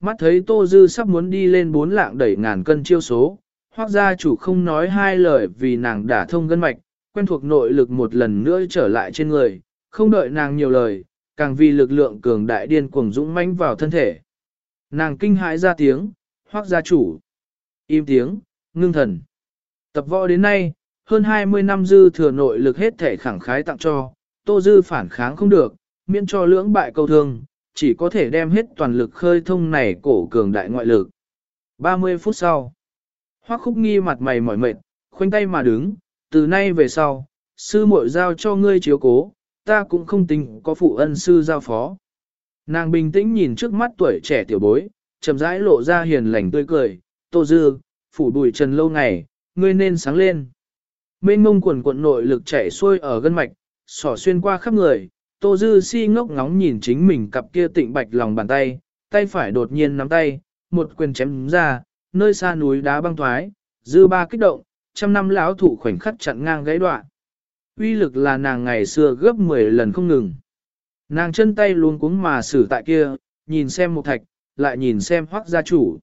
Mắt thấy Tô Dư sắp muốn đi lên bốn lạng đẩy ngàn cân chiêu số, hoặc gia chủ không nói hai lời vì nàng đã thông gân mạch, quen thuộc nội lực một lần nữa trở lại trên người, không đợi nàng nhiều lời, càng vì lực lượng cường đại điên cuồng dũng mãnh vào thân thể. Nàng kinh hãi ra tiếng, hoặc gia chủ. Im tiếng, ngưng thần. Tập võ đến nay, hơn 20 năm dư thừa nội lực hết thể khẳng khái tặng cho, tô dư phản kháng không được, miễn cho lưỡng bại câu thương, chỉ có thể đem hết toàn lực khơi thông này cổ cường đại ngoại lực. 30 phút sau, hoắc khúc nghi mặt mày mỏi mệt, khoanh tay mà đứng, từ nay về sau, sư muội giao cho ngươi chiếu cố, ta cũng không tính có phụ ân sư giao phó. Nàng bình tĩnh nhìn trước mắt tuổi trẻ tiểu bối, chậm rãi lộ ra hiền lành tươi cười, tô dư, phủ bùi trần lâu ngày, ngươi nên sáng lên. Mênh mông quần quận nội lực chảy xuôi ở gân mạch, sỏ xuyên qua khắp người, tô dư si ngốc ngóng nhìn chính mình cặp kia tịnh bạch lòng bàn tay, tay phải đột nhiên nắm tay, một quyền chém ra, nơi xa núi đá băng thoái, dư ba kích động, trăm năm lão thủ khoảnh khắc chặn ngang gãy đoạn. Uy lực là nàng ngày xưa gấp 10 lần không ngừng. Nàng chân tay luôn cuống mà xử tại kia, nhìn xem một thạch, lại nhìn xem hoác gia chủ.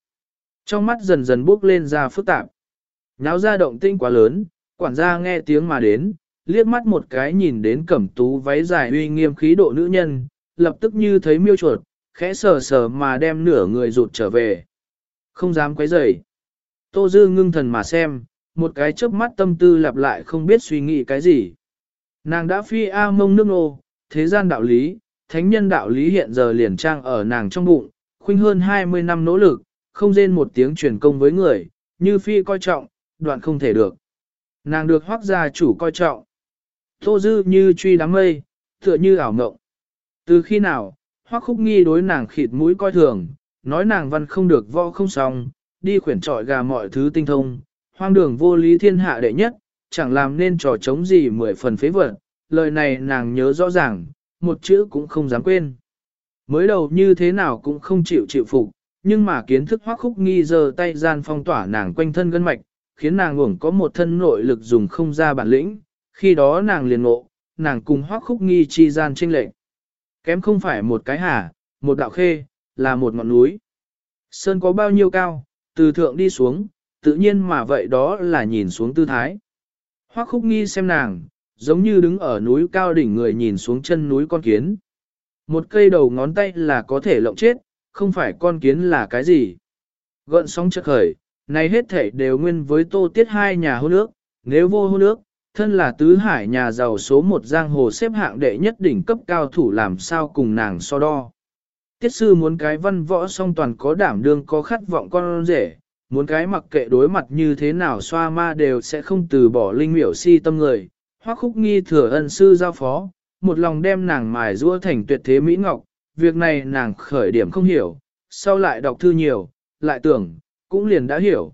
Trong mắt dần dần bước lên ra phức tạp. Náo ra động tinh quá lớn, quản gia nghe tiếng mà đến, liếc mắt một cái nhìn đến cẩm tú váy dài uy nghiêm khí độ nữ nhân, lập tức như thấy miêu chuột, khẽ sờ sờ mà đem nửa người rụt trở về. Không dám quấy rầy. Tô Dư ngưng thần mà xem, một cái chớp mắt tâm tư lặp lại không biết suy nghĩ cái gì. Nàng đã phi A mông nước nô, thế gian đạo lý, thánh nhân đạo lý hiện giờ liền trang ở nàng trong bụng, khuynh hơn 20 năm nỗ lực, không rên một tiếng truyền công với người, như phi coi trọng, đoạn không thể được. Nàng được hoác gia chủ coi trọng. Tô dư như truy đám mây, tựa như ảo ngộng. Từ khi nào, Hoắc khúc nghi đối nàng khịt mũi coi thường, nói nàng văn không được võ không xong, đi khuyển trọi gà mọi thứ tinh thông, hoang đường vô lý thiên hạ đệ nhất, chẳng làm nên trò chống gì mười phần phế vật, lời này nàng nhớ rõ ràng, một chữ cũng không dám quên. Mới đầu như thế nào cũng không chịu chịu phục, nhưng mà kiến thức Hoắc khúc nghi giờ tay gian phong tỏa nàng quanh thân gân mạch, khiến nàng uổng có một thân nội lực dùng không ra bản lĩnh, khi đó nàng liền ngộ, nàng cùng hoác khúc nghi chi gian tranh lệch. Kém không phải một cái hả, một đạo khê, là một ngọn núi. Sơn có bao nhiêu cao, từ thượng đi xuống, tự nhiên mà vậy đó là nhìn xuống tư thái. Hoác khúc nghi xem nàng, giống như đứng ở núi cao đỉnh người nhìn xuống chân núi con kiến. Một cây đầu ngón tay là có thể lộng chết, không phải con kiến là cái gì. Gợn sóng chất khởi, này hết thể đều nguyên với tô tiết hai nhà hôn nước, nếu vô hôn nước, thân là tứ hải nhà giàu số một giang hồ xếp hạng đệ nhất đỉnh cấp cao thủ làm sao cùng nàng so đo. Tiết sư muốn cái văn võ song toàn có đảm đương có khát vọng con rể, muốn cái mặc kệ đối mặt như thế nào xoa ma đều sẽ không từ bỏ linh miểu si tâm người, hoắc khúc nghi thừa ân sư giao phó, một lòng đem nàng mài rua thành tuyệt thế mỹ ngọc, việc này nàng khởi điểm không hiểu, sau lại đọc thư nhiều, lại tưởng, cũng liền đã hiểu.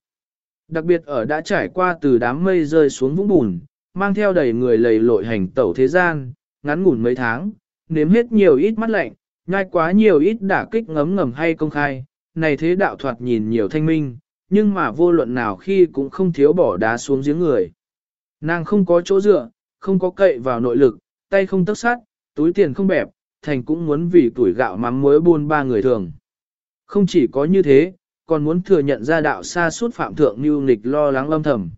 Đặc biệt ở đã trải qua từ đám mây rơi xuống vũng bùn, mang theo đầy người lầy lội hành tẩu thế gian, ngắn ngủn mấy tháng, nếm hết nhiều ít mắt lạnh, nhai quá nhiều ít đả kích ngấm ngầm hay công khai, này thế đạo thoạt nhìn nhiều thanh minh, nhưng mà vô luận nào khi cũng không thiếu bỏ đá xuống giếng người. Nàng không có chỗ dựa, không có cậy vào nội lực, tay không tấc sát, túi tiền không bẹp, thành cũng muốn vì tuổi gạo mắm muối buôn ba người thường. Không chỉ có như thế, còn muốn thừa nhận ra đạo xa suốt phạm thượng như nghịch lo lắng lâm thầm.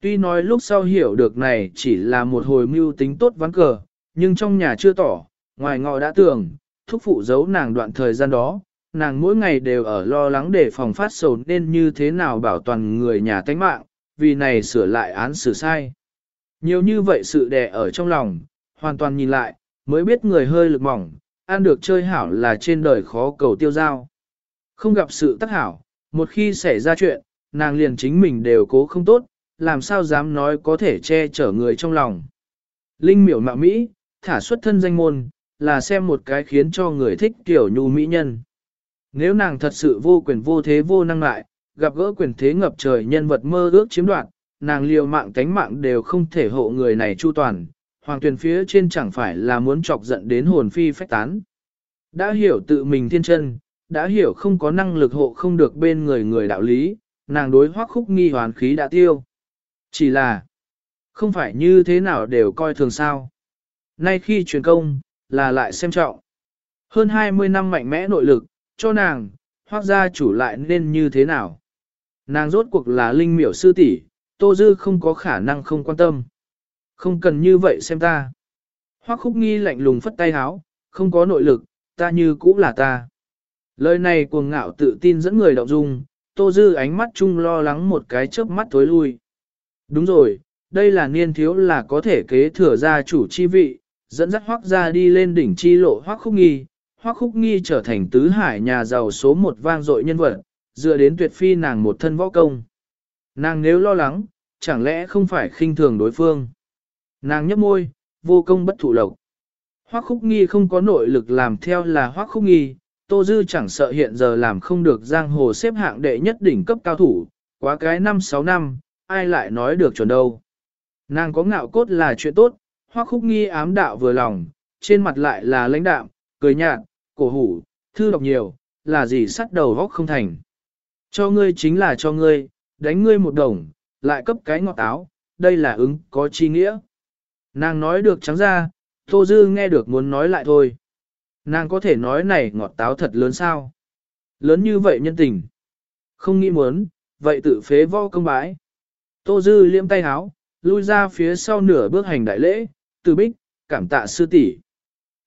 Tuy nói lúc sau hiểu được này chỉ là một hồi mưu tính tốt ván cờ, nhưng trong nhà chưa tỏ, ngoài ngọ đã tưởng, thúc phụ giấu nàng đoạn thời gian đó, nàng mỗi ngày đều ở lo lắng để phòng phát sầu nên như thế nào bảo toàn người nhà tánh mạng, vì này sửa lại án xử sai. Nhiều như vậy sự đè ở trong lòng, hoàn toàn nhìn lại, mới biết người hơi lực mỏng, ăn được chơi hảo là trên đời khó cầu tiêu giao. Không gặp sự tác hảo, một khi xảy ra chuyện, nàng liền chính mình đều cố không tốt, làm sao dám nói có thể che chở người trong lòng. Linh miểu mạo Mỹ, thả xuất thân danh môn, là xem một cái khiến cho người thích kiểu nhu mỹ nhân. Nếu nàng thật sự vô quyền vô thế vô năng lại, gặp gỡ quyền thế ngập trời nhân vật mơ ước chiếm đoạt, nàng liều mạng tánh mạng đều không thể hộ người này chu toàn, hoàng tuyển phía trên chẳng phải là muốn chọc giận đến hồn phi phách tán. Đã hiểu tự mình thiên chân, đã hiểu không có năng lực hộ không được bên người người đạo lý, nàng đối hoác khúc nghi hoàn khí đã tiêu. Chỉ là, không phải như thế nào đều coi thường sao. Nay khi truyền công, là lại xem trọng. Hơn 20 năm mạnh mẽ nội lực, cho nàng, hoác gia chủ lại nên như thế nào. Nàng rốt cuộc là linh miểu sư tỷ, Tô Dư không có khả năng không quan tâm. Không cần như vậy xem ta. Hoác khúc nghi lạnh lùng phất tay háo, không có nội lực, ta như cũ là ta. Lời này cuồng ngạo tự tin dẫn người động dung, Tô Dư ánh mắt chung lo lắng một cái chớp mắt tối lui. Đúng rồi, đây là niên thiếu là có thể kế thừa gia chủ chi vị, dẫn dắt hoác gia đi lên đỉnh chi lộ hoác khúc nghi. Hoác khúc nghi trở thành tứ hải nhà giàu số một vang dội nhân vật, dựa đến tuyệt phi nàng một thân võ công. Nàng nếu lo lắng, chẳng lẽ không phải khinh thường đối phương. Nàng nhấp môi, vô công bất thụ lộc. Hoác khúc nghi không có nội lực làm theo là hoác khúc nghi, Tô Dư chẳng sợ hiện giờ làm không được giang hồ xếp hạng đệ nhất đỉnh cấp cao thủ, quá cái 5-6 năm, ai lại nói được chuẩn đâu. Nàng có ngạo cốt là chuyện tốt, hoa khúc nghi ám đạo vừa lòng, trên mặt lại là lãnh đạm, cười nhạt, cổ hủ, thư đọc nhiều, là gì sắt đầu góc không thành. Cho ngươi chính là cho ngươi, đánh ngươi một đồng, lại cấp cái ngọt áo, đây là ứng có chi nghĩa. Nàng nói được trắng ra, Tô Dư nghe được muốn nói lại thôi. Nàng có thể nói này ngọt táo thật lớn sao? Lớn như vậy nhân tình. Không nghĩ muốn, vậy tự phế võ công bái. Tô Dư liếm tay háo, lui ra phía sau nửa bước hành đại lễ, từ bích, cảm tạ sư tỷ.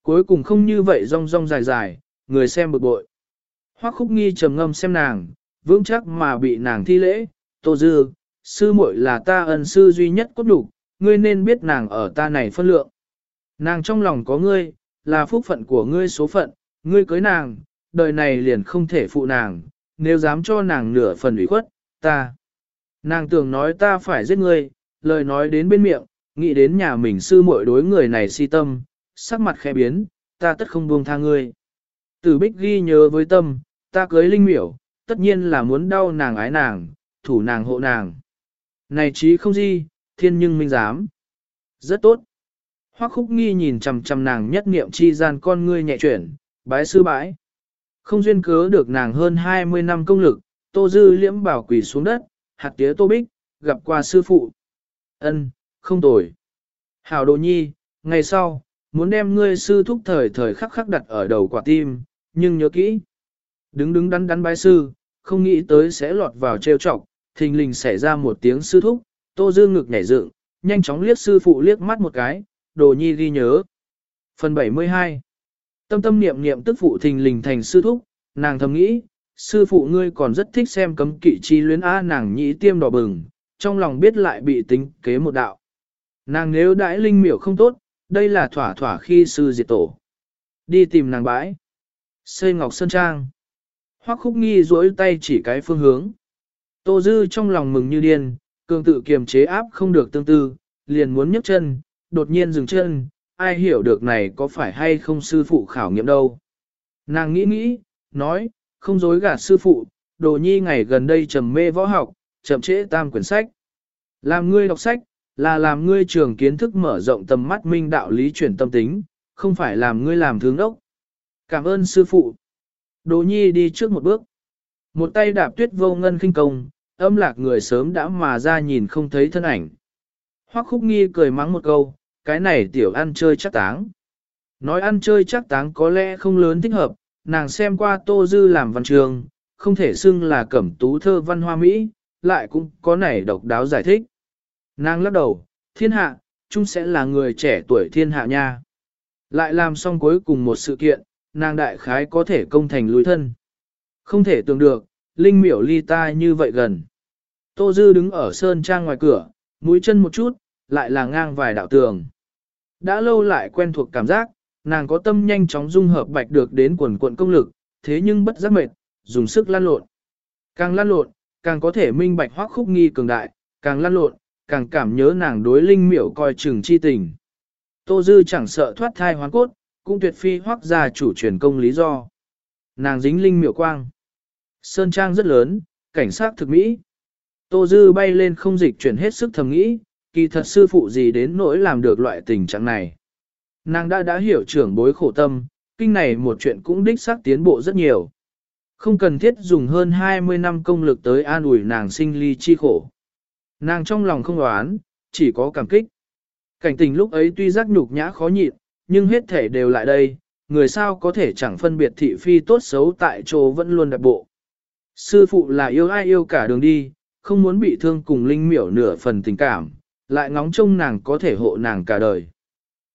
Cuối cùng không như vậy rong rong dài dài, người xem bực bội. Hoắc khúc nghi trầm ngâm xem nàng, vững chắc mà bị nàng thi lễ, Tô Dư, sư muội là ta ân sư duy nhất cốt đủ, ngươi nên biết nàng ở ta này phân lượng. Nàng trong lòng có ngươi, là phúc phận của ngươi số phận, ngươi cưới nàng, đời này liền không thể phụ nàng, nếu dám cho nàng nửa phần ủy khuất, ta. Nàng tưởng nói ta phải giết ngươi, lời nói đến bên miệng, nghĩ đến nhà mình sư muội đối người này si tâm, sắc mặt khẽ biến, ta tất không buông tha ngươi. Tử bích ghi nhớ với tâm, ta cưới linh miểu, tất nhiên là muốn đau nàng ái nàng, thủ nàng hộ nàng. Này trí không di, thiên nhưng minh dám. Rất tốt. Hoắc khúc nghi nhìn chằm chằm nàng nhất niệm chi gian con ngươi nhẹ chuyển, bái sư bái. Không duyên cớ được nàng hơn 20 năm công lực, tô dư liễm bảo quỷ xuống đất, hạt tía tô bích, gặp qua sư phụ. ân không tồi. Hảo đồ nhi, ngày sau, muốn đem ngươi sư thúc thời thời khắc khắc đặt ở đầu quả tim, nhưng nhớ kỹ. Đứng đứng đắn đắn bái sư, không nghĩ tới sẽ lọt vào trêu chọc, thình lình xảy ra một tiếng sư thúc, tô dư ngực nhảy dựng, nhanh chóng liếc sư phụ liếc mắt một cái, đồ nhi ghi nhớ. Phần 72 Tâm tâm niệm niệm tức phụ thình lình thành sư thúc, nàng thầm nghĩ, sư phụ ngươi còn rất thích xem cấm kỵ chi luyến á nàng nhĩ tiêm đỏ bừng, trong lòng biết lại bị tính kế một đạo. Nàng nếu đãi linh miểu không tốt, đây là thỏa thỏa khi sư diệt tổ. Đi tìm nàng bãi. Xây ngọc sơn trang. Hoắc khúc nghi duỗi tay chỉ cái phương hướng. Tô dư trong lòng mừng như điên, cường tự kiềm chế áp không được tương tư, liền muốn nhấc chân, đột nhiên dừng chân, ai hiểu được này có phải hay không sư phụ khảo nghiệm đâu. Nàng nghĩ nghĩ, nói, không dối gạt sư phụ, đồ nhi ngày gần đây trầm mê võ học, chậm trễ tam quyển sách. Làm ngươi đọc sách, là làm ngươi trường kiến thức mở rộng tầm mắt minh đạo lý chuyển tâm tính, không phải làm ngươi làm thương đốc. Cảm ơn sư phụ. Đồ nhi đi trước một bước. Một tay đạp tuyết vô ngân khinh công, âm lạc người sớm đã mà ra nhìn không thấy thân ảnh. Hoắc khúc nghi cười mắng một câu, cái này tiểu ăn chơi chắc táng. Nói ăn chơi chắc táng có lẽ không lớn thích hợp, nàng xem qua Tô Dư làm văn trường, không thể xưng là cẩm tú thơ văn hoa Mỹ, lại cũng có nảy độc đáo giải thích. Nàng lắc đầu, thiên hạ, chúng sẽ là người trẻ tuổi thiên hạ nha. Lại làm xong cuối cùng một sự kiện, nàng đại khái có thể công thành lùi thân. Không thể tưởng được, Linh miểu ly ta như vậy gần. Tô Dư đứng ở sơn trang ngoài cửa, mũi chân một chút, lại là ngang vài đạo tường. Đã lâu lại quen thuộc cảm giác, nàng có tâm nhanh chóng dung hợp bạch được đến quần cuộn công lực, thế nhưng bất giác mệt, dùng sức lan lộn. Càng lan lộn, càng có thể minh bạch hoác khúc nghi cường đại, càng lan lộn, càng cảm nhớ nàng đối linh miểu coi chừng chi tình. Tô Dư chẳng sợ thoát thai hoán cốt, cũng tuyệt phi hoác ra chủ truyền công lý do. Nàng dính linh miểu quang. Sơn trang rất lớn, cảnh sát thực mỹ. Tô Dư bay lên không dịch chuyển hết sức thầm nghĩ, kỳ thật sư phụ gì đến nỗi làm được loại tình trạng này. Nàng đã đã hiểu trưởng bối khổ tâm, kinh này một chuyện cũng đích xác tiến bộ rất nhiều. Không cần thiết dùng hơn 20 năm công lực tới an ủi nàng sinh ly chi khổ. Nàng trong lòng không đoán, chỉ có cảm kích. Cảnh tình lúc ấy tuy giác nhục nhã khó nhịn, nhưng hết thể đều lại đây, người sao có thể chẳng phân biệt thị phi tốt xấu tại chỗ vẫn luôn đặt bộ. Sư phụ là yêu ai yêu cả đường đi, không muốn bị thương cùng linh miểu nửa phần tình cảm, lại ngóng trông nàng có thể hộ nàng cả đời.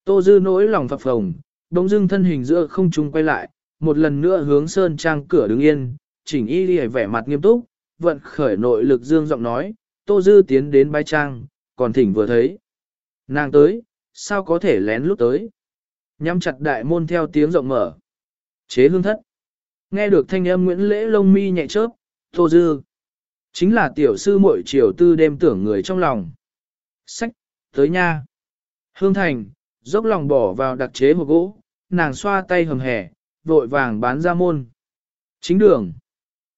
Tô Dư nỗi lòng phập phồng, bỗng dưng thân hình giữa không trung quay lại, một lần nữa hướng sơn trang cửa đứng yên, chỉnh y đi vẻ mặt nghiêm túc, vận khởi nội lực dương giọng nói, Tô Dư tiến đến bái trang, còn thỉnh vừa thấy. Nàng tới, sao có thể lén lút tới? Nhắm chặt đại môn theo tiếng rộng mở. Chế hương thất. Nghe được thanh âm Nguyễn Lễ lông mi nhẹ chớp, Tô Dư. Chính là tiểu sư muội chiều tư đêm tưởng người trong lòng. Sách, tới nha. Hương Thành, dốc lòng bỏ vào đặc chế hộp gỗ, nàng xoa tay hầm hẻ, vội vàng bán ra môn. Chính đường.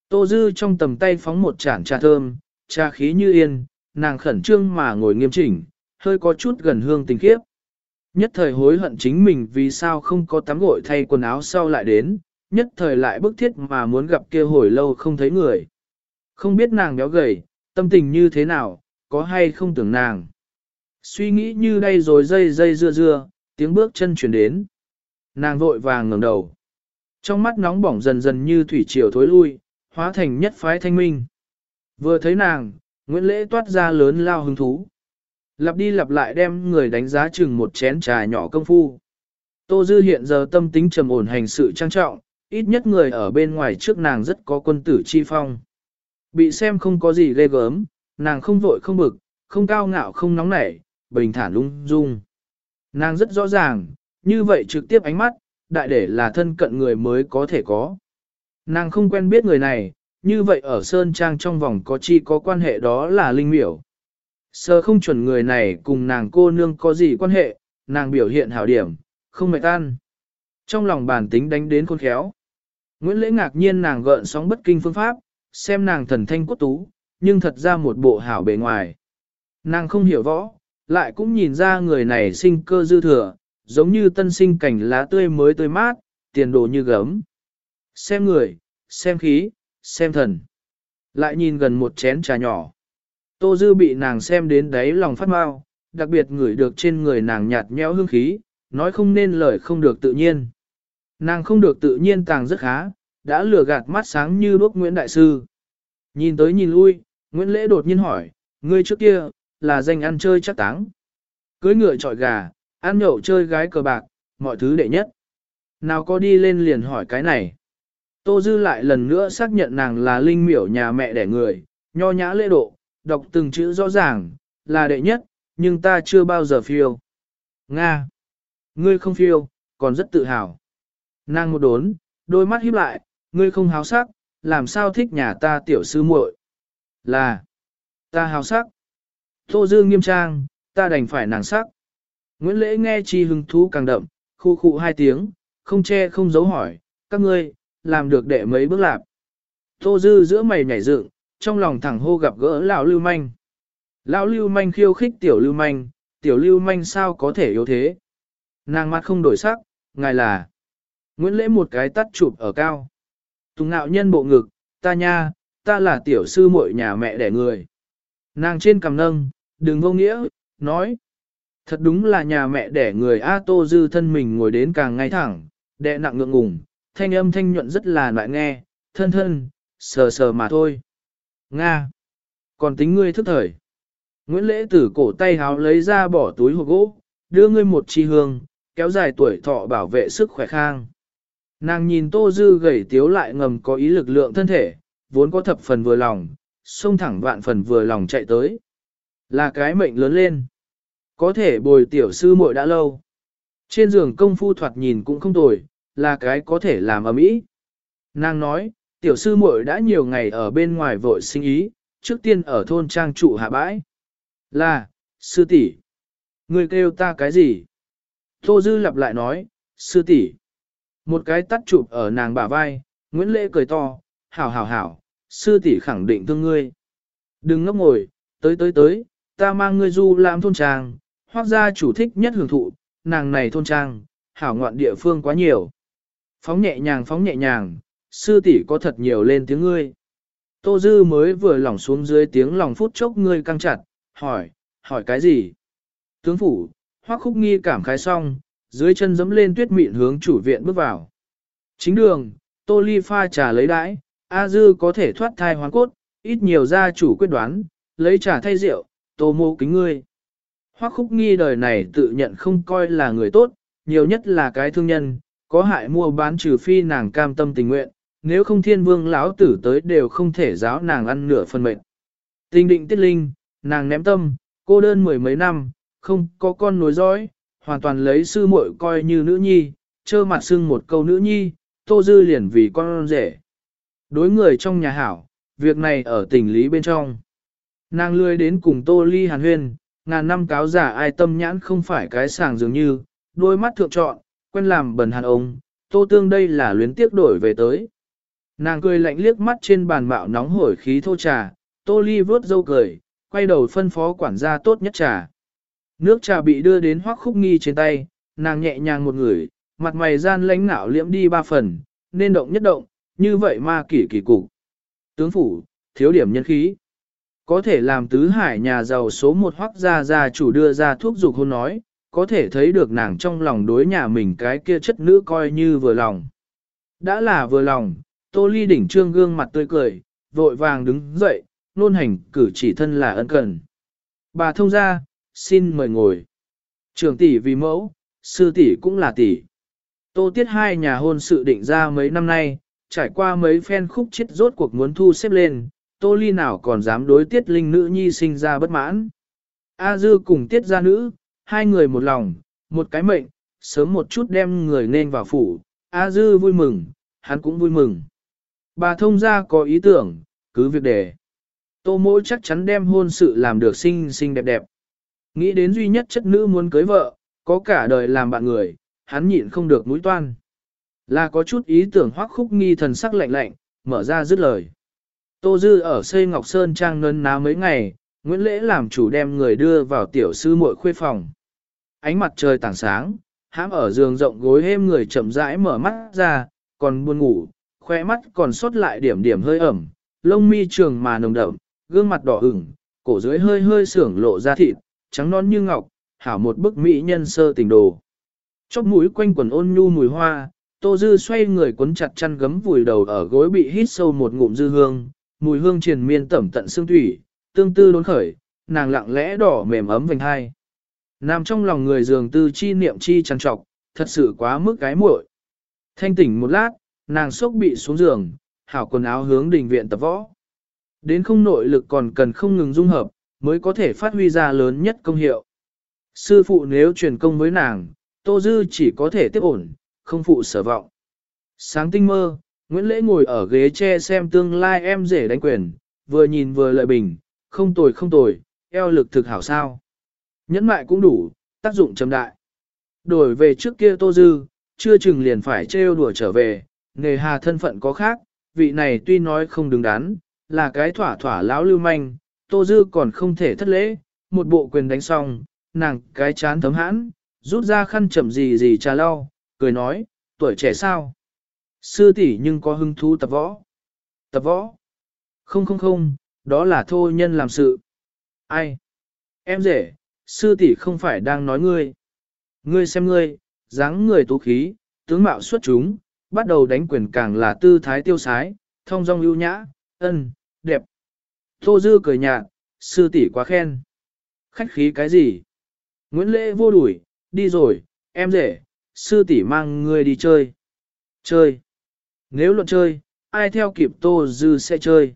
Tô Dư trong tầm tay phóng một chản trà thơm, trà khí như yên, nàng khẩn trương mà ngồi nghiêm chỉnh, hơi có chút gần hương tình khiếp. Nhất thời hối hận chính mình vì sao không có tắm gội thay quần áo sau lại đến, nhất thời lại bức thiết mà muốn gặp kia hồi lâu không thấy người. Không biết nàng béo gầy, tâm tình như thế nào, có hay không tưởng nàng. Suy nghĩ như đây rồi dây dây dưa dưa, tiếng bước chân chuyển đến. Nàng vội vàng ngẩng đầu. Trong mắt nóng bỏng dần dần như thủy triều thối lui, hóa thành nhất phái thanh minh. Vừa thấy nàng, Nguyễn Lễ toát ra lớn lao hứng thú. Lặp đi lặp lại đem người đánh giá chừng một chén trà nhỏ công phu. Tô Dư hiện giờ tâm tính trầm ổn hành sự trang trọng, ít nhất người ở bên ngoài trước nàng rất có quân tử chi phong. Bị xem không có gì ghê gớm, nàng không vội không bực, không cao ngạo không nóng nảy, bình thản lung dung. Nàng rất rõ ràng, như vậy trực tiếp ánh mắt, đại để là thân cận người mới có thể có. Nàng không quen biết người này, như vậy ở Sơn Trang trong vòng có chi có quan hệ đó là linh miểu. Sơ không chuẩn người này cùng nàng cô nương có gì quan hệ, nàng biểu hiện hảo điểm, không mệt tan. Trong lòng bản tính đánh đến khôn khéo. Nguyễn Lễ ngạc nhiên nàng gợn sóng bất kinh phương pháp, xem nàng thần thanh cốt tú, nhưng thật ra một bộ hảo bề ngoài. Nàng không hiểu võ, lại cũng nhìn ra người này sinh cơ dư thừa, giống như tân sinh cảnh lá tươi mới tươi mát, tiền đồ như gấm. Xem người, xem khí, xem thần. Lại nhìn gần một chén trà nhỏ. Tô Dư bị nàng xem đến đáy lòng phát mau, đặc biệt ngửi được trên người nàng nhạt nhẽo hương khí, nói không nên lời không được tự nhiên. Nàng không được tự nhiên tàng rất khá, đã lừa gạt mắt sáng như đuốc Nguyễn Đại Sư. Nhìn tới nhìn lui, Nguyễn Lễ đột nhiên hỏi, ngươi trước kia, là danh ăn chơi chắc táng. Cưới ngựa trọi gà, ăn nhậu chơi gái cờ bạc, mọi thứ đệ nhất. Nào có đi lên liền hỏi cái này. Tô Dư lại lần nữa xác nhận nàng là linh miểu nhà mẹ đẻ người, nho nhã lễ độ, đọc từng chữ rõ ràng, là đệ nhất, nhưng ta chưa bao giờ phiêu. Nga! Ngươi không phiêu, còn rất tự hào. Nàng một đốn, đôi mắt híp lại, ngươi không háo sắc, làm sao thích nhà ta tiểu sư muội? Là, ta háo sắc. Tô Dương nghiêm trang, ta đành phải nàng sắc. Nguyễn Lễ nghe chi hứng thú càng đậm, khu khu hai tiếng, không che không giấu hỏi, các ngươi, làm được đệ mấy bước lạp. Tô Dư giữa mày nhảy dựng, trong lòng thẳng hô gặp gỡ lão lưu manh. Lão lưu manh khiêu khích tiểu lưu manh, tiểu lưu manh sao có thể yếu thế. Nàng mắt không đổi sắc, ngài là. Nguyễn Lễ một cái tắt chụp ở cao. Tùng ngạo nhân bộ ngực, ta nha, ta là tiểu sư muội nhà mẹ đẻ người. Nàng trên cằm nâng, đừng vô nghĩa, nói. Thật đúng là nhà mẹ đẻ người A Tô Dư thân mình ngồi đến càng ngay thẳng, đệ nặng ngượng ngùng, thanh âm thanh nhuận rất là loại nghe, thân thân, sờ sờ mà thôi. Nga! Còn tính ngươi thức thời. Nguyễn Lễ tử cổ tay háo lấy ra bỏ túi hộp gỗ, đưa ngươi một chi hương, kéo dài tuổi thọ bảo vệ sức khỏe khang. Nàng nhìn Tô Dư gầy tiếu lại ngầm có ý lực lượng thân thể, vốn có thập phần vừa lòng, xông thẳng vạn phần vừa lòng chạy tới. Là cái mệnh lớn lên. Có thể bồi tiểu sư muội đã lâu. Trên giường công phu thoạt nhìn cũng không tồi, là cái có thể làm ở mỹ. Nàng nói, tiểu sư muội đã nhiều ngày ở bên ngoài vội sinh ý, trước tiên ở thôn trang trụ hạ bãi. Là, sư tỷ, Người kêu ta cái gì? Tô Dư lặp lại nói, sư tỷ. Một cái tắt chụp ở nàng bả vai, Nguyễn Lễ cười to, hảo hảo hảo, sư tỷ khẳng định thương ngươi. Đừng ngốc ngồi, tới tới tới, ta mang ngươi du làm thôn trang, hoác gia chủ thích nhất hưởng thụ, nàng này thôn trang, hảo ngoạn địa phương quá nhiều. Phóng nhẹ nhàng phóng nhẹ nhàng, sư tỷ có thật nhiều lên tiếng ngươi. Tô Dư mới vừa lỏng xuống dưới tiếng lòng phút chốc ngươi căng chặt, hỏi, hỏi cái gì? Tướng phủ, hoắc khúc nghi cảm khái xong, dưới chân dẫm lên tuyết mịn hướng chủ viện bước vào. Chính đường, Tô Ly pha trà lấy đãi, A Dư có thể thoát thai hoàn cốt, ít nhiều gia chủ quyết đoán, lấy trà thay rượu, tô mô kính ngươi. Hoắc khúc nghi đời này tự nhận không coi là người tốt, nhiều nhất là cái thương nhân, có hại mua bán trừ phi nàng cam tâm tình nguyện, nếu không thiên vương lão tử tới đều không thể giáo nàng ăn nửa phần mệnh. Tình định tiết linh, nàng ném tâm, cô đơn mười mấy năm, không có con nối dõi, hoàn toàn lấy sư muội coi như nữ nhi, trơ mặt xưng một câu nữ nhi, tô dư liền vì con rể. Đối người trong nhà hảo, việc này ở tình lý bên trong. Nàng lươi đến cùng tô ly hàn huyên, ngàn năm cáo giả ai tâm nhãn không phải cái sàng dường như, đôi mắt thượng trọn, quen làm bẩn hàn ông, tô tương đây là luyến tiếc đổi về tới. Nàng cười lạnh liếc mắt trên bàn bạo nóng hổi khí thô trà, tô ly vớt dâu cười, quay đầu phân phó quản gia tốt nhất trà. Nước trà bị đưa đến hoác khúc nghi trên tay, nàng nhẹ nhàng một người, mặt mày gian lãnh nạo liễm đi ba phần, nên động nhất động, như vậy ma kỷ kỳ cục. Tướng phủ, thiếu điểm nhân khí. Có thể làm tứ hải nhà giàu số một hoắc gia gia chủ đưa ra thuốc dục hôn nói, có thể thấy được nàng trong lòng đối nhà mình cái kia chất nữ coi như vừa lòng. Đã là vừa lòng, tô ly đỉnh trương gương mặt tươi cười, vội vàng đứng dậy, nôn hành cử chỉ thân là ân cần. Bà thông ra, xin mời ngồi. Trường tỷ vì mẫu, sư tỷ cũng là tỷ. Tô tiết hai nhà hôn sự định ra mấy năm nay, trải qua mấy phen khúc chết rốt cuộc muốn thu xếp lên, tô ly nào còn dám đối tiết linh nữ nhi sinh ra bất mãn. A dư cùng tiết gia nữ, hai người một lòng, một cái mệnh, sớm một chút đem người nên vào phủ, A dư vui mừng, hắn cũng vui mừng. Bà thông gia có ý tưởng, cứ việc để. Tô mỗi chắc chắn đem hôn sự làm được xinh xinh đẹp đẹp. Nghĩ đến duy nhất chất nữ muốn cưới vợ, có cả đời làm bạn người, hắn nhịn không được mũi toan. Là có chút ý tưởng hoắc khúc nghi thần sắc lạnh lạnh, mở ra dứt lời. Tô Dư ở xây Ngọc Sơn Trang nấn ná mấy ngày, Nguyễn Lễ làm chủ đem người đưa vào tiểu sư muội khuê phòng. Ánh mặt trời tảng sáng, hãm ở giường rộng gối êm người chậm rãi mở mắt ra, còn buồn ngủ, khoe mắt còn sót lại điểm điểm hơi ẩm, lông mi trường mà nồng đậm, gương mặt đỏ ửng, cổ dưới hơi hơi sưởng lộ ra thịt, trắng non như ngọc, hảo một bức mỹ nhân sơ tình đồ. Chóp mũi quanh quần ôn nhu mùi hoa, Tô Dư xoay người cuốn chặt chăn gấm vùi đầu ở gối bị hít sâu một ngụm dư hương, mùi hương triền miên tẩm tận xương thủy, tương tư đốn khởi, nàng lặng lẽ đỏ mềm ấm vành hai. Nằm trong lòng người giường tư chi niệm chi trằn trọc, thật sự quá mức cái muội. Thanh tỉnh một lát, nàng sốc bị xuống giường, hảo quần áo hướng đình viện tập võ. Đến không nội lực còn cần không ngừng dung hợp, mới có thể phát huy ra lớn nhất công hiệu. Sư phụ nếu truyền công với nàng, Tô Dư chỉ có thể tiếp ổn, không phụ sở vọng. Sáng tinh mơ, Nguyễn Lễ ngồi ở ghế che xem tương lai em rể đánh quyền, vừa nhìn vừa lợi bình, không tồi không tồi, eo lực thực hảo sao. Nhẫn mại cũng đủ, tác dụng chấm đại. Đổi về trước kia Tô Dư, chưa chừng liền phải trêu đùa trở về, nghề hà thân phận có khác, vị này tuy nói không đứng đắn, là cái thỏa thỏa lão lưu manh, Tô Dư còn không thể thất lễ, một bộ quyền đánh xong, nàng cái chán thấm hãn, rút ra khăn chậm gì gì trà lau, cười nói, tuổi trẻ sao? Sư tỷ nhưng có hứng thú tập võ. Tập võ? Không không không, đó là thô nhân làm sự. Ai? Em rể, sư tỷ không phải đang nói ngươi. Ngươi xem ngươi, dáng người tú khí, tướng mạo xuất chúng, bắt đầu đánh quyền càng là tư thái tiêu sái, thông dong ưu nhã, ân, đẹp. Tô Dư cười nhạt, sư tỷ quá khen. Khách khí cái gì? Nguyễn Lễ vô đuổi, đi rồi, em rể, sư tỷ mang ngươi đi chơi. Chơi. Nếu luận chơi, ai theo kịp Tô Dư sẽ chơi.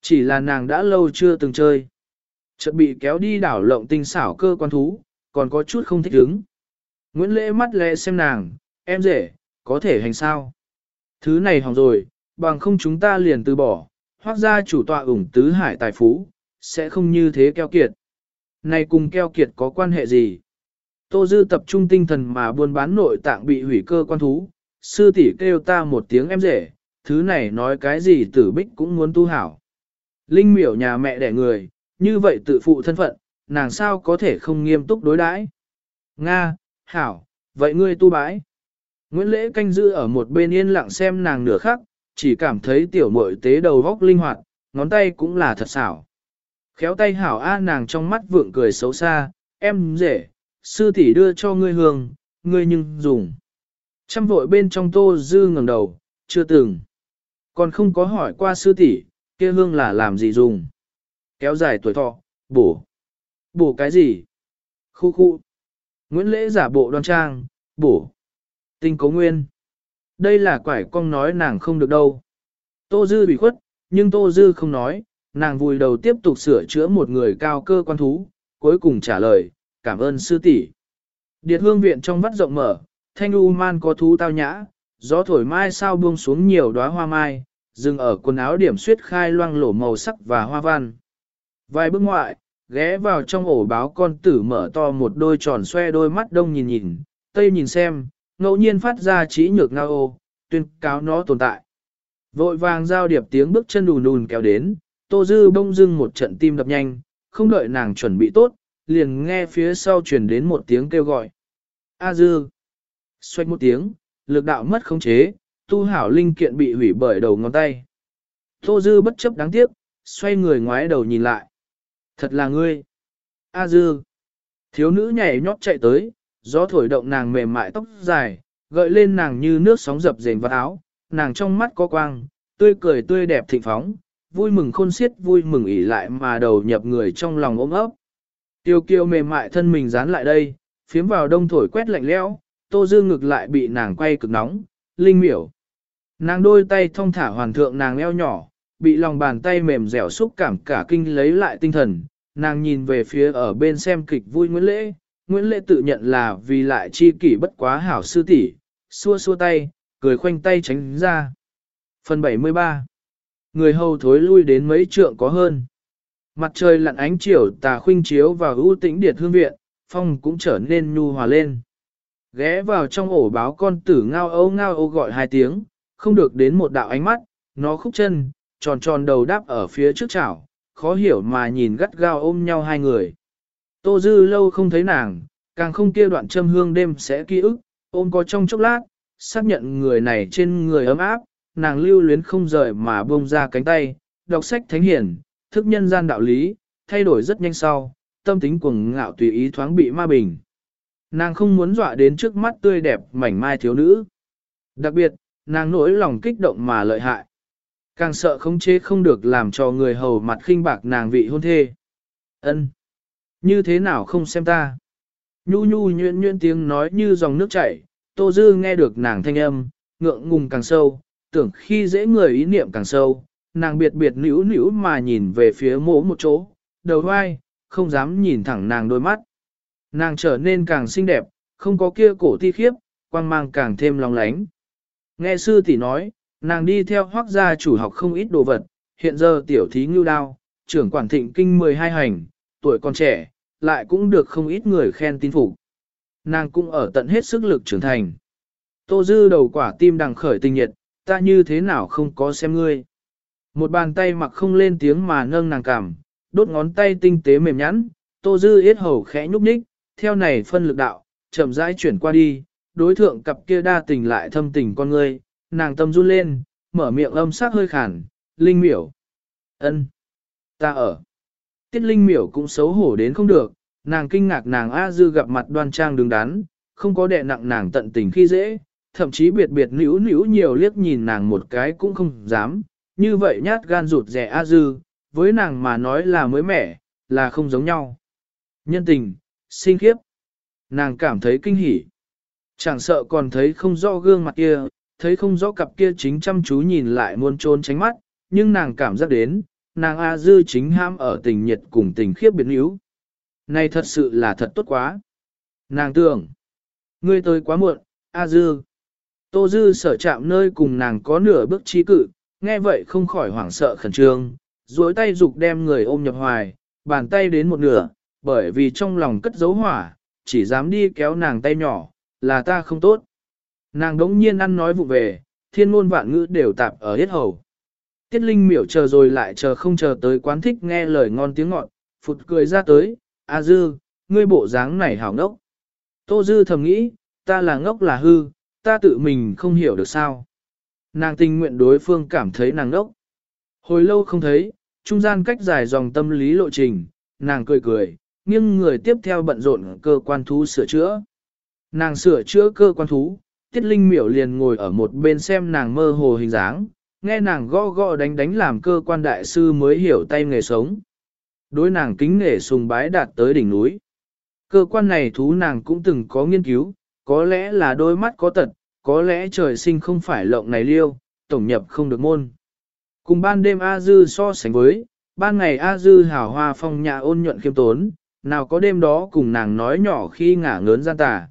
Chỉ là nàng đã lâu chưa từng chơi. Chợt bị kéo đi đảo lộng tinh xảo cơ quan thú, còn có chút không thích ứng. Nguyễn Lễ mắt lẽ xem nàng, em rể, có thể hành sao. Thứ này hỏng rồi, bằng không chúng ta liền từ bỏ, hoặc ra chủ tọa ủng tứ hải tài phú, sẽ không như thế keo kiệt. Này cùng keo kiệt có quan hệ gì? Tô Dư tập trung tinh thần mà buôn bán nội tạng bị hủy cơ quan thú, sư tỷ kêu ta một tiếng em rể, thứ này nói cái gì tử bích cũng muốn tu hảo. Linh miểu nhà mẹ đẻ người, như vậy tự phụ thân phận, nàng sao có thể không nghiêm túc đối đãi? Nga, hảo, vậy ngươi tu bãi. Nguyễn Lễ canh giữ ở một bên yên lặng xem nàng nửa khắc, chỉ cảm thấy tiểu muội tế đầu vóc linh hoạt, ngón tay cũng là thật xảo. Khéo tay hảo a nàng trong mắt vượng cười xấu xa, em rể, sư tỷ đưa cho ngươi hương, ngươi nhưng dùng. Trăm vội bên trong tô dư ngẩng đầu, chưa từng. Còn không có hỏi qua sư tỷ, kia hương là làm gì dùng? Kéo dài tuổi thọ, bổ. Bổ cái gì? Khu khu. Nguyễn Lễ giả bộ đoan trang, bổ. Tinh cấu nguyên. Đây là quải cong nói nàng không được đâu. Tô Dư bị khuất, nhưng Tô Dư không nói, nàng vùi đầu tiếp tục sửa chữa một người cao cơ quan thú, cuối cùng trả lời, cảm ơn sư tỷ. Điệt hương viện trong vắt rộng mở, thanh u man có thú tao nhã, gió thổi mai sao buông xuống nhiều đóa hoa mai, dừng ở quần áo điểm suyết khai loang lổ màu sắc và hoa văn. Vài bước ngoại, ghé vào trong ổ báo con tử mở to một đôi tròn xoe đôi mắt đông nhìn nhìn, tây nhìn xem, ngẫu nhiên phát ra trí nhược ngao ô, tuyên cáo nó tồn tại. Vội vàng giao điệp tiếng bước chân đùn đùn kéo đến, tô dư bông dưng một trận tim đập nhanh, không đợi nàng chuẩn bị tốt, liền nghe phía sau truyền đến một tiếng kêu gọi. A dư! Xoay một tiếng, lực đạo mất khống chế, tu hảo linh kiện bị hủy bởi đầu ngón tay. Tô dư bất chấp đáng tiếc, xoay người ngoái đầu nhìn lại. Thật là ngươi! A dư! Thiếu nữ nhảy nhót chạy tới, gió thổi động nàng mềm mại tóc dài, gợi lên nàng như nước sóng dập dềnh vào áo, nàng trong mắt có quang, tươi cười tươi đẹp thịnh phóng, vui mừng khôn xiết vui mừng ỉ lại mà đầu nhập người trong lòng ôm ấp. Tiêu kiêu mềm mại thân mình dán lại đây, phiếm vào đông thổi quét lạnh lẽo, tô dư ngực lại bị nàng quay cực nóng, linh miểu. Nàng đôi tay thong thả hoàn thượng nàng eo nhỏ, bị lòng bàn tay mềm dẻo xúc cảm cả kinh lấy lại tinh thần, nàng nhìn về phía ở bên xem kịch vui Nguyễn Lễ, Nguyễn Lễ tự nhận là vì lại chi kỷ bất quá hảo sư tỷ, xua xua tay, cười khoanh tay tránh ra. Phần 73 Người hầu thối lui đến mấy trượng có hơn. Mặt trời lặn ánh chiều tà khuynh chiếu vào ưu tĩnh điệt hương viện, phong cũng trở nên nhu hòa lên. Ghé vào trong ổ báo con tử ngao âu ngao âu gọi hai tiếng, không được đến một đạo ánh mắt, nó khúc chân, tròn tròn đầu đáp ở phía trước chảo, khó hiểu mà nhìn gắt gao ôm nhau hai người. Tô Dư lâu không thấy nàng, càng không kia đoạn châm hương đêm sẽ ký ức, ôm có trong chốc lát, xác nhận người này trên người ấm áp, nàng lưu luyến không rời mà buông ra cánh tay, đọc sách thánh hiển, thức nhân gian đạo lý, thay đổi rất nhanh sau, tâm tính cuồng ngạo tùy ý thoáng bị ma bình. Nàng không muốn dọa đến trước mắt tươi đẹp mảnh mai thiếu nữ. Đặc biệt, nàng nỗi lòng kích động mà lợi hại. Càng sợ không chế không được làm cho người hầu mặt khinh bạc nàng vị hôn thê. ân Như thế nào không xem ta? Nhu nhu nhuyễn nhuyễn tiếng nói như dòng nước chảy, Tô Dư nghe được nàng thanh âm, ngượng ngùng càng sâu, tưởng khi dễ người ý niệm càng sâu, nàng biệt biệt nữ nữ mà nhìn về phía mỗ một chỗ, đầu vai, không dám nhìn thẳng nàng đôi mắt. Nàng trở nên càng xinh đẹp, không có kia cổ ti khiếp, quang mang càng thêm lòng lánh. Nghe sư tỷ nói, nàng đi theo hoác gia chủ học không ít đồ vật, hiện giờ tiểu thí ngưu đao, trưởng quản thịnh kinh 12 hành, tuổi còn trẻ, lại cũng được không ít người khen tin phục. Nàng cũng ở tận hết sức lực trưởng thành. Tô dư đầu quả tim đằng khởi tình nhiệt, ta như thế nào không có xem ngươi. Một bàn tay mặc không lên tiếng mà nâng nàng cảm, đốt ngón tay tinh tế mềm nhẵn, tô dư yết hầu khẽ nhúc nhích, theo này phân lực đạo, chậm rãi chuyển qua đi, đối thượng cặp kia đa tình lại thâm tình con ngươi, nàng tâm run lên, mở miệng âm sắc hơi khản, linh miểu. ân, ta ở. Tiết linh miểu cũng xấu hổ đến không được, nàng kinh ngạc nàng A dư gặp mặt đoan trang đứng đắn, không có đè nặng nàng tận tình khi dễ, thậm chí biệt biệt nữ nữ nhiều liếc nhìn nàng một cái cũng không dám, như vậy nhát gan rụt rẻ A dư, với nàng mà nói là mới mẻ, là không giống nhau. Nhân tình, sinh khiếp. Nàng cảm thấy kinh hỉ. Chẳng sợ còn thấy không rõ gương mặt kia, thấy không rõ cặp kia chính chăm chú nhìn lại muôn trôn tránh mắt, nhưng nàng cảm giác đến, nàng A dư chính ham ở tình nhiệt cùng tình khiếp biến yếu. Này thật sự là thật tốt quá. Nàng tưởng, ngươi tới quá muộn, A dư. Tô dư sở chạm nơi cùng nàng có nửa bước trí cự, nghe vậy không khỏi hoảng sợ khẩn trương, duỗi tay dục đem người ôm nhập hoài, bàn tay đến một nửa, bởi vì trong lòng cất dấu hỏa, chỉ dám đi kéo nàng tay nhỏ, là ta không tốt. Nàng đống nhiên ăn nói vụ về, thiên ngôn vạn ngữ đều tạp ở hết hầu. Tiết Linh miểu chờ rồi lại chờ không chờ tới quán thích nghe lời ngon tiếng ngọt, phụt cười ra tới, A Dư, ngươi bộ dáng này hảo ngốc. Tô Dư thầm nghĩ, ta là ngốc là hư, ta tự mình không hiểu được sao. Nàng tình nguyện đối phương cảm thấy nàng ngốc. Hồi lâu không thấy, trung gian cách dài dòng tâm lý lộ trình, nàng cười cười, nhưng người tiếp theo bận rộn cơ quan thú sửa chữa. Nàng sửa chữa cơ quan thú, tiết linh miểu liền ngồi ở một bên xem nàng mơ hồ hình dáng, Nghe nàng gõ gõ đánh đánh làm cơ quan đại sư mới hiểu tay nghề sống. Đối nàng kính nghề sùng bái đạt tới đỉnh núi. Cơ quan này thú nàng cũng từng có nghiên cứu, có lẽ là đôi mắt có tật, có lẽ trời sinh không phải lộng này liêu, tổng nhập không được môn. Cùng ban đêm A Dư so sánh với, ban ngày A Dư hào hoa phong nhà ôn nhuận khiêm tốn, nào có đêm đó cùng nàng nói nhỏ khi ngả ngớn gian tà.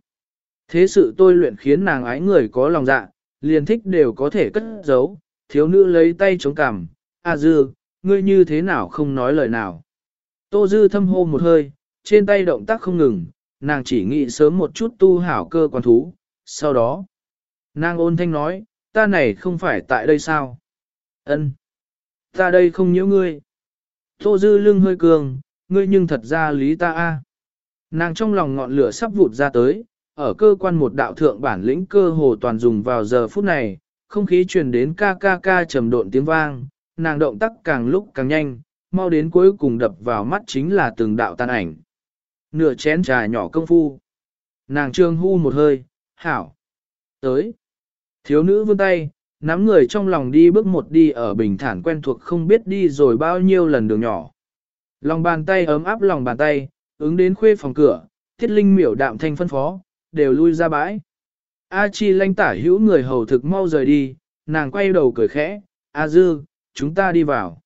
Thế sự tôi luyện khiến nàng ái người có lòng dạ, liền thích đều có thể cất giấu, thiếu nữ lấy tay chống cằm, A Dư, ngươi như thế nào không nói lời nào. Tô Dư thâm hô một hơi, trên tay động tác không ngừng, nàng chỉ nghĩ sớm một chút tu hảo cơ quan thú, sau đó. Nàng ôn thanh nói, ta này không phải tại đây sao? Ân, Ta đây không nhiễu ngươi. Tô Dư lưng hơi cường, ngươi nhưng thật ra lý ta a. Nàng trong lòng ngọn lửa sắp vụt ra tới, ở cơ quan một đạo thượng bản lĩnh cơ hồ toàn dùng vào giờ phút này, không khí truyền đến ca ca ca trầm độn tiếng vang, nàng động tác càng lúc càng nhanh, mau đến cuối cùng đập vào mắt chính là từng đạo tan ảnh. Nửa chén trà nhỏ công phu. Nàng trương hu một hơi, hảo. Tới. Thiếu nữ vươn tay, nắm người trong lòng đi bước một đi ở bình thản quen thuộc không biết đi rồi bao nhiêu lần đường nhỏ. Lòng bàn tay ấm áp lòng bàn tay, ứng đến khuê phòng cửa, tiết linh miểu đạm thanh phân phó, đều lui ra bãi. A chi lanh tả hữu người hầu thực mau rời đi, nàng quay đầu cười khẽ, A dư, chúng ta đi vào.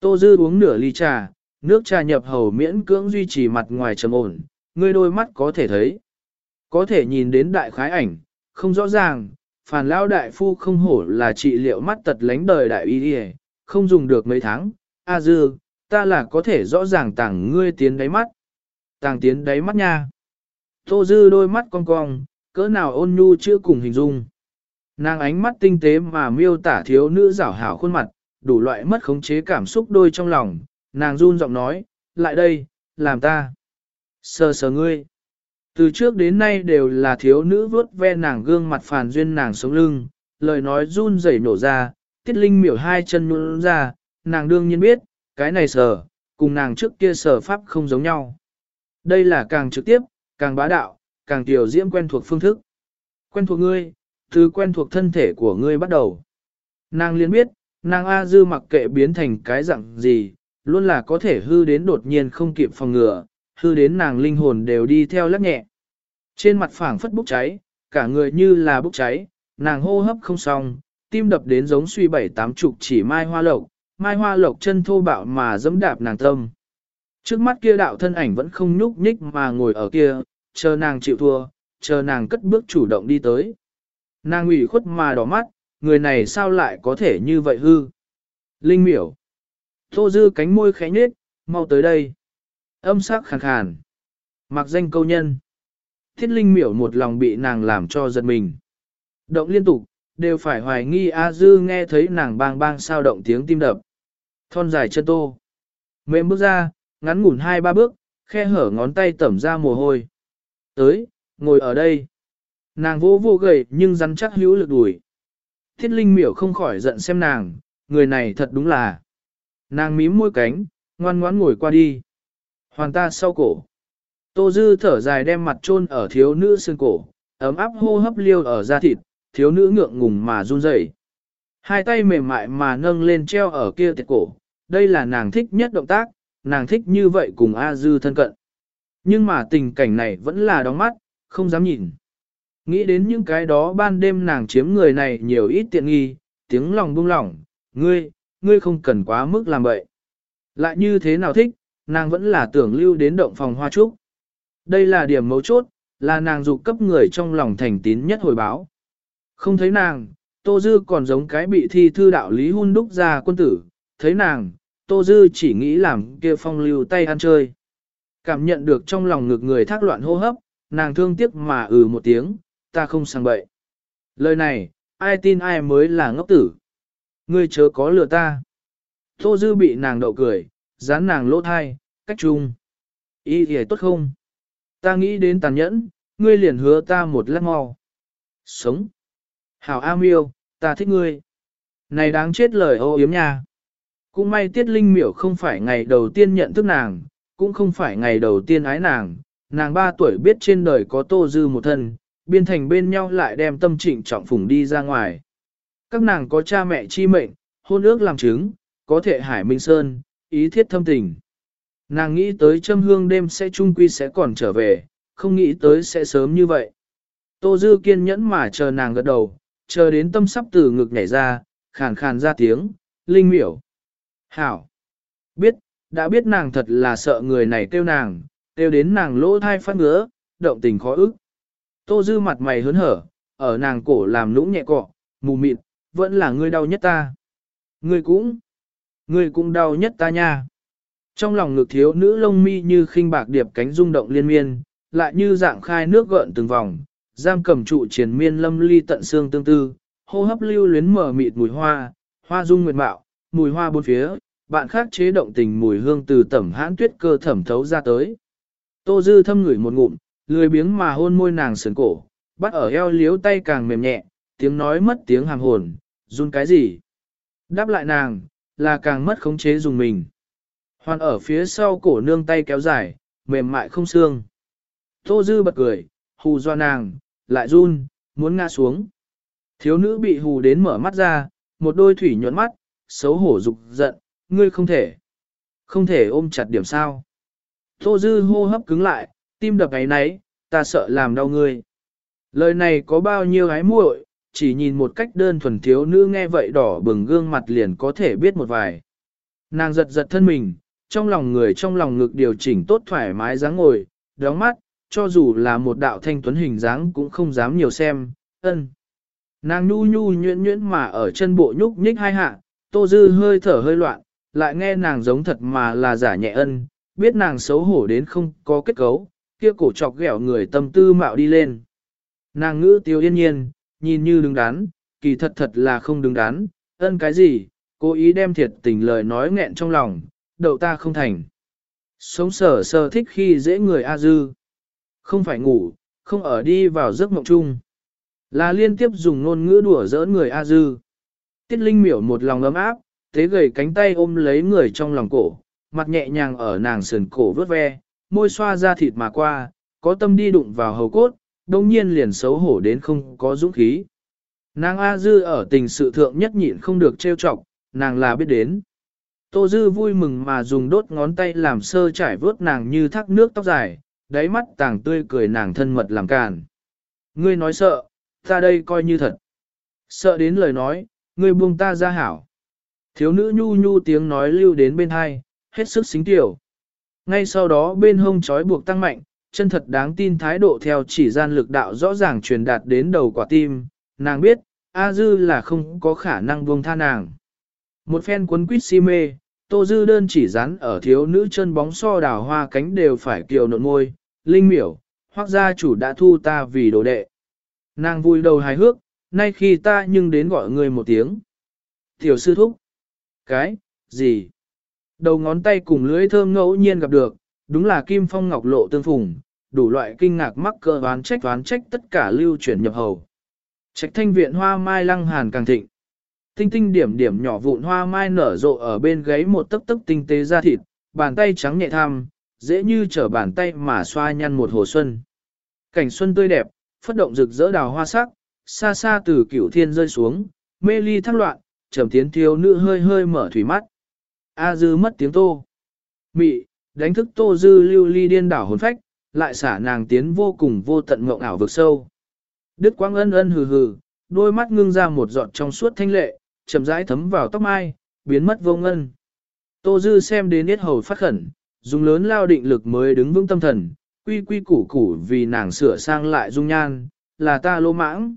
Tô dư uống nửa ly trà, nước trà nhập hầu miễn cưỡng duy trì mặt ngoài trầm ổn, người đôi mắt có thể thấy. Có thể nhìn đến đại khái ảnh, không rõ ràng, phản lao đại phu không hổ là trị liệu mắt tật lánh đời đại y đi không dùng được mấy tháng. A dư, ta là có thể rõ ràng tàng ngươi tiến đáy mắt. Tàng tiến đáy mắt nha. Tô dư đôi mắt cong cong, cỡ nào ôn nhu chưa cùng hình dung. Nàng ánh mắt tinh tế mà miêu tả thiếu nữ rảo hảo khuôn mặt, đủ loại mất khống chế cảm xúc đôi trong lòng, nàng run giọng nói, lại đây, làm ta. Sờ sờ ngươi. Từ trước đến nay đều là thiếu nữ vuốt ve nàng gương mặt phàn duyên nàng sống lưng, lời nói run rẩy nổ ra, tiết linh miểu hai chân nhún ra, nàng đương nhiên biết, cái này sờ, cùng nàng trước kia sờ pháp không giống nhau. Đây là càng trực tiếp, càng bá đạo, càng tiểu diễm quen thuộc phương thức. Quen thuộc ngươi, từ quen thuộc thân thể của ngươi bắt đầu. Nàng liền biết, nàng A Dư mặc kệ biến thành cái dạng gì, luôn là có thể hư đến đột nhiên không kịp phòng ngừa, hư đến nàng linh hồn đều đi theo lắc nhẹ. Trên mặt phảng phất bốc cháy, cả người như là bốc cháy, nàng hô hấp không xong, tim đập đến giống suy bảy tám chục chỉ mai hoa lộc, mai hoa lộc chân thô bạo mà dẫm đạp nàng tâm. Trước mắt kia đạo thân ảnh vẫn không nhúc nhích mà ngồi ở kia, chờ nàng chịu thua, chờ nàng cất bước chủ động đi tới. Nàng ủy khuất mà đỏ mắt, người này sao lại có thể như vậy hư. Linh miểu. Tô dư cánh môi khẽ nhết, mau tới đây. Âm sắc khàn khàn. Mặc danh câu nhân. Thiết linh miểu một lòng bị nàng làm cho giật mình. Động liên tục, đều phải hoài nghi A Dư nghe thấy nàng bang bang sao động tiếng tim đập. Thon dài chân tô. Mềm bước ra, ngắn ngủn hai ba bước, khe hở ngón tay tẩm ra mồ hôi. Tới, ngồi ở đây. Nàng vô vô gầy nhưng rắn chắc hữu lực đùi. Thiết linh miểu không khỏi giận xem nàng, người này thật đúng là. Nàng mím môi cánh, ngoan ngoãn ngồi qua đi. Hoàn ta sau cổ. Tô dư thở dài đem mặt chôn ở thiếu nữ xương cổ, ấm áp hô hấp liêu ở da thịt, thiếu nữ ngượng ngùng mà run rẩy. Hai tay mềm mại mà nâng lên treo ở kia tiệt cổ, đây là nàng thích nhất động tác, nàng thích như vậy cùng A Dư thân cận. Nhưng mà tình cảnh này vẫn là đóng mắt, không dám nhìn. Nghĩ đến những cái đó ban đêm nàng chiếm người này nhiều ít tiện nghi, tiếng lòng buông lỏng, ngươi, ngươi không cần quá mức làm vậy. Lại như thế nào thích, nàng vẫn là tưởng lưu đến động phòng hoa trúc. Đây là điểm mấu chốt, là nàng dục cấp người trong lòng thành tín nhất hồi báo. Không thấy nàng, Tô Dư còn giống cái bị thi thư đạo lý hun đúc ra quân tử, thấy nàng, Tô Dư chỉ nghĩ làm kia phong lưu tay ăn chơi. Cảm nhận được trong lòng ngực người thác loạn hô hấp, nàng thương tiếc mà ừ một tiếng, ta không sang bậy. Lời này, ai tin ai mới là ngốc tử. Ngươi chớ có lừa ta. Tô Dư bị nàng đậu cười, dán nàng lỗ thai, cách chung. Ý thì tốt không? Ta nghĩ đến tàn nhẫn, ngươi liền hứa ta một lát mau. Sống. Hảo A miêu, ta thích ngươi. Này đáng chết lời ô yếm nha. Cũng may tiết linh miểu không phải ngày đầu tiên nhận thức nàng, cũng không phải ngày đầu tiên ái nàng, nàng ba tuổi biết trên đời có tô dư một thân, biên thành bên nhau lại đem tâm trịnh trọng phùng đi ra ngoài. Các nàng có cha mẹ chi mệnh, hôn ước làm chứng, có thể hải minh sơn, ý thiết thâm tình. Nàng nghĩ tới châm hương đêm sẽ trung quy sẽ còn trở về, không nghĩ tới sẽ sớm như vậy. Tô Dư kiên nhẫn mà chờ nàng gật đầu, chờ đến tâm sắp từ ngực nhảy ra, khàn khàn ra tiếng, linh miểu. Hảo! Biết, đã biết nàng thật là sợ người này kêu nàng, kêu đến nàng lỗ thai phát ngứa, động tình khó ức. Tô Dư mặt mày hớn hở, ở nàng cổ làm lũng nhẹ cọ, mù mịt, vẫn là ngươi đau nhất ta. Ngươi cũng, ngươi cũng đau nhất ta nha. Trong lòng ngực thiếu nữ lông mi như khinh bạc điệp cánh rung động liên miên, lại như dạng khai nước gợn từng vòng, giam cầm trụ triển miên lâm ly tận xương tương tư, hô hấp lưu luyến mở mịt mùi hoa, hoa dung nguyệt mạo, mùi hoa bốn phía, bạn khác chế động tình mùi hương từ tẩm hãn tuyết cơ thẩm thấu ra tới. Tô dư thâm ngửi một ngụm, lười biếng mà hôn môi nàng sườn cổ, bắt ở eo liếu tay càng mềm nhẹ, tiếng nói mất tiếng hàm hồn, run cái gì? Đáp lại nàng, là càng mất khống chế dùng mình. Hoàn ở phía sau cổ nương tay kéo dài, mềm mại không xương. Tô Dư bật cười, hù doa nàng, lại run, muốn ngã xuống. Thiếu nữ bị hù đến mở mắt ra, một đôi thủy nhuận mắt, xấu hổ dục giận, ngươi không thể. Không thể ôm chặt điểm sao. Tô Dư hô hấp cứng lại, tim đập ấy nấy, ta sợ làm đau ngươi. Lời này có bao nhiêu ái muội, chỉ nhìn một cách đơn thuần thiếu nữ nghe vậy đỏ bừng gương mặt liền có thể biết một vài. Nàng giật giật thân mình, trong lòng người trong lòng ngực điều chỉnh tốt thoải mái dáng ngồi, đóng mắt, cho dù là một đạo thanh tuấn hình dáng cũng không dám nhiều xem, ân. Nàng nhu nhu nhuyễn nhuyễn mà ở chân bộ nhúc nhích hai hạ, tô dư hơi thở hơi loạn, lại nghe nàng giống thật mà là giả nhẹ ân, biết nàng xấu hổ đến không có kết cấu, kia cổ chọc ghẹo người tâm tư mạo đi lên. Nàng ngữ tiêu yên nhiên, nhìn như đứng đắn, kỳ thật thật là không đứng đắn, ân cái gì, cố ý đem thiệt tình lời nói nghẹn trong lòng, đậu ta không thành. Sống sở sơ thích khi dễ người A dư. Không phải ngủ, không ở đi vào giấc mộng chung. Là liên tiếp dùng ngôn ngữ đùa giỡn người A dư. Tiết Linh miểu một lòng ấm áp, thế gầy cánh tay ôm lấy người trong lòng cổ, mặt nhẹ nhàng ở nàng sườn cổ vớt ve, môi xoa ra thịt mà qua, có tâm đi đụng vào hầu cốt, đồng nhiên liền xấu hổ đến không có dũng khí. Nàng A Dư ở tình sự thượng nhất nhịn không được trêu chọc, nàng là biết đến. Tô Dư vui mừng mà dùng đốt ngón tay làm sơ trải vớt nàng như thác nước tóc dài, đáy mắt tàng tươi cười nàng thân mật làm càn. Ngươi nói sợ, ta đây coi như thật. Sợ đến lời nói, ngươi buông ta ra hảo. Thiếu nữ nhu nhu tiếng nói lưu đến bên hai, hết sức xính tiểu. Ngay sau đó bên hông trói buộc tăng mạnh, chân thật đáng tin thái độ theo chỉ gian lực đạo rõ ràng truyền đạt đến đầu quả tim, nàng biết, A Dư là không có khả năng buông tha nàng. Một phen cuốn quýt si mê, Tô Dư đơn chỉ rắn ở thiếu nữ chân bóng so đào hoa cánh đều phải kiều nộn môi, linh miểu, hoặc gia chủ đã thu ta vì đồ đệ. Nàng vui đầu hài hước, nay khi ta nhưng đến gọi người một tiếng. Tiểu sư thúc. Cái, gì? Đầu ngón tay cùng lưới thơm ngẫu nhiên gặp được, đúng là kim phong ngọc lộ tương phùng, đủ loại kinh ngạc mắc cơ đoán trách đoán trách tất cả lưu chuyển nhập hầu. Trạch thanh viện hoa mai lăng hàn càng thịnh. Tinh tinh điểm điểm nhỏ vụn hoa mai nở rộ ở bên gáy một tấc tấc tinh tế da thịt, bàn tay trắng nhẹ tham, dễ như trở bàn tay mà xoa nhăn một hồ xuân. Cảnh xuân tươi đẹp, phất động rực rỡ đào hoa sắc, xa xa từ cửu thiên rơi xuống, mê ly thăng loạn, trầm tiến thiếu nữ hơi hơi mở thủy mắt. A dư mất tiếng tô. Mị, đánh thức tô dư lưu ly điên đảo hồn phách, lại xả nàng tiến vô cùng vô tận ngộng ảo vực sâu. Đức quang ân ân hừ hừ, đôi mắt ngưng ra một giọt trong suốt thanh lệ, chậm rãi thấm vào tóc mai, biến mất vô ngân. Tô dư xem đến hết hầu phát khẩn, dùng lớn lao định lực mới đứng vững tâm thần, quy quy củ củ vì nàng sửa sang lại dung nhan, là ta lô mãng.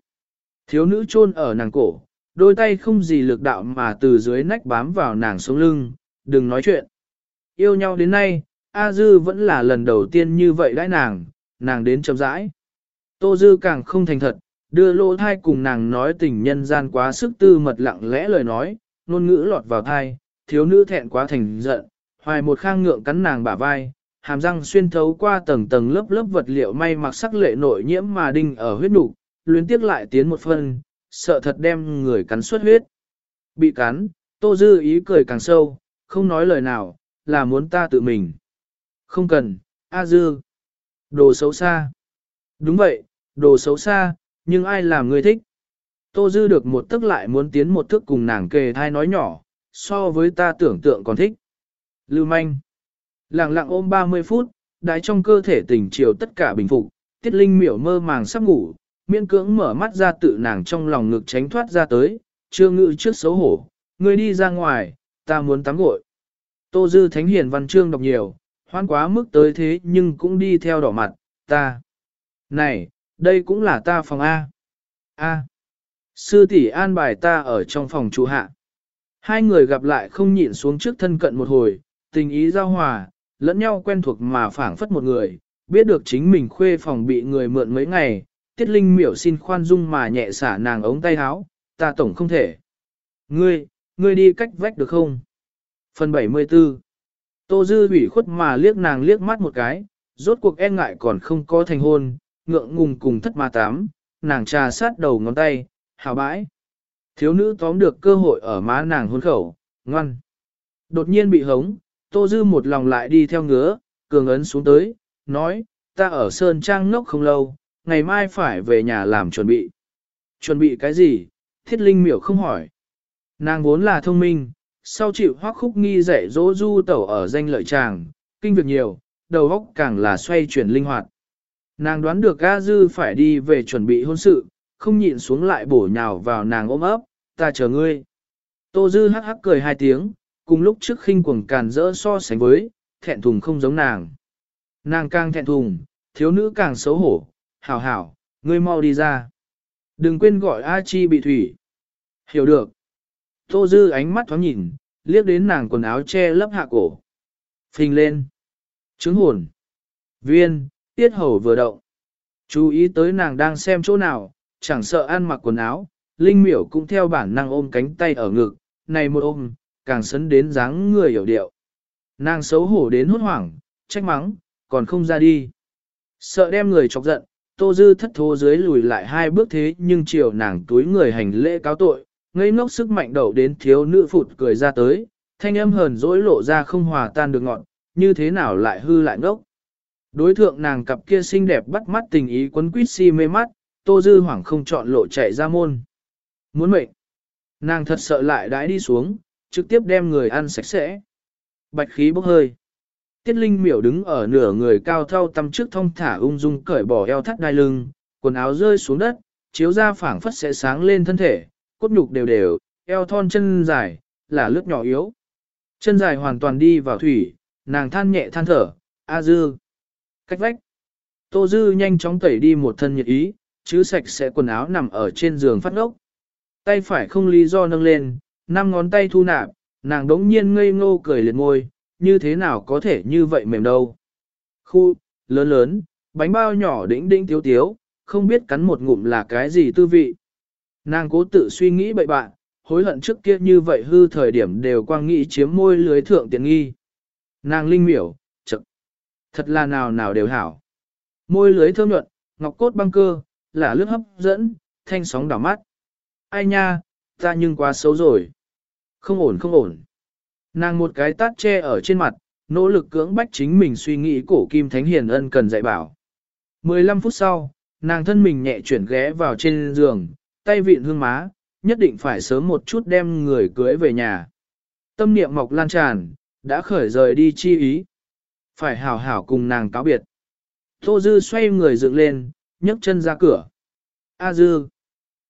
Thiếu nữ chôn ở nàng cổ, đôi tay không gì lực đạo mà từ dưới nách bám vào nàng sống lưng, đừng nói chuyện. Yêu nhau đến nay, A Dư vẫn là lần đầu tiên như vậy đãi nàng, nàng đến chậm rãi. Tô Dư càng không thành thật, đưa lỗ thai cùng nàng nói tình nhân gian quá sức tư mật lặng lẽ lời nói, ngôn ngữ lọt vào thai, thiếu nữ thẹn quá thành giận, hoài một khang ngượng cắn nàng bả vai, hàm răng xuyên thấu qua tầng tầng lớp lớp vật liệu may mặc sắc lệ nội nhiễm mà đinh ở huyết nục, luyến tiếc lại tiến một phân, sợ thật đem người cắn xuất huyết. Bị cắn, Tô Dư ý cười càng sâu, không nói lời nào, là muốn ta tự mình. Không cần, A Dư. Đồ xấu xa. Đúng vậy, đồ xấu xa, nhưng ai làm người thích? Tô Dư được một tức lại muốn tiến một thước cùng nàng kề thai nói nhỏ, so với ta tưởng tượng còn thích. Lưu manh. Lặng lặng ôm 30 phút, đái trong cơ thể tình chiều tất cả bình phục, tiết linh miểu mơ màng sắp ngủ, miễn cưỡng mở mắt ra tự nàng trong lòng ngực tránh thoát ra tới, chưa ngự trước xấu hổ, ngươi đi ra ngoài, ta muốn tắm gội. Tô Dư Thánh Hiền văn chương đọc nhiều, hoan quá mức tới thế nhưng cũng đi theo đỏ mặt, ta. Này, đây cũng là ta phòng A. A. Sư tỷ an bài ta ở trong phòng chủ hạ. Hai người gặp lại không nhịn xuống trước thân cận một hồi, tình ý giao hòa, lẫn nhau quen thuộc mà phảng phất một người, biết được chính mình khuê phòng bị người mượn mấy ngày, tiết linh miểu xin khoan dung mà nhẹ xả nàng ống tay áo, ta tổng không thể. Ngươi, ngươi đi cách vách được không? Phần 74 Tô Dư ủy khuất mà liếc nàng liếc mắt một cái, rốt cuộc e ngại còn không có thành hôn, ngượng ngùng cùng thất ma tám, nàng trà sát đầu ngón tay, hào bãi. Thiếu nữ tóm được cơ hội ở má nàng hôn khẩu, ngoan. Đột nhiên bị hống, Tô Dư một lòng lại đi theo ngứa, cường ấn xuống tới, nói, ta ở Sơn Trang ngốc không lâu, ngày mai phải về nhà làm chuẩn bị. Chuẩn bị cái gì? Thiết Linh miểu không hỏi. Nàng vốn là thông minh, sau chịu hoác khúc nghi dạy dỗ du tẩu ở danh lợi tràng, kinh việc nhiều, đầu óc càng là xoay chuyển linh hoạt. Nàng đoán được A Dư phải đi về chuẩn bị hôn sự, không nhịn xuống lại bổ nhào vào nàng ôm ấp, ta chờ ngươi. Tô Dư hắc hắc cười hai tiếng, cùng lúc trước khinh quần càn rỡ so sánh với, thẹn thùng không giống nàng. Nàng càng thẹn thùng, thiếu nữ càng xấu hổ, hảo hảo, ngươi mau đi ra. Đừng quên gọi A Chi bị thủy. Hiểu được. Tô Dư ánh mắt thoáng nhìn, liếc đến nàng quần áo che lấp hạ cổ. Phình lên. Trứng hồn. Viên, tiết hầu vừa động. Chú ý tới nàng đang xem chỗ nào, chẳng sợ ăn mặc quần áo, Linh miểu cũng theo bản năng ôm cánh tay ở ngực, này một ôm, càng sấn đến dáng người hiểu điệu. Nàng xấu hổ đến hốt hoảng, trách mắng, còn không ra đi. Sợ đem người chọc giận, Tô Dư thất thố dưới lùi lại hai bước thế nhưng chiều nàng túi người hành lễ cáo tội, ngây ngốc sức mạnh đầu đến thiếu nữ phụt cười ra tới, thanh âm hờn dỗi lộ ra không hòa tan được ngọn, như thế nào lại hư lại ngốc. Đối thượng nàng cặp kia xinh đẹp bắt mắt tình ý quấn quýt si mê mắt, Tô Dư hoảng không chọn lộ chạy ra môn. Muốn mệnh. Nàng thật sợ lại đãi đi xuống, trực tiếp đem người ăn sạch sẽ. Bạch khí bốc hơi. Tiết Linh miểu đứng ở nửa người cao thâu tăm trước thông thả ung dung cởi bỏ eo thắt đai lưng, quần áo rơi xuống đất, chiếu ra phảng phất sẽ sáng lên thân thể, cốt nhục đều đều, eo thon chân dài, là lướt nhỏ yếu. Chân dài hoàn toàn đi vào thủy, nàng than nhẹ than thở, A dư. Cách vách. Tô dư nhanh chóng tẩy đi một thân nhiệt ý, chứ sạch sẽ quần áo nằm ở trên giường phát ngốc. Tay phải không lý do nâng lên, năm ngón tay thu nạp, nàng đống nhiên ngây ngô cười liệt ngôi, như thế nào có thể như vậy mềm đâu. Khu, lớn lớn, bánh bao nhỏ đĩnh đĩnh tiếu tiếu, không biết cắn một ngụm là cái gì tư vị. Nàng cố tự suy nghĩ bậy bạn, hối hận trước kia như vậy hư thời điểm đều quang nghĩ chiếm môi lưới thượng tiện nghi. Nàng linh miểu, thật là nào nào đều hảo. Môi lưới thơm nhuận, ngọc cốt băng cơ, là lướt hấp dẫn, thanh sóng đảo mắt. Ai nha, ta nhưng quá xấu rồi. Không ổn không ổn. Nàng một cái tát che ở trên mặt, nỗ lực cưỡng bách chính mình suy nghĩ cổ kim thánh hiền ân cần dạy bảo. 15 phút sau, nàng thân mình nhẹ chuyển ghé vào trên giường, tay vịn hương má, nhất định phải sớm một chút đem người cưới về nhà. Tâm niệm mọc lan tràn, đã khởi rời đi chi ý. Phải hảo hảo cùng nàng cáo biệt. Tô Dư xoay người dựng lên, nhấc chân ra cửa. A Dư.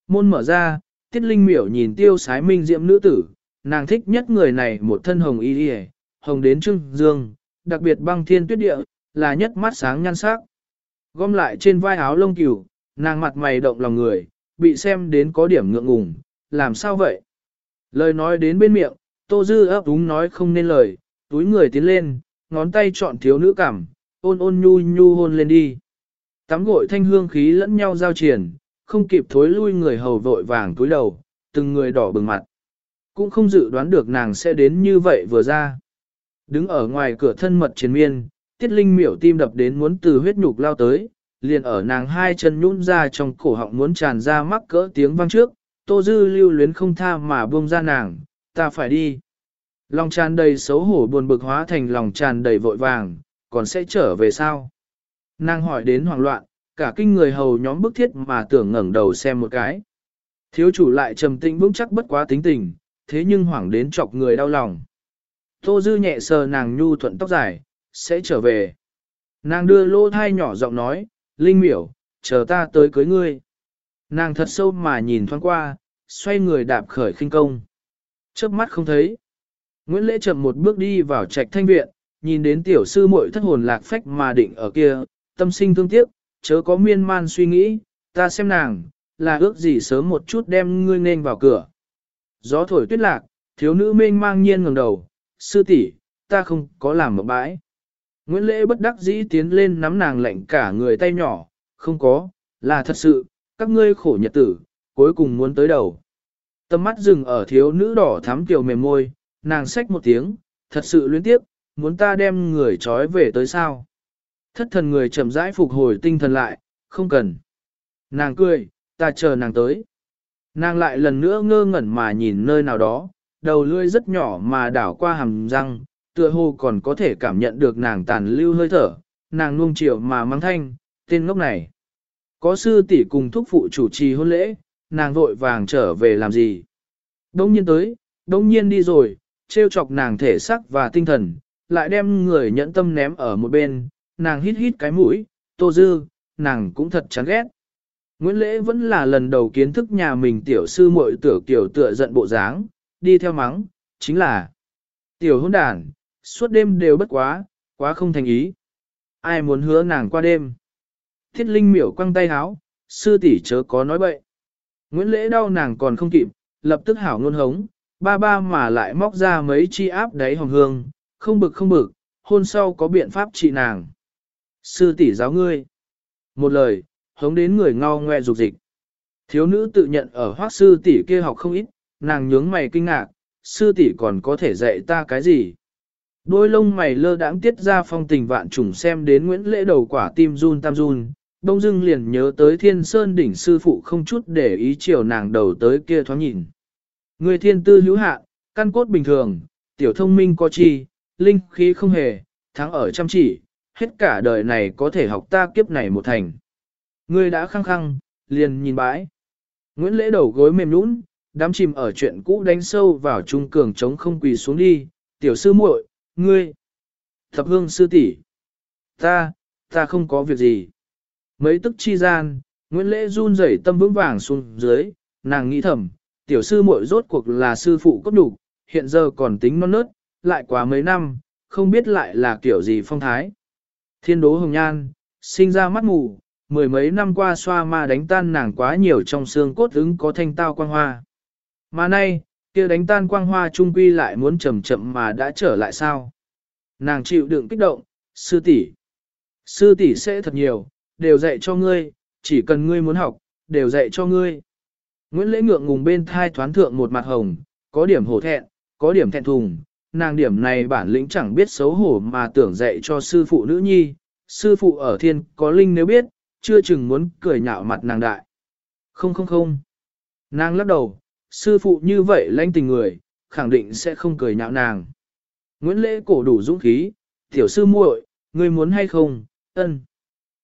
Môn mở ra, Tiết Linh miểu nhìn tiêu sái minh diệm nữ tử, nàng thích nhất người này một thân hồng y đi hồng đến trưng dương, đặc biệt băng thiên tuyết địa, là nhất mắt sáng nhan sắc. Gom lại trên vai áo lông cừu, nàng mặt mày động lòng người, bị xem đến có điểm ngượng ngùng, làm sao vậy? Lời nói đến bên miệng, Tô Dư ấp úng nói không nên lời, túi người tiến lên, ngón tay chọn thiếu nữ cảm, ôn ôn nhu nhu hôn lên đi. Tắm gội thanh hương khí lẫn nhau giao triển, không kịp thối lui người hầu vội vàng túi đầu, từng người đỏ bừng mặt. Cũng không dự đoán được nàng sẽ đến như vậy vừa ra. Đứng ở ngoài cửa thân mật chiến miên, tiết linh miểu tim đập đến muốn từ huyết nhục lao tới, liền ở nàng hai chân nhũn ra trong cổ họng muốn tràn ra mắc cỡ tiếng vang trước, tô dư lưu luyến không tha mà buông ra nàng, ta phải đi. Lòng tràn đầy xấu hổ buồn bực hóa thành lòng tràn đầy vội vàng, còn sẽ trở về sao? Nàng hỏi đến hoảng loạn, cả kinh người hầu nhóm bức thiết mà tưởng ngẩng đầu xem một cái. Thiếu chủ lại trầm tĩnh vững chắc bất quá tính tình, thế nhưng hoảng đến chọc người đau lòng. Tô Dư nhẹ sờ nàng nhu thuận tóc dài, sẽ trở về. Nàng đưa lô thai nhỏ giọng nói, Linh miểu, chờ ta tới cưới ngươi. Nàng thật sâu mà nhìn thoáng qua, xoay người đạp khởi khinh công. Chớp mắt không thấy. Nguyễn Lễ chậm một bước đi vào trạch thanh viện, nhìn đến tiểu sư muội thất hồn lạc phách mà định ở kia, tâm sinh thương tiếc, chớ có miên man suy nghĩ, ta xem nàng, là ước gì sớm một chút đem ngươi nên vào cửa. Gió thổi tuyết lạc, thiếu nữ mênh mang nhiên ngẩng đầu, sư tỷ, ta không có làm một bãi. Nguyễn Lễ bất đắc dĩ tiến lên nắm nàng lạnh cả người tay nhỏ, không có, là thật sự, các ngươi khổ nhật tử, cuối cùng muốn tới đầu. Tâm mắt dừng ở thiếu nữ đỏ thắm tiểu mềm môi, nàng xách một tiếng, thật sự luyến tiếp, muốn ta đem người trói về tới sao. Thất thần người chậm rãi phục hồi tinh thần lại, không cần. Nàng cười, ta chờ nàng tới. Nàng lại lần nữa ngơ ngẩn mà nhìn nơi nào đó, đầu lưỡi rất nhỏ mà đảo qua hàm răng, tựa hồ còn có thể cảm nhận được nàng tàn lưu hơi thở, nàng nuông chiều mà mang thanh, tên ngốc này. Có sư tỷ cùng thúc phụ chủ trì hôn lễ, nàng vội vàng trở về làm gì. Đông nhiên tới, đông nhiên đi rồi, trêu chọc nàng thể sắc và tinh thần, lại đem người nhẫn tâm ném ở một bên, nàng hít hít cái mũi, tô dư, nàng cũng thật chán ghét. Nguyễn Lễ vẫn là lần đầu kiến thức nhà mình tiểu sư muội tiểu kiểu tựa giận bộ dáng, đi theo mắng, chính là tiểu hôn đàn, suốt đêm đều bất quá, quá không thành ý. Ai muốn hứa nàng qua đêm? Thiết Linh miểu quăng tay háo, sư tỷ chớ có nói bậy. Nguyễn Lễ đau nàng còn không kịp, lập tức hảo ngôn hống, ba ba mà lại móc ra mấy chi áp đáy hồng hương, không bực không bực, hôn sau có biện pháp trị nàng. Sư tỷ giáo ngươi. Một lời, hống đến người ngao ngoe dục dịch. Thiếu nữ tự nhận ở hoác sư tỷ kia học không ít, nàng nhướng mày kinh ngạc, sư tỷ còn có thể dạy ta cái gì? Đôi lông mày lơ đãng tiết ra phong tình vạn trùng xem đến Nguyễn Lễ đầu quả tim run tam run, đông dưng liền nhớ tới thiên sơn đỉnh sư phụ không chút để ý chiều nàng đầu tới kia thoáng nhìn. Người thiên tư hữu hạ, căn cốt bình thường, tiểu thông minh có chi, linh khí không hề, thắng ở chăm chỉ, hết cả đời này có thể học ta kiếp này một thành. Ngươi đã khăng khăng, liền nhìn bãi. Nguyễn Lễ đầu gối mềm nũng, đám chìm ở chuyện cũ đánh sâu vào trung cường chống không quỳ xuống đi, tiểu sư muội, ngươi, thập hương sư tỷ, ta, ta không có việc gì. Mấy tức chi gian, Nguyễn Lễ run rẩy tâm vững vàng xuống dưới, nàng nghĩ thầm, tiểu sư muội rốt cuộc là sư phụ cốt đủ, hiện giờ còn tính non nớt, lại quá mấy năm, không biết lại là kiểu gì phong thái. Thiên đố hồng nhan, sinh ra mắt mù, mười mấy năm qua xoa ma đánh tan nàng quá nhiều trong xương cốt ứng có thanh tao quang hoa. Mà nay, kia đánh tan quang hoa trung quy lại muốn chậm chậm mà đã trở lại sao. Nàng chịu đựng kích động, sư tỷ, Sư tỷ sẽ thật nhiều, đều dạy cho ngươi, chỉ cần ngươi muốn học, đều dạy cho ngươi. Nguyễn Lễ ngượng ngùng bên thai thoán thượng một mặt hồng, có điểm hổ thẹn, có điểm thẹn thùng, nàng điểm này bản lĩnh chẳng biết xấu hổ mà tưởng dạy cho sư phụ nữ nhi, sư phụ ở thiên có linh nếu biết, chưa chừng muốn cười nhạo mặt nàng đại. Không không không. Nàng lắc đầu, sư phụ như vậy lãnh tình người, khẳng định sẽ không cười nhạo nàng. Nguyễn Lễ cổ đủ dũng khí, tiểu sư muội, ngươi muốn hay không, ân.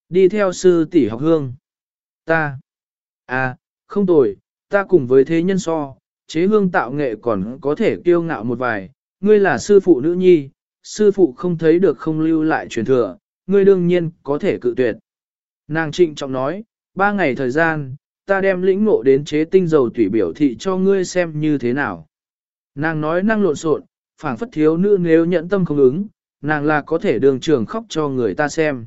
Đi theo sư tỷ học hương. Ta. À, không tồi, ta cùng với thế nhân so, chế hương tạo nghệ còn có thể kiêu ngạo một vài, ngươi là sư phụ nữ nhi, sư phụ không thấy được không lưu lại truyền thừa, ngươi đương nhiên có thể cự tuyệt. Nàng trịnh trọng nói, ba ngày thời gian, ta đem lĩnh ngộ đến chế tinh dầu tủy biểu thị cho ngươi xem như thế nào. Nàng nói năng lộn xộn, phảng phất thiếu nữ nếu nhận tâm không ứng, nàng là có thể đường trường khóc cho người ta xem.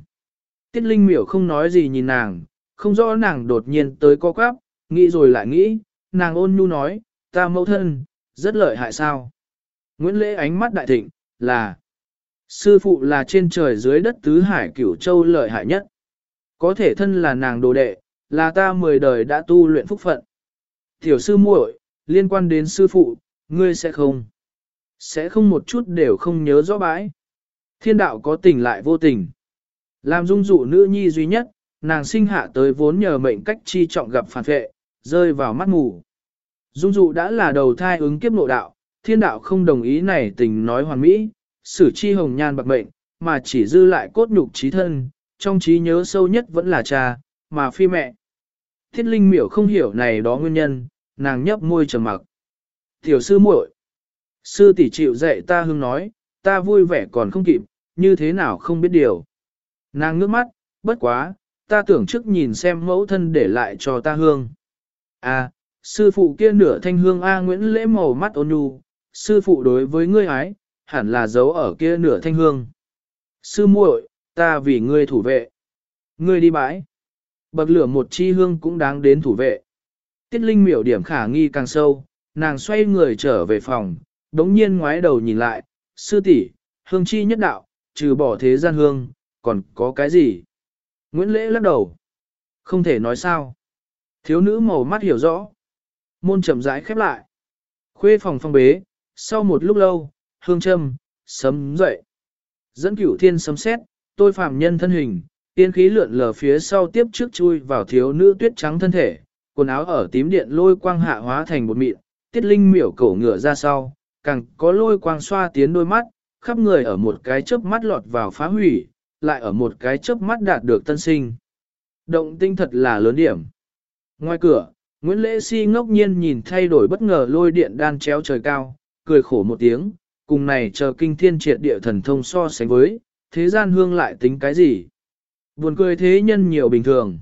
Tiết Linh miểu không nói gì nhìn nàng, không rõ nàng đột nhiên tới co quắp, nghĩ rồi lại nghĩ, nàng ôn nhu nói, ta mẫu thân, rất lợi hại sao. Nguyễn Lễ ánh mắt đại thịnh, là Sư phụ là trên trời dưới đất tứ hải cửu châu lợi hại nhất. Có thể thân là nàng đồ đệ, là ta mười đời đã tu luyện phúc phận. Tiểu sư muội, liên quan đến sư phụ, ngươi sẽ không. Sẽ không một chút đều không nhớ rõ bãi. Thiên đạo có tình lại vô tình. Làm dung dụ nữ nhi duy nhất, nàng sinh hạ tới vốn nhờ mệnh cách chi trọng gặp phản vệ, rơi vào mắt mù. Dung dụ đã là đầu thai ứng kiếp nội đạo, thiên đạo không đồng ý này tình nói hoàn mỹ, sử chi hồng nhan bạc mệnh, mà chỉ dư lại cốt nhục trí thân, trong trí nhớ sâu nhất vẫn là cha, mà phi mẹ. Thiết linh miểu không hiểu này đó nguyên nhân, nàng nhấp môi trầm mặc. Tiểu sư muội, sư tỷ chịu dạy ta hương nói, ta vui vẻ còn không kịp, như thế nào không biết điều. Nàng ngước mắt, bất quá, ta tưởng trước nhìn xem mẫu thân để lại cho ta hương. À, sư phụ kia nửa thanh hương A Nguyễn lễ màu mắt ôn nhu, sư phụ đối với ngươi ái, hẳn là giấu ở kia nửa thanh hương. Sư muội, ta vì ngươi thủ vệ. Ngươi đi bãi. Bậc lửa một chi hương cũng đáng đến thủ vệ. Tiết Linh miểu điểm khả nghi càng sâu, nàng xoay người trở về phòng, đống nhiên ngoái đầu nhìn lại, sư tỷ, hương chi nhất đạo, trừ bỏ thế gian hương, còn có cái gì? Nguyễn Lễ lắc đầu. Không thể nói sao. Thiếu nữ màu mắt hiểu rõ. Môn chậm rãi khép lại. Khuê phòng phong bế, sau một lúc lâu, hương châm, sấm dậy. Dẫn cửu thiên sấm xét, tôi phạm nhân thân hình, tiên khí lượn lờ phía sau tiếp trước chui vào thiếu nữ tuyết trắng thân thể, quần áo ở tím điện lôi quang hạ hóa thành một mịn, tiết linh miểu cổ ngựa ra sau, càng có lôi quang xoa tiến đôi mắt, khắp người ở một cái chớp mắt lọt vào phá hủy, lại ở một cái chớp mắt đạt được tân sinh. Động tinh thật là lớn điểm. Ngoài cửa, Nguyễn Lễ Si ngốc nhiên nhìn thay đổi bất ngờ lôi điện đan chéo trời cao, cười khổ một tiếng, cùng này chờ kinh thiên triệt địa thần thông so sánh với, thế gian hương lại tính cái gì. Buồn cười thế nhân nhiều bình thường.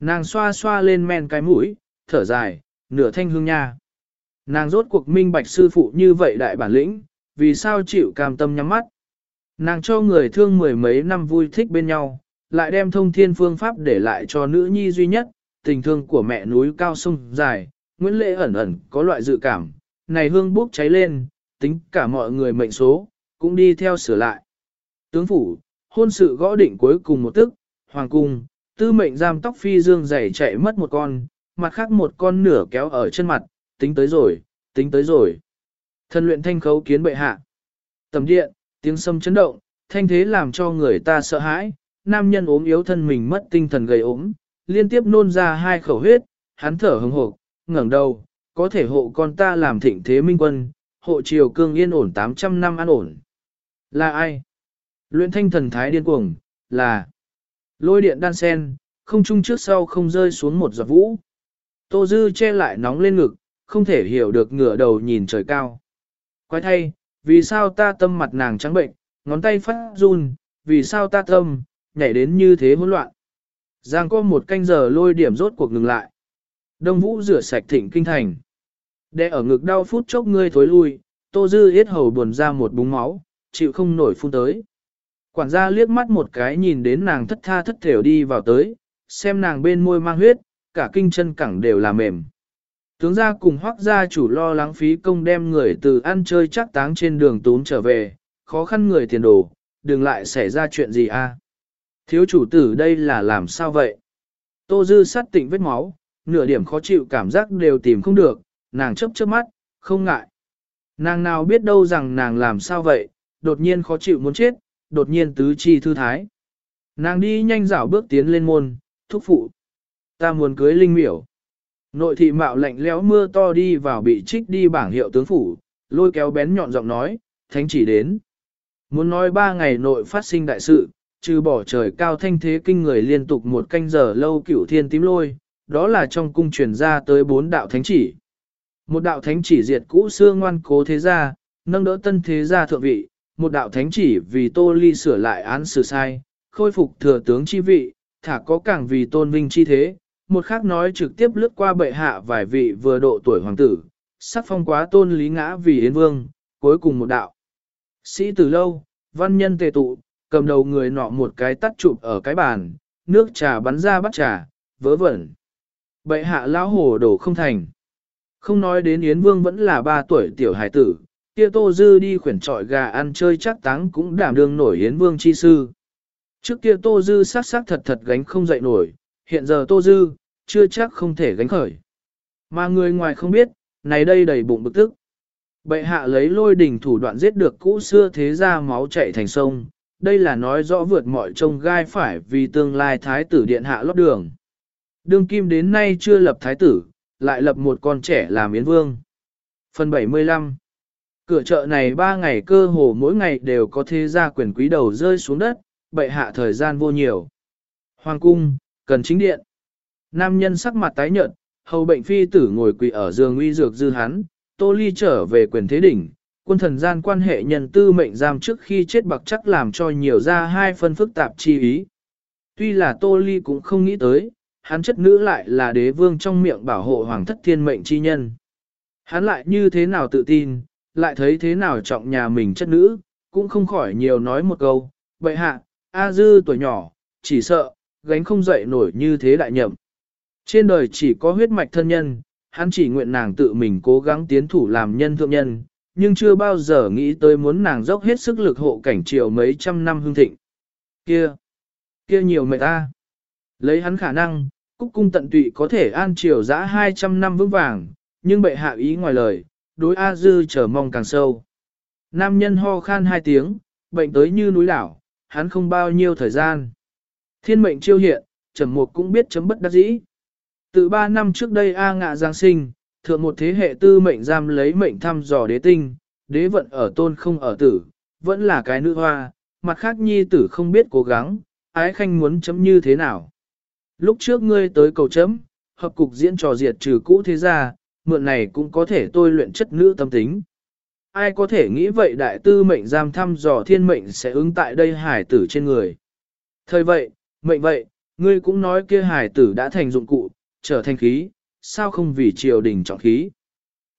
Nàng xoa xoa lên men cái mũi, thở dài, nửa thanh hương nha. Nàng rốt cuộc minh bạch sư phụ như vậy đại bản lĩnh, vì sao chịu cam tâm nhắm mắt. Nàng cho người thương mười mấy năm vui thích bên nhau, lại đem thông thiên phương pháp để lại cho nữ nhi duy nhất, tình thương của mẹ núi cao sông dài, Nguyễn Lệ ẩn ẩn có loại dự cảm, này hương bốc cháy lên, tính cả mọi người mệnh số, cũng đi theo sửa lại. Tướng phủ, hôn sự gõ định cuối cùng một tức, hoàng cung, tư mệnh giam tóc phi dương dày chạy mất một con, mặt khác một con nửa kéo ở chân mặt, tính tới rồi, tính tới rồi. Thân luyện thanh khấu kiến bệ hạ. Tầm điện, tiếng sâm chấn động, thanh thế làm cho người ta sợ hãi, nam nhân ốm yếu thân mình mất tinh thần gầy ốm, liên tiếp nôn ra hai khẩu huyết, hắn thở hồng hộp, ngẩng đầu, có thể hộ con ta làm thịnh thế minh quân, hộ triều cương yên ổn 800 năm an ổn. Là ai? Luyện thanh thần thái điên cuồng, là lôi điện đan sen, không chung trước sau không rơi xuống một giọt vũ. Tô Dư che lại nóng lên ngực, không thể hiểu được ngửa đầu nhìn trời cao. Quái thay, vì sao ta tâm mặt nàng trắng bệnh, ngón tay phát run, vì sao ta tâm, nhảy đến như thế hỗn loạn. Giang có một canh giờ lôi điểm rốt cuộc ngừng lại. Đông vũ rửa sạch thịnh kinh thành. Đệ ở ngực đau phút chốc ngươi thối lui, tô dư yết hầu buồn ra một búng máu, chịu không nổi phun tới. Quản gia liếc mắt một cái nhìn đến nàng thất tha thất thểu đi vào tới, xem nàng bên môi mang huyết, cả kinh chân cẳng đều là mềm. Tướng gia cùng hoác gia chủ lo lắng phí công đem người từ ăn chơi chắc táng trên đường tốn trở về, khó khăn người tiền đồ, đừng lại xảy ra chuyện gì a. Thiếu chủ tử đây là làm sao vậy? Tô dư sát tịnh vết máu, nửa điểm khó chịu cảm giác đều tìm không được, nàng chấp chớp mắt, không ngại. Nàng nào biết đâu rằng nàng làm sao vậy, đột nhiên khó chịu muốn chết, đột nhiên tứ chi thư thái. Nàng đi nhanh dảo bước tiến lên môn, thúc phụ. Ta muốn cưới linh miểu. Nội thị mạo lạnh lẽo mưa to đi vào bị trích đi bảng hiệu tướng phủ, lôi kéo bén nhọn giọng nói, thánh chỉ đến. Muốn nói ba ngày nội phát sinh đại sự, trừ bỏ trời cao thanh thế kinh người liên tục một canh giờ lâu cửu thiên tím lôi, đó là trong cung truyền ra tới bốn đạo thánh chỉ. Một đạo thánh chỉ diệt cũ xưa ngoan cố thế gia, nâng đỡ tân thế gia thượng vị, một đạo thánh chỉ vì tô ly sửa lại án xử sai, khôi phục thừa tướng chi vị, thả có càng vì tôn vinh chi thế, một khác nói trực tiếp lướt qua bệ hạ vài vị vừa độ tuổi hoàng tử, sắc phong quá tôn lý ngã vì yến vương, cuối cùng một đạo. Sĩ từ lâu, văn nhân tề tụ, cầm đầu người nọ một cái tắt chụp ở cái bàn, nước trà bắn ra bắt trà, vớ vẩn. Bệ hạ lão hồ đổ không thành. Không nói đến Yến Vương vẫn là ba tuổi tiểu hải tử, kia Tô Dư đi khuyển trọi gà ăn chơi chắc táng cũng đảm đương nổi Yến Vương chi sư. Trước kia Tô Dư sát sát thật thật gánh không dậy nổi, hiện giờ Tô Dư, chưa chắc không thể gánh khởi. Mà người ngoài không biết, này đây đầy bụng bực tức. Bệ hạ lấy lôi đỉnh thủ đoạn giết được cũ xưa thế ra máu chạy thành sông, đây là nói rõ vượt mọi trông gai phải vì tương lai thái tử điện hạ lót đường. Đương kim đến nay chưa lập thái tử, lại lập một con trẻ làm yến vương. Phần 75 Cửa chợ này ba ngày cơ hồ mỗi ngày đều có thế gia quyền quý đầu rơi xuống đất, bệ hạ thời gian vô nhiều. Hoàng cung, cần chính điện. Nam nhân sắc mặt tái nhợt, hầu bệnh phi tử ngồi quỳ ở giường uy dược dư hắn, tô ly trở về quyền thế đỉnh, quân thần gian quan hệ nhân tư mệnh giam trước khi chết bạc chắc làm cho nhiều ra hai phân phức tạp chi ý. Tuy là tô ly cũng không nghĩ tới, hắn chất nữ lại là đế vương trong miệng bảo hộ hoàng thất thiên mệnh chi nhân. Hắn lại như thế nào tự tin, lại thấy thế nào trọng nhà mình chất nữ, cũng không khỏi nhiều nói một câu, bệ hạ, A dư tuổi nhỏ, chỉ sợ, gánh không dậy nổi như thế đại nhậm. Trên đời chỉ có huyết mạch thân nhân, hắn chỉ nguyện nàng tự mình cố gắng tiến thủ làm nhân thượng nhân, nhưng chưa bao giờ nghĩ tới muốn nàng dốc hết sức lực hộ cảnh triều mấy trăm năm hương thịnh. Kia, kia nhiều mệt ta. Lấy hắn khả năng, cúc cung tận tụy có thể an triều giã 200 năm vững vàng, nhưng bệ hạ ý ngoài lời, đối A Dư chờ mong càng sâu. Nam nhân ho khan hai tiếng, bệnh tới như núi đảo, hắn không bao nhiêu thời gian. Thiên mệnh chiêu hiện, trầm mục cũng biết chấm bất đắc dĩ. Từ ba năm trước đây A ngạ Giáng sinh, thượng một thế hệ tư mệnh giam lấy mệnh thăm dò đế tinh, đế vận ở tôn không ở tử, vẫn là cái nữ hoa, mặt khác nhi tử không biết cố gắng, ái khanh muốn chấm như thế nào. Lúc trước ngươi tới cầu chấm, hợp cục diễn trò diệt trừ cũ thế gia, mượn này cũng có thể tôi luyện chất nữ tâm tính. Ai có thể nghĩ vậy đại tư mệnh giam thăm dò thiên mệnh sẽ ứng tại đây hải tử trên người. Thời vậy, mệnh vậy, ngươi cũng nói kia hải tử đã thành dụng cụ, trở thành khí, sao không vì triều đình trọng khí.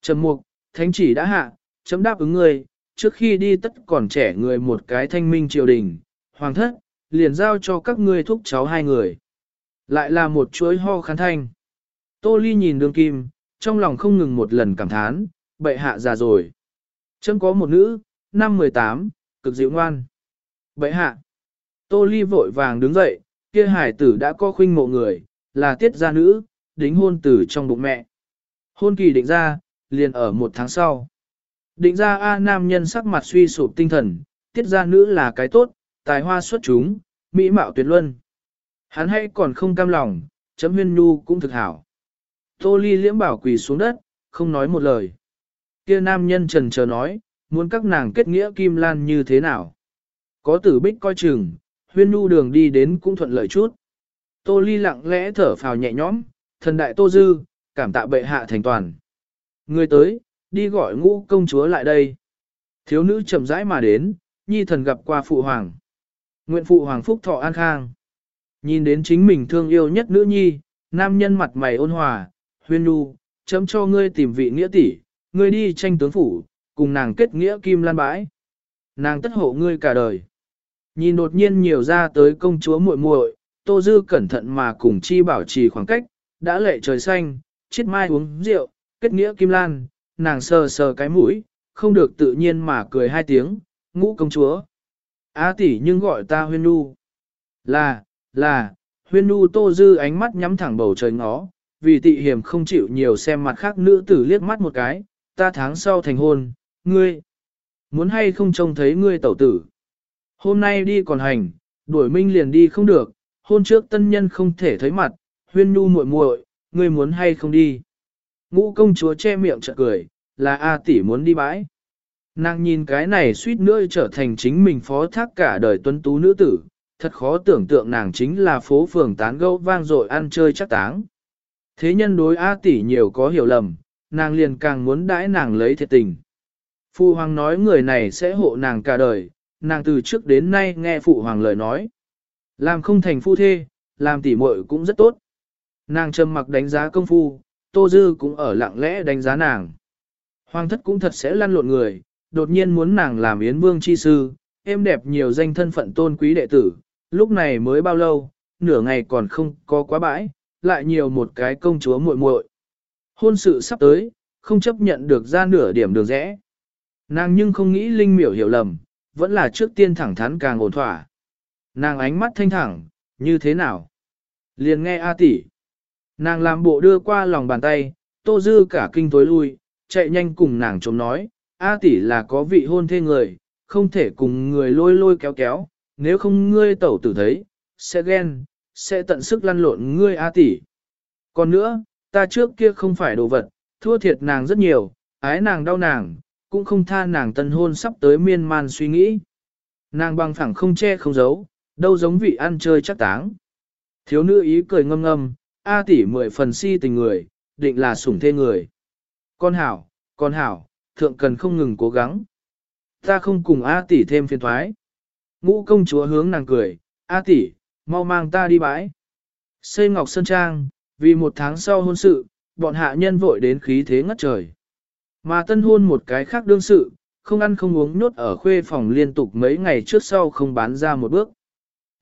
Trầm mục, thánh chỉ đã hạ, chấm đáp ứng ngươi, trước khi đi tất còn trẻ người một cái thanh minh triều đình, hoàng thất, liền giao cho các ngươi thúc cháu hai người. Lại là một chuỗi ho khán thanh. Tô Ly nhìn đường kim, trong lòng không ngừng một lần cảm thán, bệ hạ già rồi. Chấm có một nữ, năm 18, cực dịu ngoan. Bệ hạ. Tô Ly vội vàng đứng dậy, kia hải tử đã có khuynh mộ người, là tiết gia nữ, đính hôn tử trong bụng mẹ. Hôn kỳ định ra, liền ở một tháng sau. Định ra A nam nhân sắc mặt suy sụp tinh thần, tiết gia nữ là cái tốt, tài hoa xuất chúng, mỹ mạo tuyệt luân. Hắn hay còn không cam lòng, chấm huyên nhu cũng thực hảo. Tô ly liễm bảo quỳ xuống đất, không nói một lời. Kia nam nhân trần chờ nói, muốn các nàng kết nghĩa kim lan như thế nào. Có tử bích coi chừng, huyên nhu đường đi đến cũng thuận lợi chút. Tô ly lặng lẽ thở phào nhẹ nhõm, thần đại tô dư, cảm tạ bệ hạ thành toàn. Người tới, đi gọi ngũ công chúa lại đây. Thiếu nữ chậm rãi mà đến, nhi thần gặp qua phụ hoàng. Nguyện phụ hoàng phúc thọ an khang. Nhìn đến chính mình thương yêu nhất nữ nhi, nam nhân mặt mày ôn hòa, huyên nu, chấm cho ngươi tìm vị nghĩa tỷ, ngươi đi tranh tướng phủ, cùng nàng kết nghĩa kim lan bãi. Nàng tất hộ ngươi cả đời. Nhìn đột nhiên nhiều ra tới công chúa muội muội, Tô Dư cẩn thận mà cùng chi bảo trì khoảng cách, đã lệ trời xanh, chiết mai uống rượu, kết nghĩa kim lan, nàng sờ sờ cái mũi, không được tự nhiên mà cười hai tiếng, ngũ công chúa. Á tỷ nhưng gọi ta huyên nu. Là, là, huyên nu tô dư ánh mắt nhắm thẳng bầu trời ngó, vì tị hiểm không chịu nhiều xem mặt khác nữ tử liếc mắt một cái, ta tháng sau thành hôn, ngươi. Muốn hay không trông thấy ngươi tẩu tử. Hôm nay đi còn hành, đuổi minh liền đi không được, hôn trước tân nhân không thể thấy mặt, huyên nu muội muội, ngươi muốn hay không đi. Ngũ công chúa che miệng chợt cười, là A tỷ muốn đi bãi. Nàng nhìn cái này suýt nữa trở thành chính mình phó thác cả đời tuấn tú nữ tử, thật khó tưởng tượng nàng chính là phố phường tán gẫu vang dội ăn chơi chắc táng. Thế nhân đối A tỷ nhiều có hiểu lầm, nàng liền càng muốn đãi nàng lấy thiệt tình. Phụ hoàng nói người này sẽ hộ nàng cả đời, nàng từ trước đến nay nghe phụ hoàng lời nói. Làm không thành phu thê, làm tỷ muội cũng rất tốt. Nàng trầm mặc đánh giá công phu, Tô Dư cũng ở lặng lẽ đánh giá nàng. Hoàng thất cũng thật sẽ lăn lộn người, đột nhiên muốn nàng làm yến vương chi sư, em đẹp nhiều danh thân phận tôn quý đệ tử, lúc này mới bao lâu, nửa ngày còn không có quá bãi, lại nhiều một cái công chúa muội muội. Hôn sự sắp tới, không chấp nhận được ra nửa điểm đường rẽ. Nàng nhưng không nghĩ linh miểu hiểu lầm, vẫn là trước tiên thẳng thắn càng ổn thỏa. Nàng ánh mắt thanh thẳng, như thế nào? Liền nghe A tỷ. Nàng làm bộ đưa qua lòng bàn tay, tô dư cả kinh tối lui, chạy nhanh cùng nàng chống nói, A tỷ là có vị hôn thê người, không thể cùng người lôi lôi kéo kéo, nếu không ngươi tẩu tử thấy, sẽ ghen, sẽ tận sức lăn lộn ngươi A tỷ. Còn nữa, ta trước kia không phải đồ vật, thua thiệt nàng rất nhiều, ái nàng đau nàng, cũng không tha nàng tân hôn sắp tới miên man suy nghĩ. Nàng bằng phẳng không che không giấu, đâu giống vị ăn chơi chắc táng. Thiếu nữ ý cười ngâm ngâm, A tỷ mười phần si tình người, định là sủng thê người. Con hảo, con hảo, thượng cần không ngừng cố gắng. Ta không cùng A tỷ thêm phiền thoái. Ngũ công chúa hướng nàng cười, A tỷ, mau mang ta đi bãi. Xây Ngọc Sơn Trang, vì một tháng sau hôn sự, bọn hạ nhân vội đến khí thế ngất trời. Mà tân hôn một cái khác đương sự, không ăn không uống nhốt ở khuê phòng liên tục mấy ngày trước sau không bán ra một bước.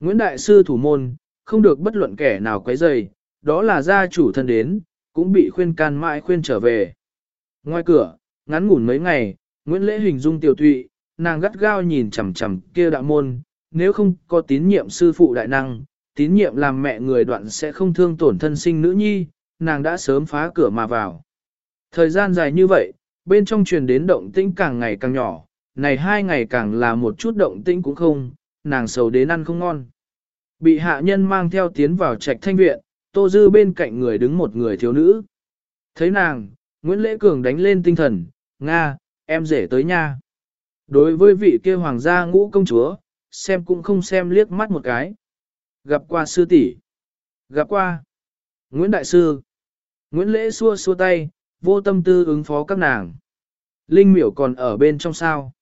Nguyễn Đại Sư thủ môn, không được bất luận kẻ nào quấy rầy, đó là gia chủ thân đến, cũng bị khuyên can mãi khuyên trở về. Ngoài cửa, ngắn ngủn mấy ngày, Nguyễn Lễ hình dung tiểu thụy, nàng gắt gao nhìn chằm chằm kia đạo môn, nếu không có tín nhiệm sư phụ đại năng, tín nhiệm làm mẹ người đoạn sẽ không thương tổn thân sinh nữ nhi, nàng đã sớm phá cửa mà vào. Thời gian dài như vậy, bên trong truyền đến động tĩnh càng ngày càng nhỏ, này hai ngày càng là một chút động tĩnh cũng không, nàng sầu đến ăn không ngon. Bị hạ nhân mang theo tiến vào trạch thanh viện, tô dư bên cạnh người đứng một người thiếu nữ. Thấy nàng, Nguyễn Lễ Cường đánh lên tinh thần, Nga, em rể tới nha. Đối với vị kia hoàng gia ngũ công chúa, xem cũng không xem liếc mắt một cái. Gặp qua sư tỷ, Gặp qua. Nguyễn Đại Sư. Nguyễn Lễ xua xua tay, vô tâm tư ứng phó các nàng. Linh miểu còn ở bên trong sao.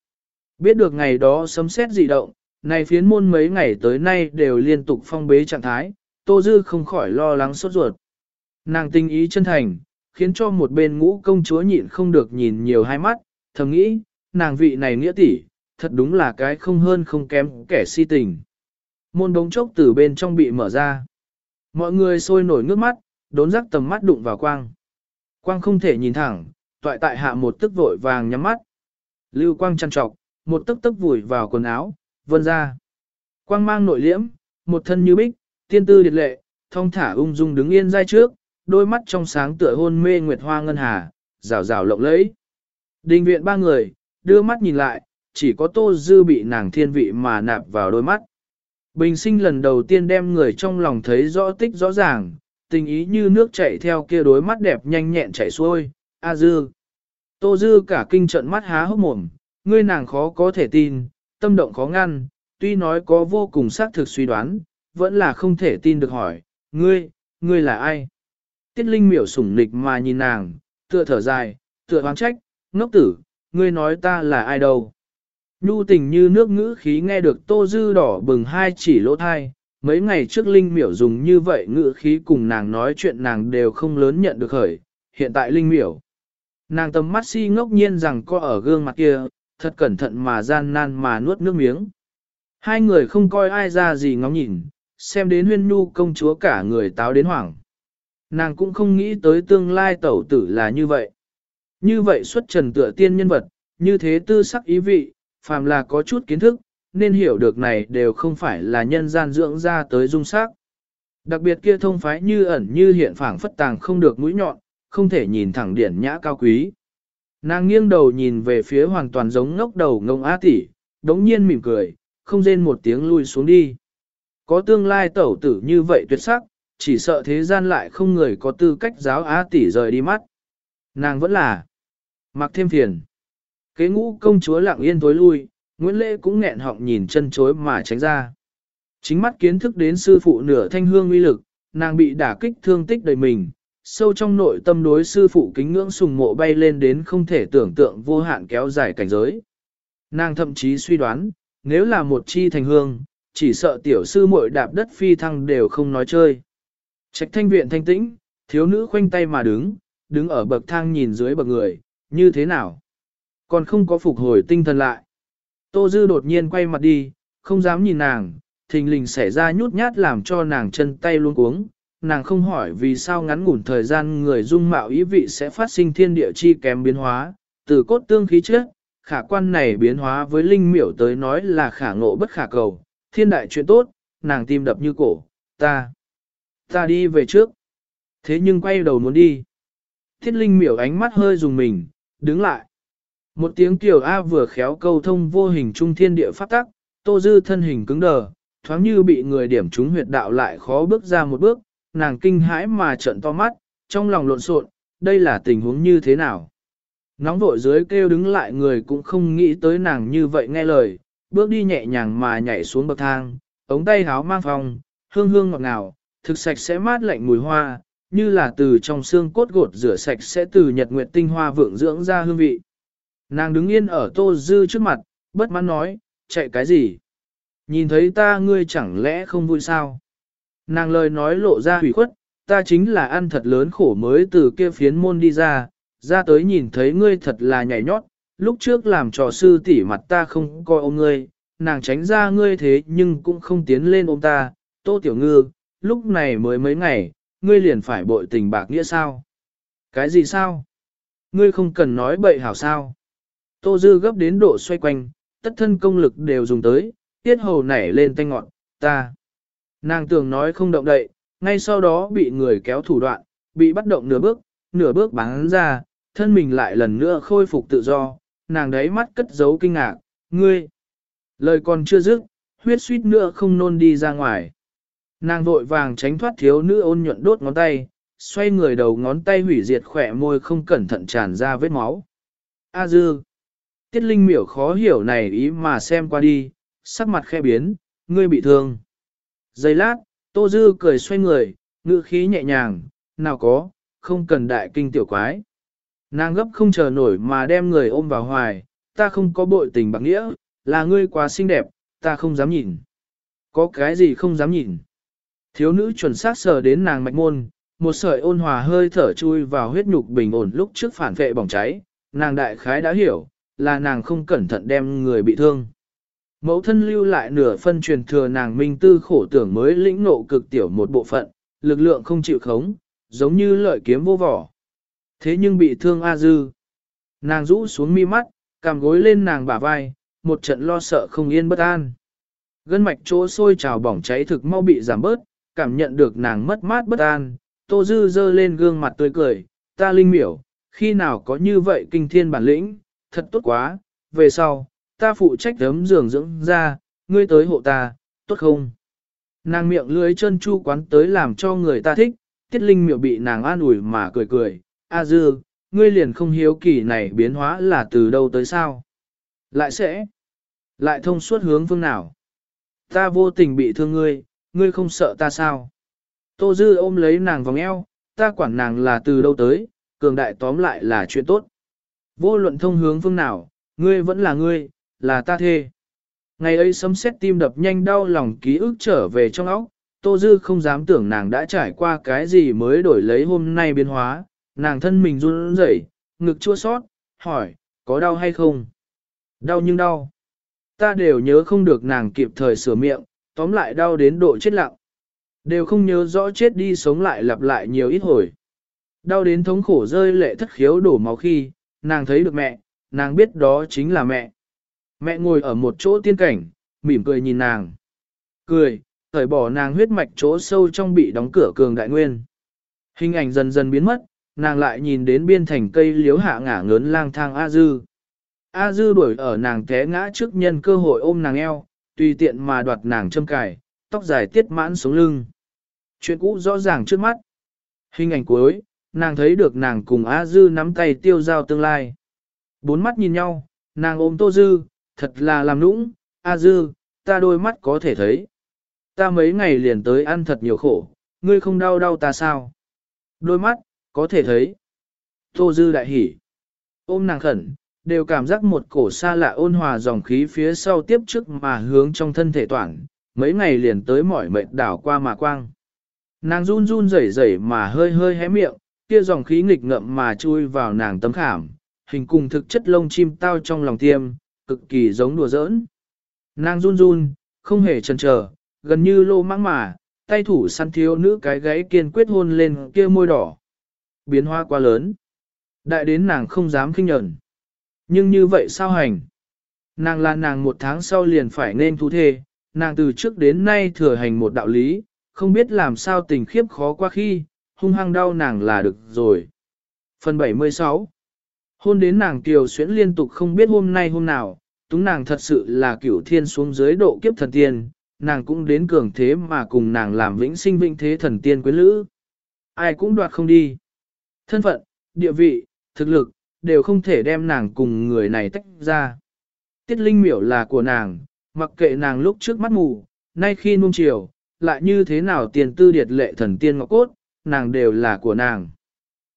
Biết được ngày đó sấm xét dị động, này phiến môn mấy ngày tới nay đều liên tục phong bế trạng thái, Tô Dư không khỏi lo lắng sốt ruột. Nàng tinh ý chân thành, khiến cho một bên ngũ công chúa nhịn không được nhìn nhiều hai mắt, thầm nghĩ, nàng vị này nghĩa tỷ, thật đúng là cái không hơn không kém kẻ si tình. Môn đống chốc từ bên trong bị mở ra. Mọi người sôi nổi ngước mắt, đốn rắc tầm mắt đụng vào quang. Quang không thể nhìn thẳng, toại tại hạ một tức vội vàng nhắm mắt. Lưu quang chăn trọc, một tức tức vùi vào quần áo, vân ra. Quang mang nội liễm, một thân như bích, tiên tư điệt lệ, thông thả ung dung đứng yên dai trước, đôi mắt trong sáng tựa hôn mê nguyệt hoa ngân hà, rào rào lộng lẫy. Đình viện ba người, đưa mắt nhìn lại, chỉ có tô dư bị nàng thiên vị mà nạp vào đôi mắt. Bình sinh lần đầu tiên đem người trong lòng thấy rõ tích rõ ràng, tình ý như nước chảy theo kia đôi mắt đẹp nhanh nhẹn chảy xuôi, A dư. Tô dư cả kinh trận mắt há hốc mồm, ngươi nàng khó có thể tin, tâm động khó ngăn, tuy nói có vô cùng xác thực suy đoán, vẫn là không thể tin được hỏi, ngươi, ngươi là ai? Tiết Linh miểu sủng nịch mà nhìn nàng, tựa thở dài, tựa hoang trách, ngốc tử, ngươi nói ta là ai đâu? Nhu tình như nước ngữ khí nghe được tô dư đỏ bừng hai chỉ lỗ thai, mấy ngày trước Linh miểu dùng như vậy ngữ khí cùng nàng nói chuyện nàng đều không lớn nhận được khởi, hiện tại Linh miểu. Nàng tầm mắt si ngốc nhiên rằng có ở gương mặt kia, thật cẩn thận mà gian nan mà nuốt nước miếng. Hai người không coi ai ra gì ngóng nhìn, xem đến huyên nhu công chúa cả người táo đến hoảng. Nàng cũng không nghĩ tới tương lai tẩu tử là như vậy. Như vậy xuất trần tựa tiên nhân vật, như thế tư sắc ý vị, phàm là có chút kiến thức, nên hiểu được này đều không phải là nhân gian dưỡng ra tới dung sắc. Đặc biệt kia thông phái như ẩn như hiện phảng phất tàng không được mũi nhọn, không thể nhìn thẳng điển nhã cao quý. Nàng nghiêng đầu nhìn về phía hoàn toàn giống ngốc đầu ngông á tỷ, đống nhiên mỉm cười, không rên một tiếng lui xuống đi. Có tương lai tẩu tử như vậy tuyệt sắc, chỉ sợ thế gian lại không người có tư cách giáo á tỷ rời đi mắt. Nàng vẫn là mặc thêm phiền. Kế ngũ công chúa lặng yên tối lui, Nguyễn Lễ cũng nghẹn họng nhìn chân chối mà tránh ra. Chính mắt kiến thức đến sư phụ nửa thanh hương uy lực, nàng bị đả kích thương tích đầy mình, sâu trong nội tâm đối sư phụ kính ngưỡng sùng mộ bay lên đến không thể tưởng tượng vô hạn kéo dài cảnh giới. Nàng thậm chí suy đoán, nếu là một chi thành hương, chỉ sợ tiểu sư muội đạp đất phi thăng đều không nói chơi. Trạch thanh viện thanh tĩnh, thiếu nữ khoanh tay mà đứng, đứng ở bậc thang nhìn dưới bậc người, như thế nào? Còn không có phục hồi tinh thần lại. Tô Dư đột nhiên quay mặt đi, không dám nhìn nàng, thình lình xảy ra nhút nhát làm cho nàng chân tay luôn cuống. Nàng không hỏi vì sao ngắn ngủn thời gian người dung mạo ý vị sẽ phát sinh thiên địa chi kém biến hóa, từ cốt tương khí trước, khả quan này biến hóa với linh miểu tới nói là khả ngộ bất khả cầu, thiên đại chuyện tốt, nàng tim đập như cổ, ta, ta đi về trước. Thế nhưng quay đầu muốn đi. Thiết linh miểu ánh mắt hơi dùng mình, đứng lại. Một tiếng tiểu A vừa khéo câu thông vô hình trung thiên địa pháp tắc, tô dư thân hình cứng đờ, thoáng như bị người điểm trúng huyệt đạo lại khó bước ra một bước, nàng kinh hãi mà trợn to mắt, trong lòng lộn xộn, đây là tình huống như thế nào? Nóng vội dưới kêu đứng lại người cũng không nghĩ tới nàng như vậy nghe lời, bước đi nhẹ nhàng mà nhảy xuống bậc thang, ống tay háo mang phong, hương hương ngọt ngào, thực sạch sẽ mát lạnh mùi hoa, như là từ trong xương cốt gột rửa sạch sẽ từ nhật nguyệt tinh hoa vượng dưỡng ra hương vị. Nàng đứng yên ở tô dư trước mặt, bất mãn nói, chạy cái gì? Nhìn thấy ta ngươi chẳng lẽ không vui sao? Nàng lời nói lộ ra hủy khuất, ta chính là ăn thật lớn khổ mới từ kia phiến môn đi ra, ra tới nhìn thấy ngươi thật là nhảy nhót, lúc trước làm trò sư tỉ mặt ta không coi ôm ngươi, nàng tránh ra ngươi thế nhưng cũng không tiến lên ôm ta, tô tiểu ngư, lúc này mới mấy ngày, ngươi liền phải bội tình bạc nghĩa sao? Cái gì sao? Ngươi không cần nói bậy hảo sao? Tô dư gấp đến độ xoay quanh, tất thân công lực đều dùng tới, tiết hầu nảy lên tay ngọn, ta. Nàng tưởng nói không động đậy, ngay sau đó bị người kéo thủ đoạn, bị bắt động nửa bước, nửa bước bắn ra, thân mình lại lần nữa khôi phục tự do, nàng đấy mắt cất giấu kinh ngạc, ngươi. Lời còn chưa dứt, huyết suýt nữa không nôn đi ra ngoài. Nàng vội vàng tránh thoát thiếu nữ ôn nhuận đốt ngón tay, xoay người đầu ngón tay hủy diệt khỏe môi không cẩn thận tràn ra vết máu. A dư. Tiết linh miểu khó hiểu này ý mà xem qua đi, sắc mặt khe biến, ngươi bị thương. Giây lát, tô dư cười xoay người, ngữ khí nhẹ nhàng, nào có, không cần đại kinh tiểu quái. Nàng gấp không chờ nổi mà đem người ôm vào hoài, ta không có bội tình bạc nghĩa, là ngươi quá xinh đẹp, ta không dám nhìn. Có cái gì không dám nhìn. Thiếu nữ chuẩn xác sờ đến nàng mạch môn, một sợi ôn hòa hơi thở chui vào huyết nhục bình ổn lúc trước phản vệ bỏng cháy, nàng đại khái đã hiểu, là nàng không cẩn thận đem người bị thương. Mẫu thân lưu lại nửa phân truyền thừa nàng minh tư khổ tưởng mới lĩnh ngộ cực tiểu một bộ phận, lực lượng không chịu khống, giống như lợi kiếm vô vỏ. Thế nhưng bị thương A Dư. Nàng rũ xuống mi mắt, cằm gối lên nàng bả vai, một trận lo sợ không yên bất an. Gân mạch chỗ sôi trào bỏng cháy thực mau bị giảm bớt, cảm nhận được nàng mất mát bất an, Tô Dư dơ lên gương mặt tươi cười, ta linh miểu, khi nào có như vậy kinh thiên bản lĩnh, thật tốt quá, về sau, ta phụ trách đấm giường dưỡng ra, ngươi tới hộ ta, tốt không? Nàng miệng lưới chân chu quán tới làm cho người ta thích, tiết linh Miểu bị nàng an ủi mà cười cười, A dư, ngươi liền không hiếu kỳ này biến hóa là từ đâu tới sao? Lại sẽ, lại thông suốt hướng phương nào? Ta vô tình bị thương ngươi, ngươi không sợ ta sao? Tô dư ôm lấy nàng vòng eo, ta quản nàng là từ đâu tới, cường đại tóm lại là chuyện tốt. Vô luận thông hướng phương nào, ngươi vẫn là ngươi, là ta thê. Ngày ấy sấm xét tim đập nhanh đau lòng ký ức trở về trong óc, Tô Dư không dám tưởng nàng đã trải qua cái gì mới đổi lấy hôm nay biến hóa, nàng thân mình run rẩy, ngực chua sót, hỏi, có đau hay không? Đau nhưng đau. Ta đều nhớ không được nàng kịp thời sửa miệng, tóm lại đau đến độ chết lặng. Đều không nhớ rõ chết đi sống lại lặp lại nhiều ít hồi. Đau đến thống khổ rơi lệ thất khiếu đổ máu khi, nàng thấy được mẹ, nàng biết đó chính là mẹ. Mẹ ngồi ở một chỗ tiên cảnh, mỉm cười nhìn nàng. Cười, cởi bỏ nàng huyết mạch chỗ sâu trong bị đóng cửa cường đại nguyên. Hình ảnh dần dần biến mất, nàng lại nhìn đến biên thành cây liếu hạ ngả ngớn lang thang A Dư. A Dư đuổi ở nàng té ngã trước nhân cơ hội ôm nàng eo, tùy tiện mà đoạt nàng châm cài, tóc dài tiết mãn xuống lưng. Chuyện cũ rõ ràng trước mắt. Hình ảnh cuối, nàng thấy được nàng cùng A Dư nắm tay tiêu giao tương lai. Bốn mắt nhìn nhau, nàng ôm Tô Dư, thật là làm nũng, A Dư, ta đôi mắt có thể thấy. Ta mấy ngày liền tới ăn thật nhiều khổ, ngươi không đau đau ta sao? Đôi mắt, có thể thấy. Tô Dư đại hỉ. Ôm nàng khẩn, đều cảm giác một cổ xa lạ ôn hòa dòng khí phía sau tiếp trước mà hướng trong thân thể toàn, mấy ngày liền tới mỏi mệt đảo qua mà quang. Nàng run run rẩy rẩy mà hơi hơi hé miệng, kia dòng khí nghịch ngậm mà chui vào nàng tấm khảm, hình cùng thực chất lông chim tao trong lòng tiêm, cực kỳ giống đùa giỡn. Nàng run run, không hề chần chờ, gần như lô mãng mà, tay thủ săn thiếu nữ cái gáy kiên quyết hôn lên kia môi đỏ. Biến hoa quá lớn. Đại đến nàng không dám kinh nhận. Nhưng như vậy sao hành? Nàng là nàng một tháng sau liền phải nên thu thê, nàng từ trước đến nay thừa hành một đạo lý, không biết làm sao tình khiếp khó qua khi, hung hăng đau nàng là được rồi. Phần 76 Hôn đến nàng kiều xuyễn liên tục không biết hôm nay hôm nào, túng nàng thật sự là cửu thiên xuống dưới độ kiếp thần tiên, nàng cũng đến cường thế mà cùng nàng làm vĩnh sinh vĩnh thế thần tiên quyến lữ. Ai cũng đoạt không đi. Thân phận, địa vị, thực lực, đều không thể đem nàng cùng người này tách ra. Tiết linh miểu là của nàng, mặc kệ nàng lúc trước mắt mù, nay khi nung chiều, lại như thế nào tiền tư điệt lệ thần tiên ngọc cốt, nàng đều là của nàng.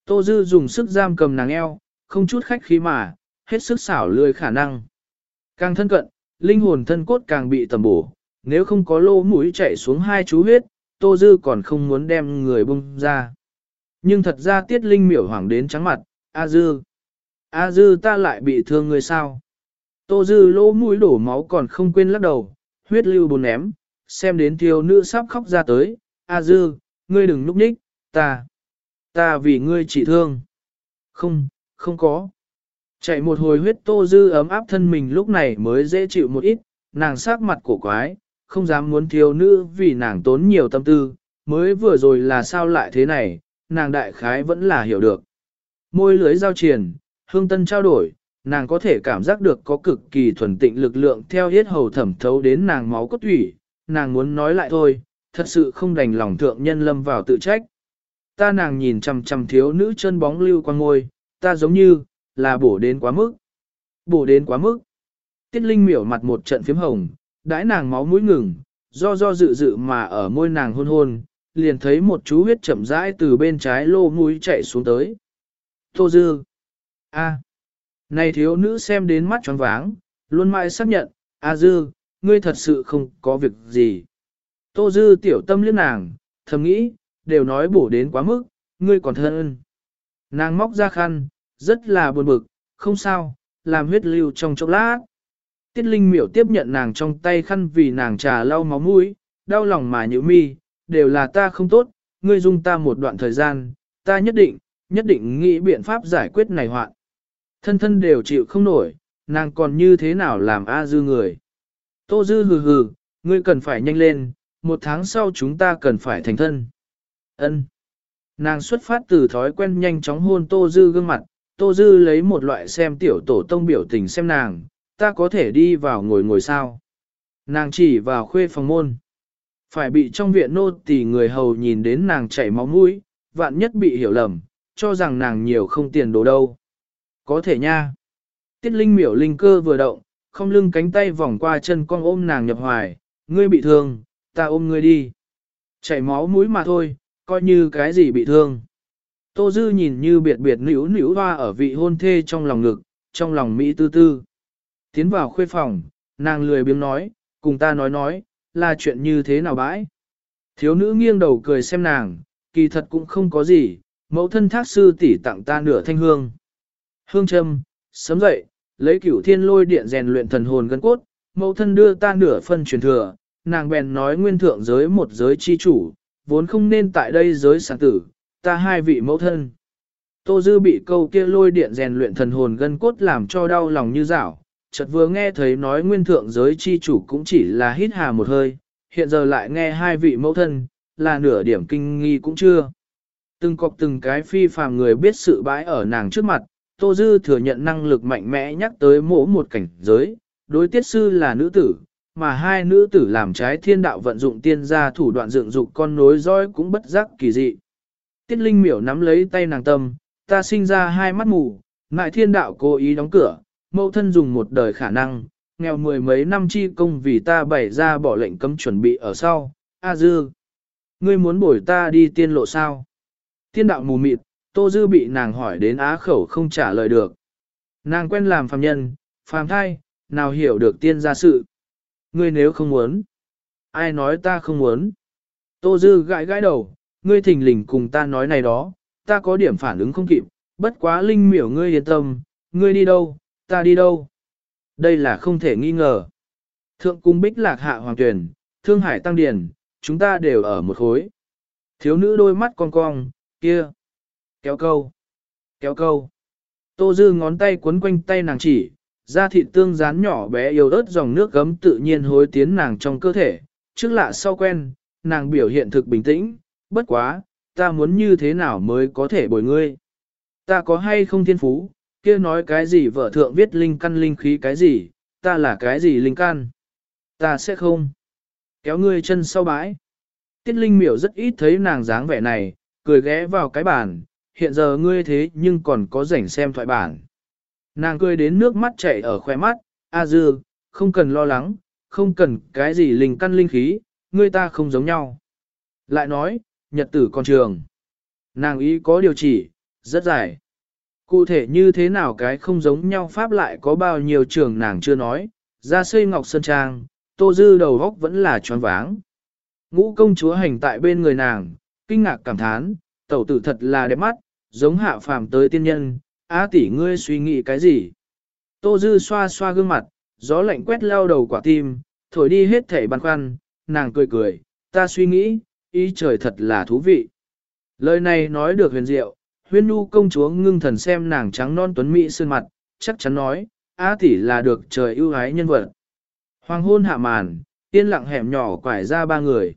Tô Dư dùng sức giam cầm nàng eo, không chút khách khí mà, hết sức xảo lười khả năng. Càng thân cận, linh hồn thân cốt càng bị tầm bổ, nếu không có lô mũi chạy xuống hai chú huyết, Tô Dư còn không muốn đem người bung ra. Nhưng thật ra tiết linh miểu hoảng đến trắng mặt, A Dư. A Dư ta lại bị thương người sao? Tô Dư lỗ mũi đổ máu còn không quên lắc đầu, huyết lưu bồn ném, xem đến thiếu nữ sắp khóc ra tới. A Dư, ngươi đừng núp nhích, ta, ta vì ngươi chỉ thương. Không, không có. Chạy một hồi huyết Tô Dư ấm áp thân mình lúc này mới dễ chịu một ít, nàng sắc mặt cổ quái, không dám muốn thiếu nữ vì nàng tốn nhiều tâm tư, mới vừa rồi là sao lại thế này, nàng đại khái vẫn là hiểu được. Môi lưới giao triền, hương tân trao đổi, nàng có thể cảm giác được có cực kỳ thuần tịnh lực lượng theo hết hầu thẩm thấu đến nàng máu cốt thủy, nàng muốn nói lại thôi, thật sự không đành lòng thượng nhân lâm vào tự trách. Ta nàng nhìn chằm chằm thiếu nữ chân bóng lưu quang ngôi, ta giống như, là bổ đến quá mức. Bổ đến quá mức. Tiết Linh miểu mặt một trận phím hồng, đãi nàng máu mũi ngừng, do do dự dự mà ở môi nàng hôn hôn, liền thấy một chú huyết chậm rãi từ bên trái lô mũi chạy xuống tới. Tô Dư. A. Này thiếu nữ xem đến mắt tròn váng, luôn mãi xác nhận, A Dư, ngươi thật sự không có việc gì. Tô Dư tiểu tâm liếc nàng, thầm nghĩ, đều nói bổ đến quá mức, ngươi còn thân. Nàng móc ra khăn, rất là buồn bực, không sao, làm huyết lưu trong chốc lát. Tiết Linh miểu tiếp nhận nàng trong tay khăn vì nàng trà lau máu mũi, đau lòng mà nhữ mi, đều là ta không tốt, ngươi dung ta một đoạn thời gian, ta nhất định, nhất định nghĩ biện pháp giải quyết này hoạn. Thân thân đều chịu không nổi, nàng còn như thế nào làm A dư người. Tô dư hừ hừ, ngươi cần phải nhanh lên, một tháng sau chúng ta cần phải thành thân. Ân. Nàng xuất phát từ thói quen nhanh chóng hôn Tô dư gương mặt, Tô dư lấy một loại xem tiểu tổ tông biểu tình xem nàng, ta có thể đi vào ngồi ngồi sao. Nàng chỉ vào khuê phòng môn. Phải bị trong viện nô tỳ người hầu nhìn đến nàng chảy máu mũi, vạn nhất bị hiểu lầm, cho rằng nàng nhiều không tiền đồ đâu. Có thể nha. Tiết linh miểu linh cơ vừa động, không lưng cánh tay vòng qua chân con ôm nàng nhập hoài, ngươi bị thương, ta ôm ngươi đi. Chảy máu mũi mà thôi, coi như cái gì bị thương. Tô Dư nhìn như biệt biệt nữ nữ hoa ở vị hôn thê trong lòng ngực, trong lòng Mỹ tư tư. Tiến vào khuê phòng, nàng lười biếng nói, cùng ta nói nói, là chuyện như thế nào bãi. Thiếu nữ nghiêng đầu cười xem nàng, kỳ thật cũng không có gì, mẫu thân thác sư tỷ tặng ta nửa thanh hương. Hương châm, sớm dậy, lấy cửu thiên lôi điện rèn luyện thần hồn gân cốt, mẫu thân đưa ta nửa phân truyền thừa, nàng bèn nói nguyên thượng giới một giới chi chủ, vốn không nên tại đây giới sản tử, ta hai vị mẫu thân. Tô Dư bị câu kia lôi điện rèn luyện thần hồn gân cốt làm cho đau lòng như rảo, chợt vừa nghe thấy nói nguyên thượng giới chi chủ cũng chỉ là hít hà một hơi, hiện giờ lại nghe hai vị mẫu thân, là nửa điểm kinh nghi cũng chưa. Từng cọc từng cái phi phàm người biết sự bãi ở nàng trước mặt, Tô Dư thừa nhận năng lực mạnh mẽ nhắc tới mỗi một cảnh giới, đối tiết sư là nữ tử, mà hai nữ tử làm trái thiên đạo vận dụng tiên gia thủ đoạn dựng dục con nối dõi cũng bất giác kỳ dị. Tiết Linh miểu nắm lấy tay nàng tâm, ta sinh ra hai mắt mù, ngại thiên đạo cố ý đóng cửa, mẫu thân dùng một đời khả năng, nghèo mười mấy năm chi công vì ta bày ra bỏ lệnh cấm chuẩn bị ở sau, A Dư. Ngươi muốn bổi ta đi tiên lộ sao? Tiên đạo mù mịt, Tô Dư bị nàng hỏi đến á khẩu không trả lời được. Nàng quen làm phàm nhân, phàm thai, nào hiểu được tiên gia sự. Ngươi nếu không muốn. Ai nói ta không muốn? Tô Dư gãi gãi đầu, ngươi thình lình cùng ta nói này đó, ta có điểm phản ứng không kịp, bất quá linh miểu ngươi yên tâm, ngươi đi đâu, ta đi đâu. Đây là không thể nghi ngờ. Thượng cung bích lạc hạ hoàng tuyển, thương hải tăng điển, chúng ta đều ở một khối. Thiếu nữ đôi mắt cong cong, kia. Kéo câu. Kéo câu. Tô dư ngón tay quấn quanh tay nàng chỉ, da thịt tương rán nhỏ bé yếu ớt dòng nước gấm tự nhiên hối tiến nàng trong cơ thể. Trước lạ sau quen, nàng biểu hiện thực bình tĩnh, bất quá, ta muốn như thế nào mới có thể bồi ngươi. Ta có hay không thiên phú, kia nói cái gì vợ thượng viết linh căn linh khí cái gì, ta là cái gì linh căn. Ta sẽ không. Kéo ngươi chân sau bãi. Tiết linh miểu rất ít thấy nàng dáng vẻ này, cười ghé vào cái bàn, hiện giờ ngươi thế nhưng còn có rảnh xem thoại bản. Nàng cười đến nước mắt chảy ở khóe mắt, A dư, không cần lo lắng, không cần cái gì linh căn linh khí, ngươi ta không giống nhau. Lại nói, nhật tử con trường. Nàng ý có điều chỉ, rất dài. Cụ thể như thế nào cái không giống nhau pháp lại có bao nhiêu trường nàng chưa nói, ra xây ngọc sơn trang, tô dư đầu góc vẫn là tròn váng. Ngũ công chúa hành tại bên người nàng, kinh ngạc cảm thán, tẩu tử thật là đẹp mắt, giống hạ phàm tới tiên nhân, á tỷ ngươi suy nghĩ cái gì? Tô dư xoa xoa gương mặt, gió lạnh quét lao đầu quả tim, thổi đi hết thảy băn khoăn, nàng cười cười, ta suy nghĩ, ý trời thật là thú vị. Lời này nói được huyền diệu, huyên nu công chúa ngưng thần xem nàng trắng non tuấn mỹ sơn mặt, chắc chắn nói, á tỷ là được trời ưu ái nhân vật. Hoàng hôn hạ màn, yên lặng hẻm nhỏ quải ra ba người.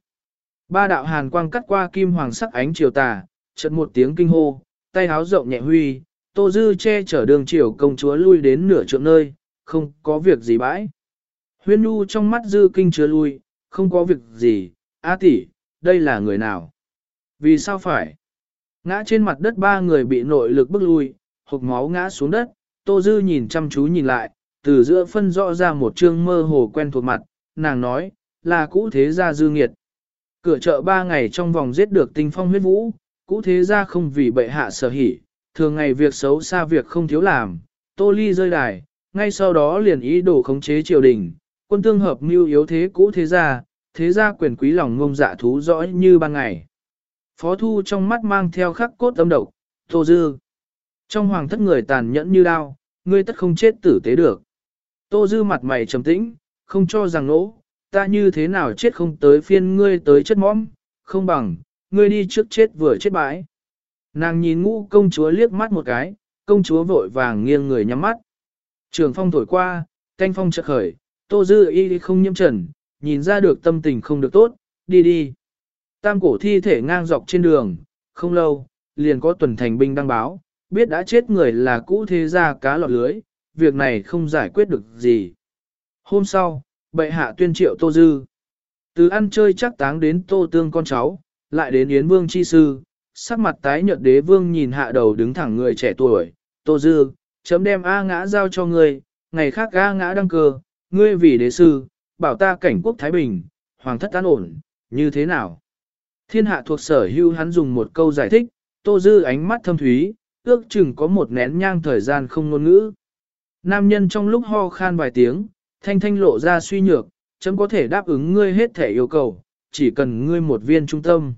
Ba đạo hàn quang cắt qua kim hoàng sắc ánh chiều tà, chợt một tiếng kinh hô, tay háo rộng nhẹ huy, tô dư che chở đường chiều công chúa lui đến nửa trượng nơi, không có việc gì bãi. Huyên nu trong mắt dư kinh chứa lui, không có việc gì, á tỷ, đây là người nào? Vì sao phải? Ngã trên mặt đất ba người bị nội lực bức lui, hộp máu ngã xuống đất, Tô Dư nhìn chăm chú nhìn lại, từ giữa phân rõ ra một trương mơ hồ quen thuộc mặt, nàng nói, là cũ thế gia dư nghiệt. Cửa chợ ba ngày trong vòng giết được tinh phong huyết vũ, cũ thế gia không vì bệ hạ sở hỉ, thường ngày việc xấu xa việc không thiếu làm, Tô Ly rơi đài, ngay sau đó liền ý đồ khống chế triều đình, quân tương hợp mưu yếu thế cũ thế gia, thế gia quyền quý lòng ngông dạ thú rõ như ban ngày. Phó thu trong mắt mang theo khắc cốt âm độc, Tô Dư. Trong hoàng thất người tàn nhẫn như đao, ngươi tất không chết tử tế được. Tô Dư mặt mày trầm tĩnh, không cho rằng nỗ, ta như thế nào chết không tới phiên ngươi tới chất mõm, không bằng, ngươi đi trước chết vừa chết bãi. Nàng nhìn ngũ công chúa liếc mắt một cái, công chúa vội vàng nghiêng người nhắm mắt. Trường phong thổi qua, canh phong chợt khởi, tô dư y không nhiễm trần, nhìn ra được tâm tình không được tốt, đi đi. Tam cổ thi thể ngang dọc trên đường, không lâu, liền có tuần thành binh đăng báo, biết đã chết người là cũ thế gia cá lọt lưới, việc này không giải quyết được gì. Hôm sau, bệ hạ tuyên triệu Tô Dư. Từ ăn chơi chắc táng đến Tô Tương con cháu, lại đến Yến Vương chi sư, sắc mặt tái nhợt đế vương nhìn hạ đầu đứng thẳng người trẻ tuổi, Tô Dư, chấm đem A ngã giao cho ngươi, ngày khác A ngã đăng cơ, ngươi vì đế sư, bảo ta cảnh quốc Thái Bình, hoàng thất an ổn, như thế nào? Thiên hạ thuộc sở hưu hắn dùng một câu giải thích, Tô Dư ánh mắt thâm thúy, ước chừng có một nén nhang thời gian không ngôn ngữ. Nam nhân trong lúc ho khan vài tiếng, thanh thanh lộ ra suy nhược, chấm có thể đáp ứng ngươi hết thể yêu cầu, chỉ cần ngươi một viên trung tâm.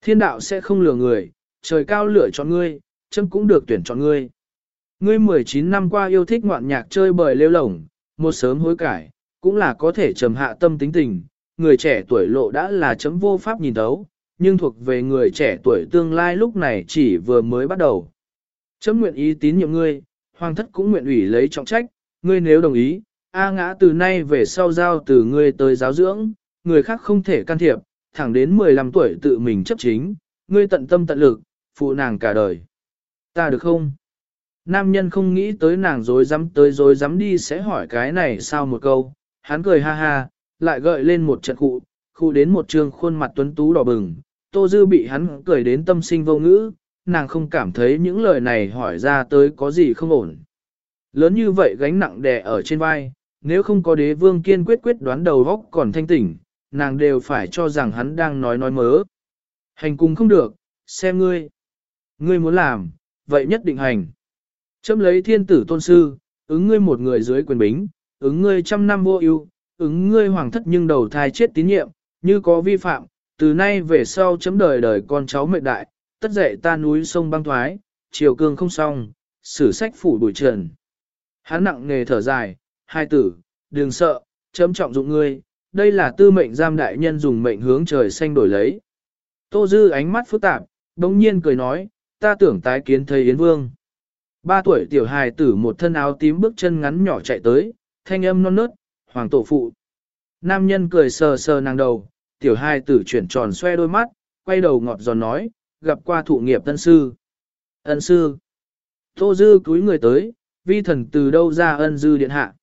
Thiên đạo sẽ không lừa người, trời cao lựa chọn ngươi, chấm cũng được tuyển chọn ngươi. Ngươi 19 năm qua yêu thích ngoạn nhạc chơi bời lêu lổng, một sớm hối cải, cũng là có thể trầm hạ tâm tính tình, người trẻ tuổi lộ đã là chấm vô pháp nhìn thấu, nhưng thuộc về người trẻ tuổi tương lai lúc này chỉ vừa mới bắt đầu. Chấm nguyện ý tín nhiệm ngươi, hoàng thất cũng nguyện ủy lấy trọng trách, ngươi nếu đồng ý, A ngã từ nay về sau giao từ ngươi tới giáo dưỡng, người khác không thể can thiệp, thẳng đến 15 tuổi tự mình chấp chính, ngươi tận tâm tận lực, phụ nàng cả đời. Ta được không? Nam nhân không nghĩ tới nàng dối dám tới dối dám đi sẽ hỏi cái này sao một câu, hắn cười ha ha, lại gợi lên một trận cụ, khu đến một trường khuôn mặt tuấn tú đỏ bừng, Tô Dư bị hắn cười đến tâm sinh vô ngữ, nàng không cảm thấy những lời này hỏi ra tới có gì không ổn. Lớn như vậy gánh nặng đè ở trên vai, nếu không có đế vương kiên quyết quyết đoán đầu góc còn thanh tỉnh, nàng đều phải cho rằng hắn đang nói nói mớ. Hành cùng không được, xem ngươi. Ngươi muốn làm, vậy nhất định hành. Chấm lấy thiên tử tôn sư, ứng ngươi một người dưới quyền bính, ứng ngươi trăm năm vô ưu, ứng ngươi hoàng thất nhưng đầu thai chết tín nhiệm, như có vi phạm, từ nay về sau chấm đời đời con cháu mệnh đại, tất dậy ta núi sông băng thoái, chiều cương không xong, sử sách phủ bụi trần. Hắn nặng nghề thở dài, hai tử, đừng sợ, chấm trọng dụng ngươi, đây là tư mệnh giam đại nhân dùng mệnh hướng trời xanh đổi lấy. Tô Dư ánh mắt phức tạp, đồng nhiên cười nói, ta tưởng tái kiến thầy Yến Vương. Ba tuổi tiểu hài tử một thân áo tím bước chân ngắn nhỏ chạy tới, thanh âm non nớt, hoàng tổ phụ. Nam nhân cười sờ sờ nàng đầu, tiểu hai tử chuyển tròn xoe đôi mắt, quay đầu ngọt giòn nói, gặp qua thụ nghiệp tân sư. Ân sư. Tô dư cúi người tới, vi thần từ đâu ra ân dư điện hạ.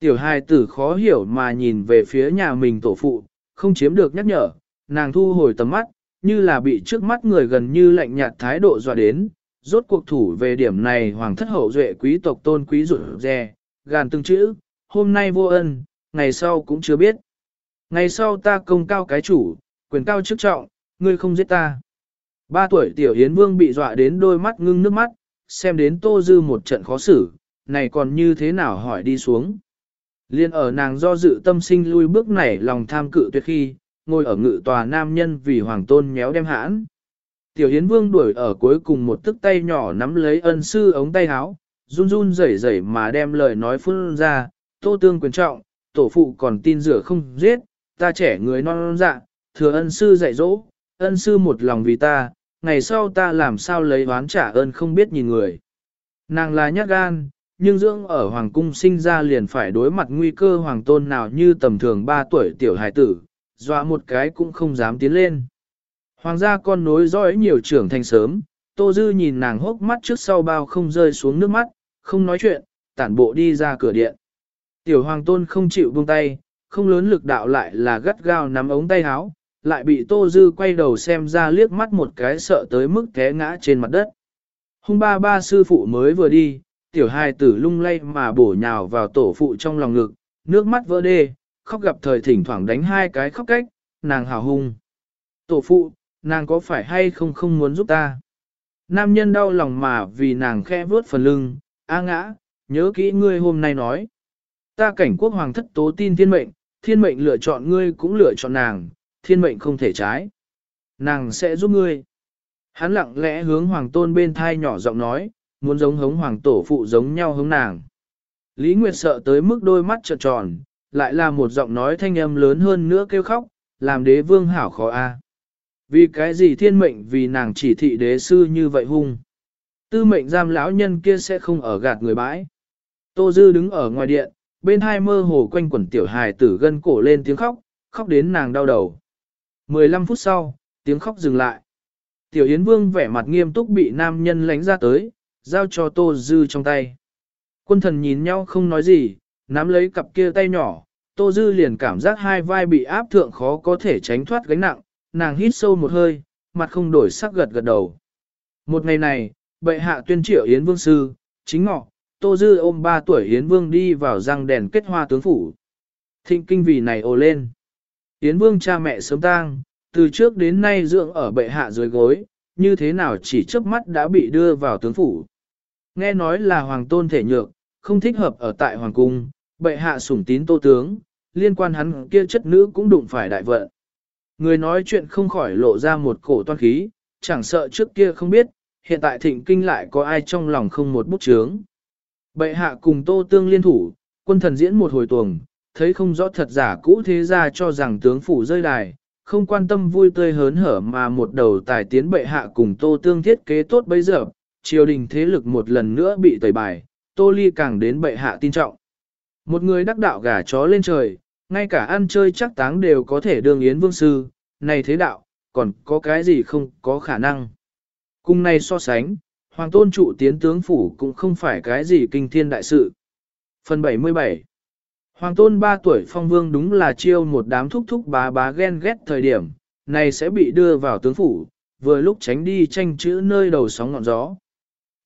Tiểu hai tử khó hiểu mà nhìn về phía nhà mình tổ phụ, không chiếm được nhắc nhở, nàng thu hồi tầm mắt, như là bị trước mắt người gần như lạnh nhạt thái độ dọa đến, rốt cuộc thủ về điểm này hoàng thất hậu duệ quý tộc tôn quý rủi rè, gàn từng chữ, hôm nay vô ân, ngày sau cũng chưa biết. Ngày sau ta công cao cái chủ, quyền cao chức trọng, ngươi không giết ta. Ba tuổi tiểu Yến Vương bị dọa đến đôi mắt ngưng nước mắt, xem đến Tô Dư một trận khó xử, này còn như thế nào hỏi đi xuống. Liên ở nàng do dự tâm sinh lui bước nảy lòng tham cự tuyệt khi, ngồi ở ngự tòa nam nhân vì hoàng tôn nhéo đem hãn. Tiểu Hiến Vương đuổi ở cuối cùng một tức tay nhỏ nắm lấy ân sư ống tay áo, run run rẩy rẩy mà đem lời nói phun ra, tô tương quyền trọng, tổ phụ còn tin rửa không giết, ta trẻ người non non dạ, thừa ân sư dạy dỗ, ân sư một lòng vì ta, ngày sau ta làm sao lấy oán trả ơn không biết nhìn người. Nàng là nhát gan, nhưng dưỡng ở hoàng cung sinh ra liền phải đối mặt nguy cơ hoàng tôn nào như tầm thường 3 tuổi tiểu hải tử, dọa một cái cũng không dám tiến lên. Hoàng gia con nối dõi nhiều trưởng thành sớm, Tô Dư nhìn nàng hốc mắt trước sau bao không rơi xuống nước mắt, không nói chuyện, tản bộ đi ra cửa điện. Tiểu hoàng tôn không chịu buông tay, không lớn lực đạo lại là gắt gao nắm ống tay háo, lại bị Tô Dư quay đầu xem ra liếc mắt một cái sợ tới mức té ngã trên mặt đất. Hung ba ba sư phụ mới vừa đi, tiểu hài tử lung lay mà bổ nhào vào tổ phụ trong lòng ngực, nước mắt vỡ đê, khóc gặp thời thỉnh thoảng đánh hai cái khóc cách, nàng hào hung. Tổ phụ, nàng có phải hay không không muốn giúp ta? Nam nhân đau lòng mà vì nàng khe vớt phần lưng, a ngã, nhớ kỹ ngươi hôm nay nói. Ta cảnh quốc hoàng thất tố tin thiên mệnh, thiên mệnh lựa chọn ngươi cũng lựa chọn nàng, thiên mệnh không thể trái. Nàng sẽ giúp ngươi. Hắn lặng lẽ hướng hoàng tôn bên thai nhỏ giọng nói, muốn giống hống hoàng tổ phụ giống nhau hống nàng. Lý Nguyệt sợ tới mức đôi mắt trợn tròn, lại là một giọng nói thanh âm lớn hơn nữa kêu khóc, làm đế vương hảo khó a. Vì cái gì thiên mệnh vì nàng chỉ thị đế sư như vậy hung. Tư mệnh giam lão nhân kia sẽ không ở gạt người bãi. Tô Dư đứng ở ngoài điện, bên hai mơ hồ quanh quẩn tiểu hài tử gân cổ lên tiếng khóc, khóc đến nàng đau đầu. 15 phút sau, tiếng khóc dừng lại. Tiểu Yến Vương vẻ mặt nghiêm túc bị nam nhân lánh ra tới, giao cho Tô Dư trong tay. Quân thần nhìn nhau không nói gì, nắm lấy cặp kia tay nhỏ, Tô Dư liền cảm giác hai vai bị áp thượng khó có thể tránh thoát gánh nặng, nàng hít sâu một hơi, mặt không đổi sắc gật gật đầu. Một ngày này, bệ hạ tuyên triệu Yến Vương Sư, chính ngọ, Tô Dư ôm ba tuổi Yến Vương đi vào răng đèn kết hoa tướng phủ. Thịnh kinh vì này ồ lên. Yến Vương cha mẹ sớm tang, từ trước đến nay dưỡng ở bệ hạ dưới gối, như thế nào chỉ chớp mắt đã bị đưa vào tướng phủ. Nghe nói là hoàng tôn thể nhược, không thích hợp ở tại hoàng cung, bệ hạ sủng tín tô tướng, liên quan hắn kia chất nữ cũng đụng phải đại vận. Người nói chuyện không khỏi lộ ra một cổ toan khí, chẳng sợ trước kia không biết, hiện tại thịnh kinh lại có ai trong lòng không một bút chướng. Bệ hạ cùng tô tương liên thủ, quân thần diễn một hồi tuồng, thấy không rõ thật giả cũ thế ra cho rằng tướng phủ rơi đài, không quan tâm vui tươi hớn hở mà một đầu tài tiến bệ hạ cùng tô tương thiết kế tốt bây giờ, triều đình thế lực một lần nữa bị tẩy bài, tô ly càng đến bệ hạ tin trọng. Một người đắc đạo gà chó lên trời, ngay cả ăn chơi chắc táng đều có thể đương yến vương sư, này thế đạo, còn có cái gì không có khả năng. Cùng này so sánh, hoàng tôn trụ tiến tướng phủ cũng không phải cái gì kinh thiên đại sự. Phần 77 Hoàng tôn 3 tuổi phong vương đúng là chiêu một đám thúc thúc bá bá ghen ghét thời điểm, này sẽ bị đưa vào tướng phủ, vừa lúc tránh đi tranh chữ nơi đầu sóng ngọn gió.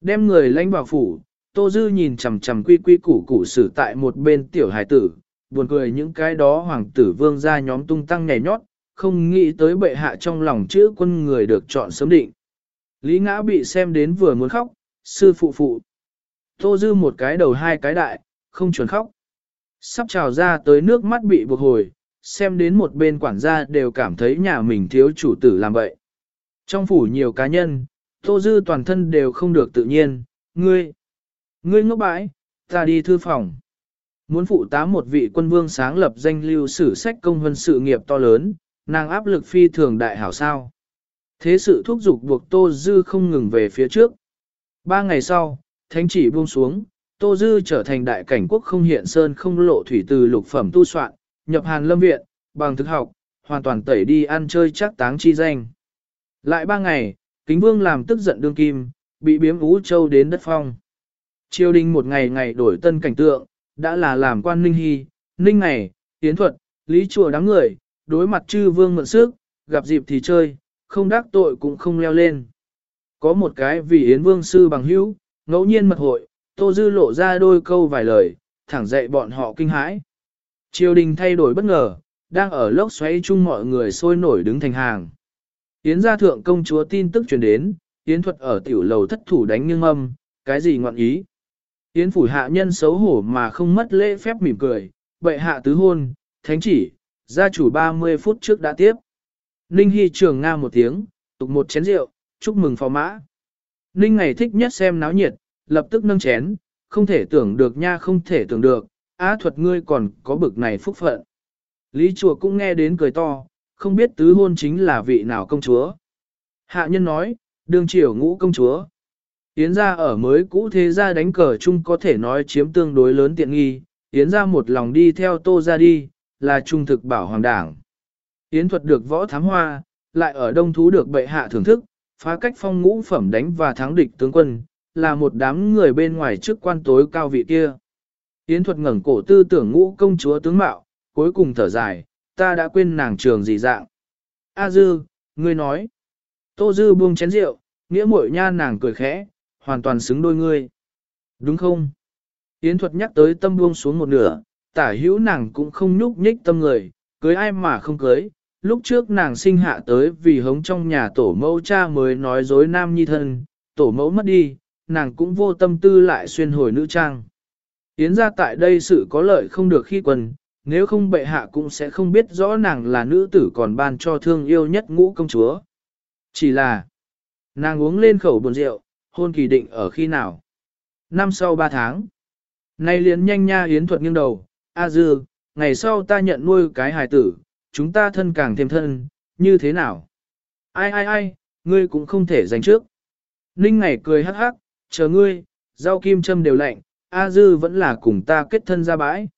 Đem người lãnh vào phủ, Tô Dư nhìn chằm chằm quy quy củ củ xử tại một bên tiểu hải tử, buồn cười những cái đó hoàng tử vương ra nhóm tung tăng nhảy nhót, không nghĩ tới bệ hạ trong lòng chữ quân người được chọn sớm định. Lý ngã bị xem đến vừa muốn khóc, sư phụ phụ. Tô Dư một cái đầu hai cái đại, không chuẩn khóc. Sắp trào ra tới nước mắt bị buộc hồi, xem đến một bên quản gia đều cảm thấy nhà mình thiếu chủ tử làm vậy. Trong phủ nhiều cá nhân, Tô Dư toàn thân đều không được tự nhiên, ngươi, ngươi ngốc bãi, ta đi thư phòng. Muốn phụ tá một vị quân vương sáng lập danh lưu sử sách công huân sự nghiệp to lớn, nàng áp lực phi thường đại hảo sao. Thế sự thúc giục buộc Tô Dư không ngừng về phía trước. Ba ngày sau, thánh chỉ buông xuống, Tô Dư trở thành đại cảnh quốc không hiện sơn không lộ thủy từ lục phẩm tu soạn, nhập hàn lâm viện, bằng thực học, hoàn toàn tẩy đi ăn chơi chắc táng chi danh. Lại ba ngày, kính vương làm tức giận đương kim, bị biếm ú châu đến đất phong. Triều đình một ngày ngày đổi tân cảnh tượng, đã là làm quan ninh hy, ninh ngày, tiến thuật, lý chùa đáng người, đối mặt chư vương mượn sức, gặp dịp thì chơi, không đắc tội cũng không leo lên. Có một cái vì Yến Vương sư bằng hữu, ngẫu nhiên mật hội, Tô Dư lộ ra đôi câu vài lời, thẳng dậy bọn họ kinh hãi. Triều đình thay đổi bất ngờ, đang ở lốc xoáy chung mọi người sôi nổi đứng thành hàng. Yến gia thượng công chúa tin tức truyền đến, Yến thuật ở tiểu lầu thất thủ đánh nghiêng âm, cái gì ngọn ý. Yến phủ hạ nhân xấu hổ mà không mất lễ phép mỉm cười, bệ hạ tứ hôn, thánh chỉ, gia chủ 30 phút trước đã tiếp. Ninh Hy trường nga một tiếng, tục một chén rượu, chúc mừng phò mã. Ninh ngày thích nhất xem náo nhiệt, lập tức nâng chén, không thể tưởng được nha không thể tưởng được, á thuật ngươi còn có bực này phúc phận. Lý chùa cũng nghe đến cười to, không biết tứ hôn chính là vị nào công chúa. Hạ nhân nói, đương triều ngũ công chúa. Yến ra ở mới cũ thế ra đánh cờ chung có thể nói chiếm tương đối lớn tiện nghi, Yến ra một lòng đi theo tô ra đi, là trung thực bảo hoàng đảng. Yến thuật được võ thám hoa, lại ở đông thú được bệ hạ thưởng thức, phá cách phong ngũ phẩm đánh và thắng địch tướng quân, là một đám người bên ngoài trước quan tối cao vị kia. Yến thuật ngẩng cổ tư tưởng ngũ công chúa tướng mạo, cuối cùng thở dài, ta đã quên nàng trường gì dạng. A dư, ngươi nói. Tô dư buông chén rượu, nghĩa muội nha nàng cười khẽ, hoàn toàn xứng đôi ngươi. Đúng không? Yến thuật nhắc tới tâm buông xuống một nửa, tả hữu nàng cũng không nhúc nhích tâm người, cưới ai mà không cưới. Lúc trước nàng sinh hạ tới vì hống trong nhà tổ mẫu cha mới nói dối nam nhi thân, tổ mẫu mất đi, nàng cũng vô tâm tư lại xuyên hồi nữ trang. Yến ra tại đây sự có lợi không được khi quần, nếu không bệ hạ cũng sẽ không biết rõ nàng là nữ tử còn ban cho thương yêu nhất ngũ công chúa. Chỉ là, nàng uống lên khẩu buồn rượu, hôn kỳ định ở khi nào? Năm sau ba tháng. Nay liền nhanh nha Yến thuật nghiêng đầu, A dư, ngày sau ta nhận nuôi cái hài tử, chúng ta thân càng thêm thân, như thế nào? Ai ai ai, ngươi cũng không thể giành trước. Ninh ngày cười hắc hắc, chờ ngươi, rau kim châm đều lạnh, A dư vẫn là cùng ta kết thân ra bãi.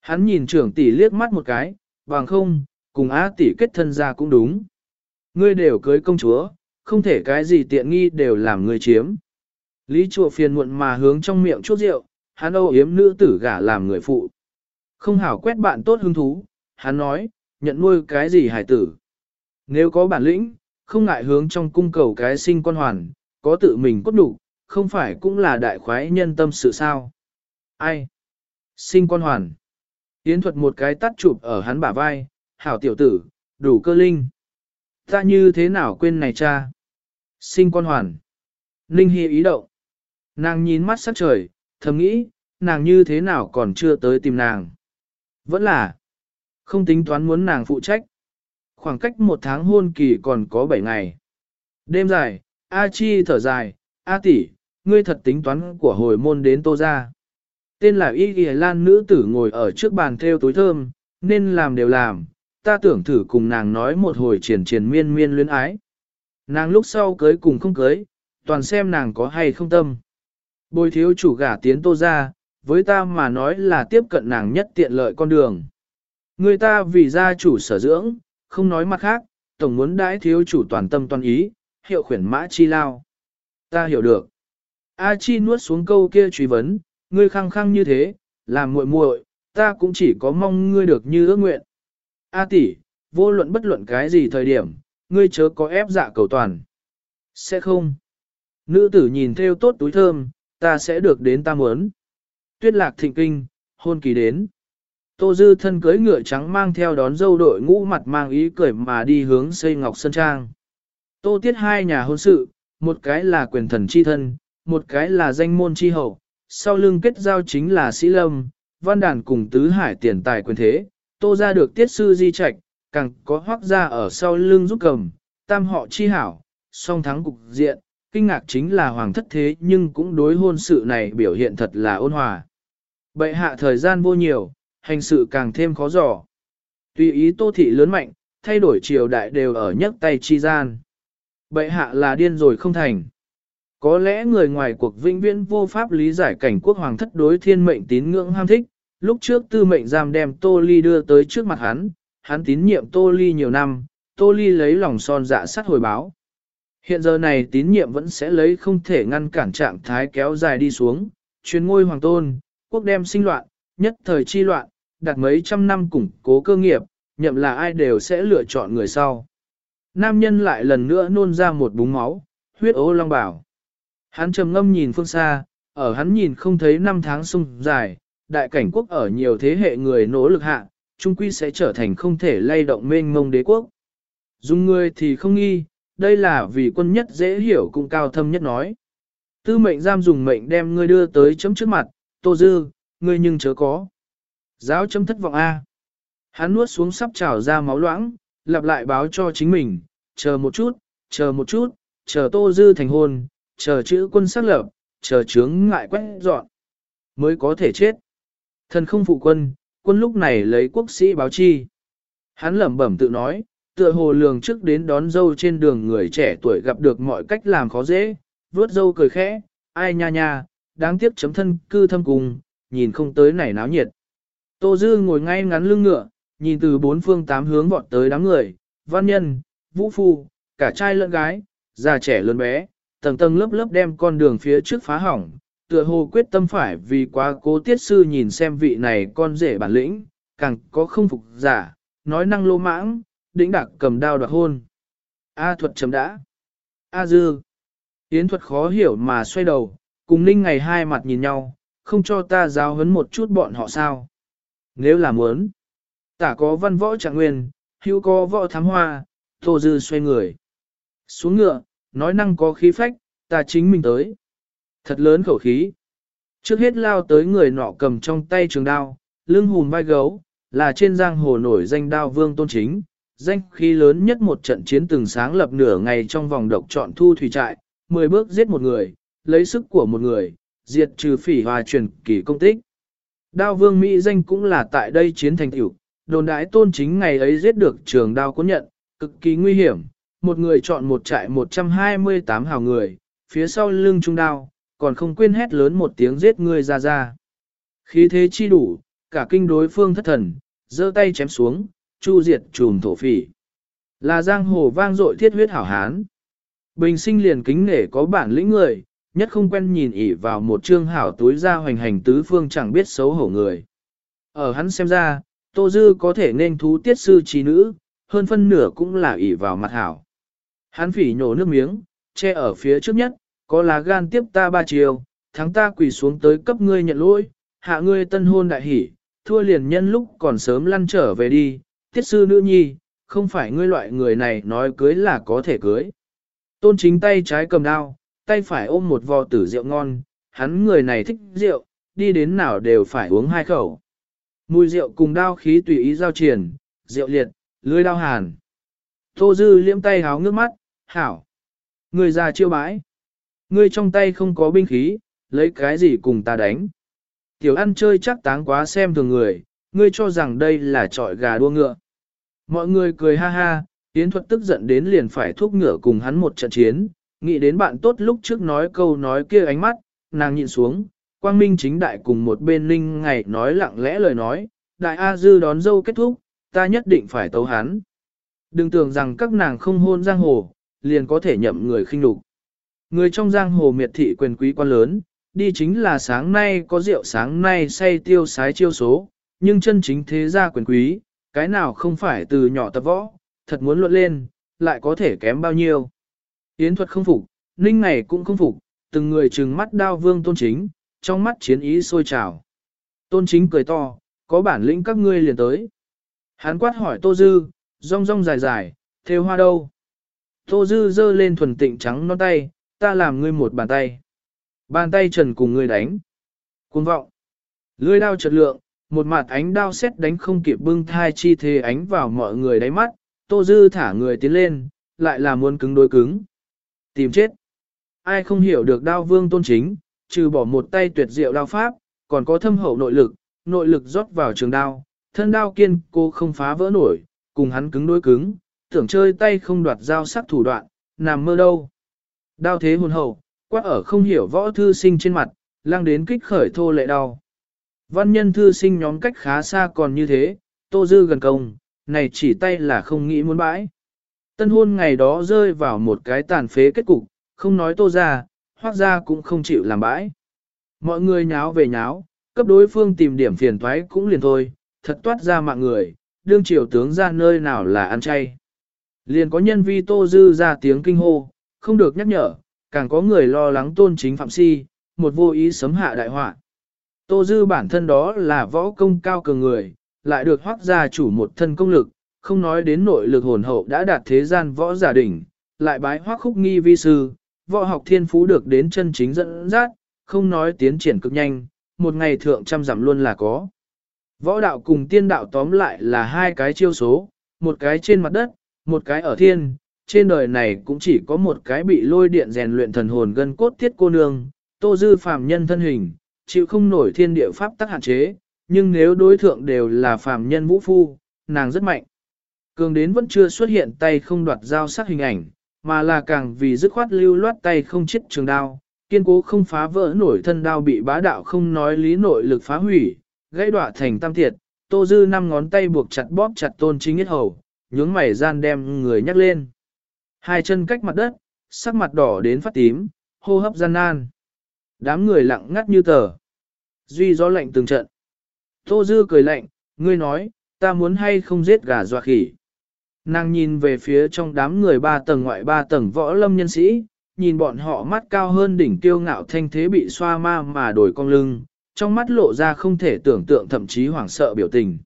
Hắn nhìn trưởng tỷ liếc mắt một cái, bằng không, cùng A tỷ kết thân ra cũng đúng. Ngươi đều cưới công chúa, không thể cái gì tiện nghi đều làm ngươi chiếm. Lý chùa phiền muộn mà hướng trong miệng chút rượu, hắn âu yếm nữ tử gả làm người phụ. Không hảo quét bạn tốt hứng thú, hắn nói, nhận nuôi cái gì hải tử. Nếu có bản lĩnh, không ngại hướng trong cung cầu cái sinh con hoàn, có tự mình cốt đủ, không phải cũng là đại khoái nhân tâm sự sao. Ai? Sinh con hoàn. Yến thuật một cái tắt chụp ở hắn bả vai, hảo tiểu tử, đủ cơ linh. Ta như thế nào quên này cha? Sinh con hoàn. Ninh Hi ý động. Nàng nhìn mắt sắc trời, thầm nghĩ, nàng như thế nào còn chưa tới tìm nàng. Vẫn là, không tính toán muốn nàng phụ trách. Khoảng cách một tháng hôn kỳ còn có 7 ngày. Đêm dài, A Chi thở dài, A tỷ, ngươi thật tính toán của hồi môn đến tô ra. Tên là Y Ghi Lan nữ tử ngồi ở trước bàn theo túi thơm, nên làm đều làm, ta tưởng thử cùng nàng nói một hồi triển triển miên miên luyến ái. Nàng lúc sau cưới cùng không cưới, toàn xem nàng có hay không tâm. Bồi thiếu chủ gả tiến tô ra, với ta mà nói là tiếp cận nàng nhất tiện lợi con đường. Người ta vì gia chủ sở dưỡng, không nói mặt khác, tổng muốn đãi thiếu chủ toàn tâm toàn ý, hiệu khuyển mã chi lao. Ta hiểu được. A chi nuốt xuống câu kia truy vấn, ngươi khăng khăng như thế, làm muội muội, ta cũng chỉ có mong ngươi được như ước nguyện. A tỷ, vô luận bất luận cái gì thời điểm, ngươi chớ có ép dạ cầu toàn. Sẽ không. Nữ tử nhìn theo tốt túi thơm, ta sẽ được đến ta muốn. Tuyết lạc thịnh kinh, hôn kỳ đến. Tô Dư thân cưới ngựa trắng mang theo đón dâu đội ngũ mặt mang ý cười mà đi hướng xây ngọc sân trang. Tô tiết hai nhà hôn sự, một cái là quyền thần chi thân, một cái là danh môn chi hậu, sau lưng kết giao chính là sĩ lâm, văn đàn cùng tứ hải tiền tài quyền thế, tô ra được tiết sư di trạch, càng có hoác ra ở sau lưng giúp cầm, tam họ chi hảo, song thắng cục diện, kinh ngạc chính là hoàng thất thế nhưng cũng đối hôn sự này biểu hiện thật là ôn hòa. Bệ hạ thời gian vô nhiều, hành sự càng thêm khó dò. Tùy ý tô thị lớn mạnh, thay đổi triều đại đều ở nhấc tay chi gian. Bệ hạ là điên rồi không thành. Có lẽ người ngoài cuộc vinh viễn vô pháp lý giải cảnh quốc hoàng thất đối thiên mệnh tín ngưỡng ham thích, lúc trước tư mệnh giam đem Tô Ly đưa tới trước mặt hắn, hắn tín nhiệm Tô Ly nhiều năm, Tô Ly lấy lòng son dạ sát hồi báo. Hiện giờ này tín nhiệm vẫn sẽ lấy không thể ngăn cản trạng thái kéo dài đi xuống, chuyên ngôi hoàng tôn, quốc đem sinh loạn, nhất thời chi loạn, đặt mấy trăm năm củng cố cơ nghiệp, nhậm là ai đều sẽ lựa chọn người sau. Nam nhân lại lần nữa nôn ra một búng máu, huyết ố long bảo. Hắn trầm ngâm nhìn phương xa, ở hắn nhìn không thấy năm tháng sung dài, đại cảnh quốc ở nhiều thế hệ người nỗ lực hạ, trung quy sẽ trở thành không thể lay động mênh mông đế quốc. Dùng người thì không nghi, đây là vì quân nhất dễ hiểu cũng cao thâm nhất nói. Tư mệnh giam dùng mệnh đem ngươi đưa tới chấm trước mặt, tô dư, ngươi nhưng chớ có. Giáo chấm thất vọng A. Hắn nuốt xuống sắp trào ra máu loãng, lặp lại báo cho chính mình, chờ một chút, chờ một chút, chờ tô dư thành hôn, chờ chữ quân xác lập, chờ chướng ngại quét dọn, mới có thể chết. Thần không phụ quân, quân lúc này lấy quốc sĩ báo chi. Hắn lẩm bẩm tự nói, tựa hồ lường trước đến đón dâu trên đường người trẻ tuổi gặp được mọi cách làm khó dễ, vớt dâu cười khẽ, ai nha nha, đáng tiếc chấm thân cư thâm cùng, nhìn không tới này náo nhiệt. Tô Dư ngồi ngay ngắn lưng ngựa, nhìn từ bốn phương tám hướng vọt tới đám người, văn nhân, vũ phu, cả trai lẫn gái, già trẻ lớn bé, tầng tầng lớp lớp đem con đường phía trước phá hỏng, tựa hồ quyết tâm phải vì quá cố tiết sư nhìn xem vị này con rể bản lĩnh, càng có không phục giả, nói năng lô mãng, đĩnh đặc cầm đao đoạt hôn. A thuật chấm đã. A dư. Yến thuật khó hiểu mà xoay đầu, cùng ninh ngày hai mặt nhìn nhau, không cho ta giáo huấn một chút bọn họ sao. Nếu là muốn, tả có văn võ trạng nguyên, hữu có võ thám hoa, tô dư xoay người. Xuống ngựa, nói năng có khí phách, ta chính mình tới. Thật lớn khẩu khí. Trước hết lao tới người nọ cầm trong tay trường đao, lưng hùn vai gấu, là trên giang hồ nổi danh đao vương tôn chính, danh khí lớn nhất một trận chiến từng sáng lập nửa ngày trong vòng độc chọn thu thủy trại, 10 bước giết một người, lấy sức của một người, diệt trừ phỉ hòa truyền kỳ công tích. Đao vương Mỹ danh cũng là tại đây chiến thành tiểu, đồn đãi tôn chính ngày ấy giết được trường đao cuốn nhận, cực kỳ nguy hiểm, một người chọn một trại 128 hào người, phía sau lưng trung đao, còn không quên hét lớn một tiếng giết người ra ra. Khí thế chi đủ, cả kinh đối phương thất thần, giơ tay chém xuống, chu diệt trùm thổ phỉ. Là giang hồ vang dội thiết huyết hảo hán. Bình sinh liền kính nể có bản lĩnh người, nhất không quen nhìn ỉ vào một trương hảo túi ra hoành hành tứ phương chẳng biết xấu hổ người. Ở hắn xem ra, Tô Dư có thể nên thú tiết sư trí nữ, hơn phân nửa cũng là ỉ vào mặt hảo. Hắn phỉ nhổ nước miếng, che ở phía trước nhất, có lá gan tiếp ta ba chiều, thắng ta quỳ xuống tới cấp ngươi nhận lỗi, hạ ngươi tân hôn đại hỷ, thua liền nhân lúc còn sớm lăn trở về đi, tiết sư nữ nhi, không phải ngươi loại người này nói cưới là có thể cưới. Tôn chính tay trái cầm đao, tay phải ôm một vò tử rượu ngon, hắn người này thích rượu, đi đến nào đều phải uống hai khẩu. Mùi rượu cùng đao khí tùy ý giao triển, rượu liệt, lưới đao hàn. Tô dư liễm tay háo ngước mắt, hảo. Người già chiêu bãi. Ngươi trong tay không có binh khí, lấy cái gì cùng ta đánh. Tiểu ăn chơi chắc táng quá xem thường người, ngươi cho rằng đây là trọi gà đua ngựa. Mọi người cười ha ha, Yến thuật tức giận đến liền phải thúc ngựa cùng hắn một trận chiến, nghĩ đến bạn tốt lúc trước nói câu nói kia ánh mắt, nàng nhìn xuống, quang minh chính đại cùng một bên linh ngày nói lặng lẽ lời nói, đại A Dư đón dâu kết thúc, ta nhất định phải tấu hắn. Đừng tưởng rằng các nàng không hôn giang hồ, liền có thể nhậm người khinh đục. Người trong giang hồ miệt thị quyền quý quan lớn, đi chính là sáng nay có rượu sáng nay say tiêu sái chiêu số, nhưng chân chính thế gia quyền quý, cái nào không phải từ nhỏ tập võ, thật muốn luận lên, lại có thể kém bao nhiêu. Yến thuật không phục, ninh ngày cũng không phục, từng người trừng mắt đao vương tôn chính, trong mắt chiến ý sôi trào. Tôn chính cười to, có bản lĩnh các ngươi liền tới. Hán quát hỏi Tô Dư, rong rong dài dài, theo hoa đâu? Tô Dư giơ lên thuần tịnh trắng non tay, ta làm ngươi một bàn tay. Bàn tay trần cùng ngươi đánh. Cuồng vọng. Lưỡi đao chật lượng, một mặt ánh đao xét đánh không kịp bưng thai chi thế ánh vào mọi người đáy mắt, Tô Dư thả người tiến lên, lại là muốn cứng đối cứng. Tìm chết. Ai không hiểu được đao vương tôn chính, trừ bỏ một tay tuyệt diệu đao pháp, còn có thâm hậu nội lực, nội lực rót vào trường đao, thân đao kiên cô không phá vỡ nổi, cùng hắn cứng đối cứng, tưởng chơi tay không đoạt dao sắc thủ đoạn, nằm mơ đâu. Đao thế hồn hậu, quát ở không hiểu võ thư sinh trên mặt, lang đến kích khởi thô lệ đau. Văn nhân thư sinh nhóm cách khá xa còn như thế, tô dư gần công, này chỉ tay là không nghĩ muốn bãi. Tân hôn ngày đó rơi vào một cái tàn phế kết cục, không nói tô ra, hoác ra cũng không chịu làm bãi. Mọi người nháo về nháo, cấp đối phương tìm điểm phiền thoái cũng liền thôi, thật toát ra mạng người, đương triều tướng ra nơi nào là ăn chay. Liền có nhân vi tô dư ra tiếng kinh hô, không được nhắc nhở, càng có người lo lắng tôn chính phạm si, một vô ý sấm hạ đại họa. Tô dư bản thân đó là võ công cao cường người, lại được hoác gia chủ một thân công lực, không nói đến nội lực hồn hậu đã đạt thế gian võ giả đỉnh, lại bái hoác khúc nghi vi sư, võ học thiên phú được đến chân chính dẫn dắt, không nói tiến triển cực nhanh, một ngày thượng trăm giảm luôn là có. Võ đạo cùng tiên đạo tóm lại là hai cái chiêu số, một cái trên mặt đất, một cái ở thiên, trên đời này cũng chỉ có một cái bị lôi điện rèn luyện thần hồn gân cốt thiết cô nương, tô dư phàm nhân thân hình, chịu không nổi thiên địa pháp tắc hạn chế, nhưng nếu đối thượng đều là phàm nhân vũ phu, nàng rất mạnh. Cường đến vẫn chưa xuất hiện tay không đoạt dao sắc hình ảnh, mà là càng vì dứt khoát lưu loát tay không chết trường đao, kiên cố không phá vỡ nổi thân đao bị bá đạo không nói lý nội lực phá hủy, gãy đọa thành tam thiệt, tô dư năm ngón tay buộc chặt bóp chặt tôn chính ít hầu, nhướng mày gian đem người nhắc lên. Hai chân cách mặt đất, sắc mặt đỏ đến phát tím, hô hấp gian nan. Đám người lặng ngắt như tờ. Duy gió lạnh từng trận. Tô dư cười lạnh, ngươi nói, ta muốn hay không giết gà dọa khỉ. Nàng nhìn về phía trong đám người ba tầng ngoại ba tầng võ lâm nhân sĩ, nhìn bọn họ mắt cao hơn đỉnh tiêu ngạo thanh thế bị xoa ma mà đổi cong lưng, trong mắt lộ ra không thể tưởng tượng thậm chí hoảng sợ biểu tình.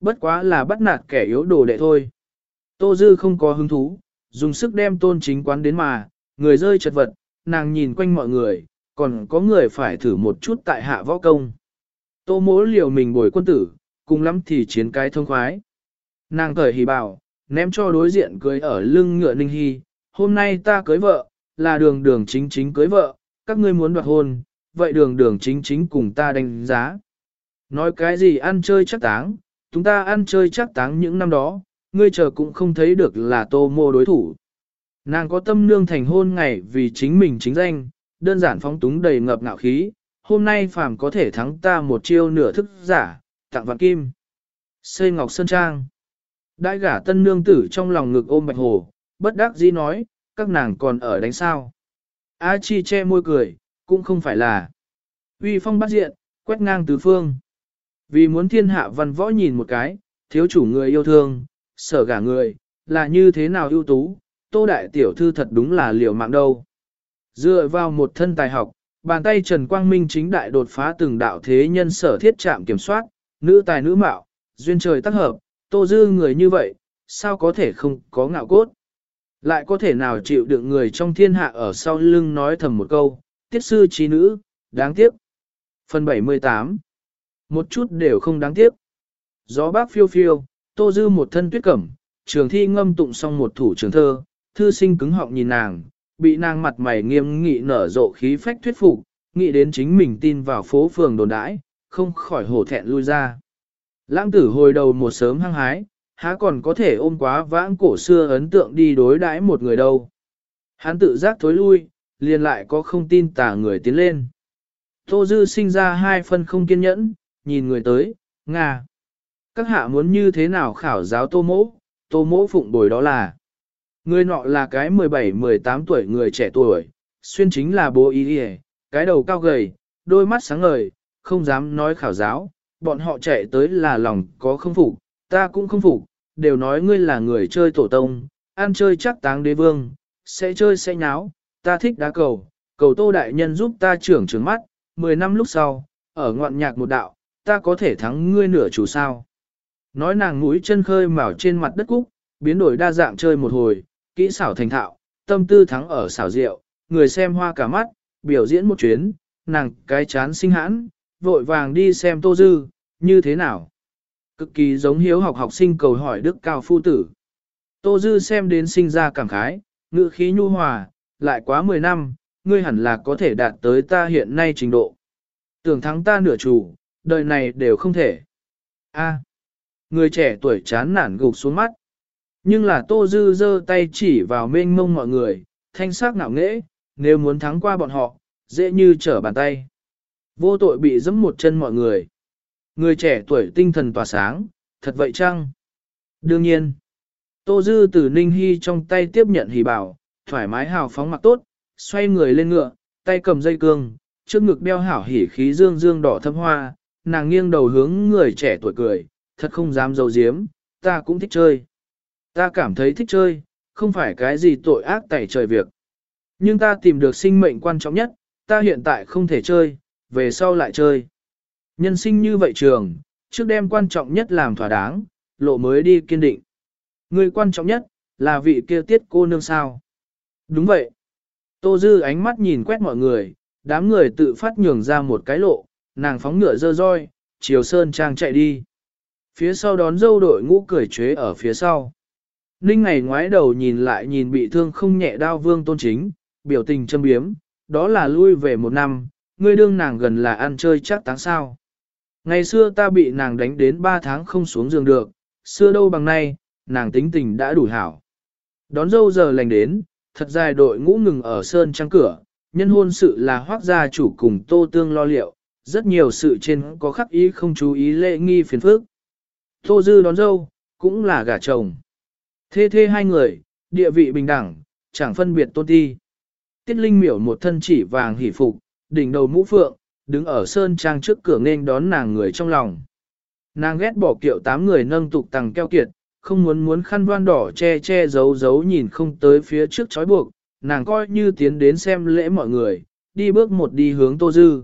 Bất quá là bắt nạt kẻ yếu đồ đệ thôi. Tô Dư không có hứng thú, dùng sức đem tôn chính quán đến mà, người rơi chật vật, nàng nhìn quanh mọi người, còn có người phải thử một chút tại hạ võ công. Tô mỗ liều mình bồi quân tử, cùng lắm thì chiến cái thông khoái. Nàng cởi hì bảo, ném cho đối diện cưới ở lưng ngựa ninh hy, hôm nay ta cưới vợ, là đường đường chính chính cưới vợ, các ngươi muốn đoạt hôn, vậy đường đường chính chính cùng ta đánh giá. Nói cái gì ăn chơi chắc táng, chúng ta ăn chơi chắc táng những năm đó, ngươi chờ cũng không thấy được là tô mô đối thủ. Nàng có tâm nương thành hôn ngày vì chính mình chính danh, đơn giản phóng túng đầy ngập ngạo khí, hôm nay phàm có thể thắng ta một chiêu nửa thức giả, tặng vạn kim. Xây ngọc sơn trang. Đại gả tân nương tử trong lòng ngực ôm bạch hồ, bất đắc dĩ nói, các nàng còn ở đánh sao. A chi che môi cười, cũng không phải là. Uy phong bắt diện, quét ngang tứ phương. Vì muốn thiên hạ văn võ nhìn một cái, thiếu chủ người yêu thương, sở gả người, là như thế nào ưu tú, tô đại tiểu thư thật đúng là liều mạng đâu. Dựa vào một thân tài học, bàn tay Trần Quang Minh chính đại đột phá từng đạo thế nhân sở thiết trạm kiểm soát, nữ tài nữ mạo, duyên trời tác hợp, tô dư người như vậy, sao có thể không có ngạo cốt. Lại có thể nào chịu được người trong thiên hạ ở sau lưng nói thầm một câu, tiết sư trí nữ, đáng tiếc. Phần 78 Một chút đều không đáng tiếc. Gió bác phiêu phiêu, tô dư một thân tuyết cẩm, trường thi ngâm tụng xong một thủ trường thơ, thư sinh cứng họng nhìn nàng, bị nàng mặt mày nghiêm nghị nở rộ khí phách thuyết phục, nghĩ đến chính mình tin vào phố phường đồn đãi, không khỏi hổ thẹn lui ra. Lãng tử hồi đầu một sớm hăng hái, há còn có thể ôm quá vãng cổ xưa ấn tượng đi đối đãi một người đâu. Hắn tự giác thối lui, liền lại có không tin tả người tiến lên. Tô Dư sinh ra hai phân không kiên nhẫn, nhìn người tới, ngà, Các hạ muốn như thế nào khảo giáo tô mỗ, tô mỗ phụng bồi đó là. Người nọ là cái 17-18 tuổi người trẻ tuổi, xuyên chính là bố ý đi cái đầu cao gầy, đôi mắt sáng ngời, không dám nói khảo giáo, bọn họ chạy tới là lòng có không phục, ta cũng không phục, đều nói ngươi là người chơi tổ tông, ăn chơi chắc táng đế vương, sẽ chơi sẽ nháo, ta thích đá cầu, cầu tô đại nhân giúp ta trưởng trứng mắt, 10 năm lúc sau, ở ngoạn nhạc một đạo, ta có thể thắng ngươi nửa chủ sao. Nói nàng mũi chân khơi mào trên mặt đất cúc, biến đổi đa dạng chơi một hồi, kỹ xảo thành thạo, tâm tư thắng ở xảo rượu, người xem hoa cả mắt, biểu diễn một chuyến, nàng cái chán sinh hãn, vội vàng đi xem tô dư, như thế nào. Cực kỳ giống hiếu học học sinh cầu hỏi đức cao phu tử. Tô dư xem đến sinh ra cảm khái, ngữ khí nhu hòa, lại quá 10 năm, ngươi hẳn là có thể đạt tới ta hiện nay trình độ. Tưởng thắng ta nửa chủ, đời này đều không thể. A. người trẻ tuổi chán nản gục xuống mắt. Nhưng là Tô Dư giơ tay chỉ vào mênh mông mọi người, thanh sắc ngạo nghễ, nếu muốn thắng qua bọn họ, dễ như trở bàn tay. Vô tội bị dẫm một chân mọi người. Người trẻ tuổi tinh thần tỏa sáng, thật vậy chăng? Đương nhiên. Tô Dư từ Ninh Hy trong tay tiếp nhận hỉ bảo, thoải mái hào phóng mặc tốt, xoay người lên ngựa, tay cầm dây cương, trước ngực đeo hảo hỉ khí dương dương đỏ thâm hoa, nàng nghiêng đầu hướng người trẻ tuổi cười, thật không dám dầu diếm, ta cũng thích chơi. Ta cảm thấy thích chơi, không phải cái gì tội ác tẩy trời việc. Nhưng ta tìm được sinh mệnh quan trọng nhất, ta hiện tại không thể chơi, về sau lại chơi. Nhân sinh như vậy trường, trước đêm quan trọng nhất làm thỏa đáng, lộ mới đi kiên định. Người quan trọng nhất, là vị kia tiết cô nương sao. Đúng vậy. Tô Dư ánh mắt nhìn quét mọi người, đám người tự phát nhường ra một cái lộ, nàng phóng ngựa dơ roi, chiều sơn trang chạy đi. Phía sau đón dâu đội ngũ cười chế ở phía sau. Ninh ngày ngoái đầu nhìn lại nhìn bị thương không nhẹ đao vương tôn chính, biểu tình châm biếm, đó là lui về một năm, ngươi đương nàng gần là ăn chơi chắc táng sao. Ngày xưa ta bị nàng đánh đến ba tháng không xuống giường được, xưa đâu bằng nay, nàng tính tình đã đủ hảo. Đón dâu giờ lành đến, thật dài đội ngũ ngừng ở sơn trang cửa, nhân hôn sự là hoác gia chủ cùng tô tương lo liệu, rất nhiều sự trên có khắc ý không chú ý lễ nghi phiền phức. Tô dư đón dâu, cũng là gả chồng. Thê thê hai người, địa vị bình đẳng, chẳng phân biệt tôn ti. Tiết Linh miểu một thân chỉ vàng hỉ phục, đỉnh đầu mũ phượng, đứng ở sơn trang trước cửa nên đón nàng người trong lòng. Nàng ghét bỏ kiệu tám người nâng tục tầng keo kiệt, không muốn muốn khăn voan đỏ che che giấu giấu nhìn không tới phía trước chói buộc, nàng coi như tiến đến xem lễ mọi người, đi bước một đi hướng Tô Dư.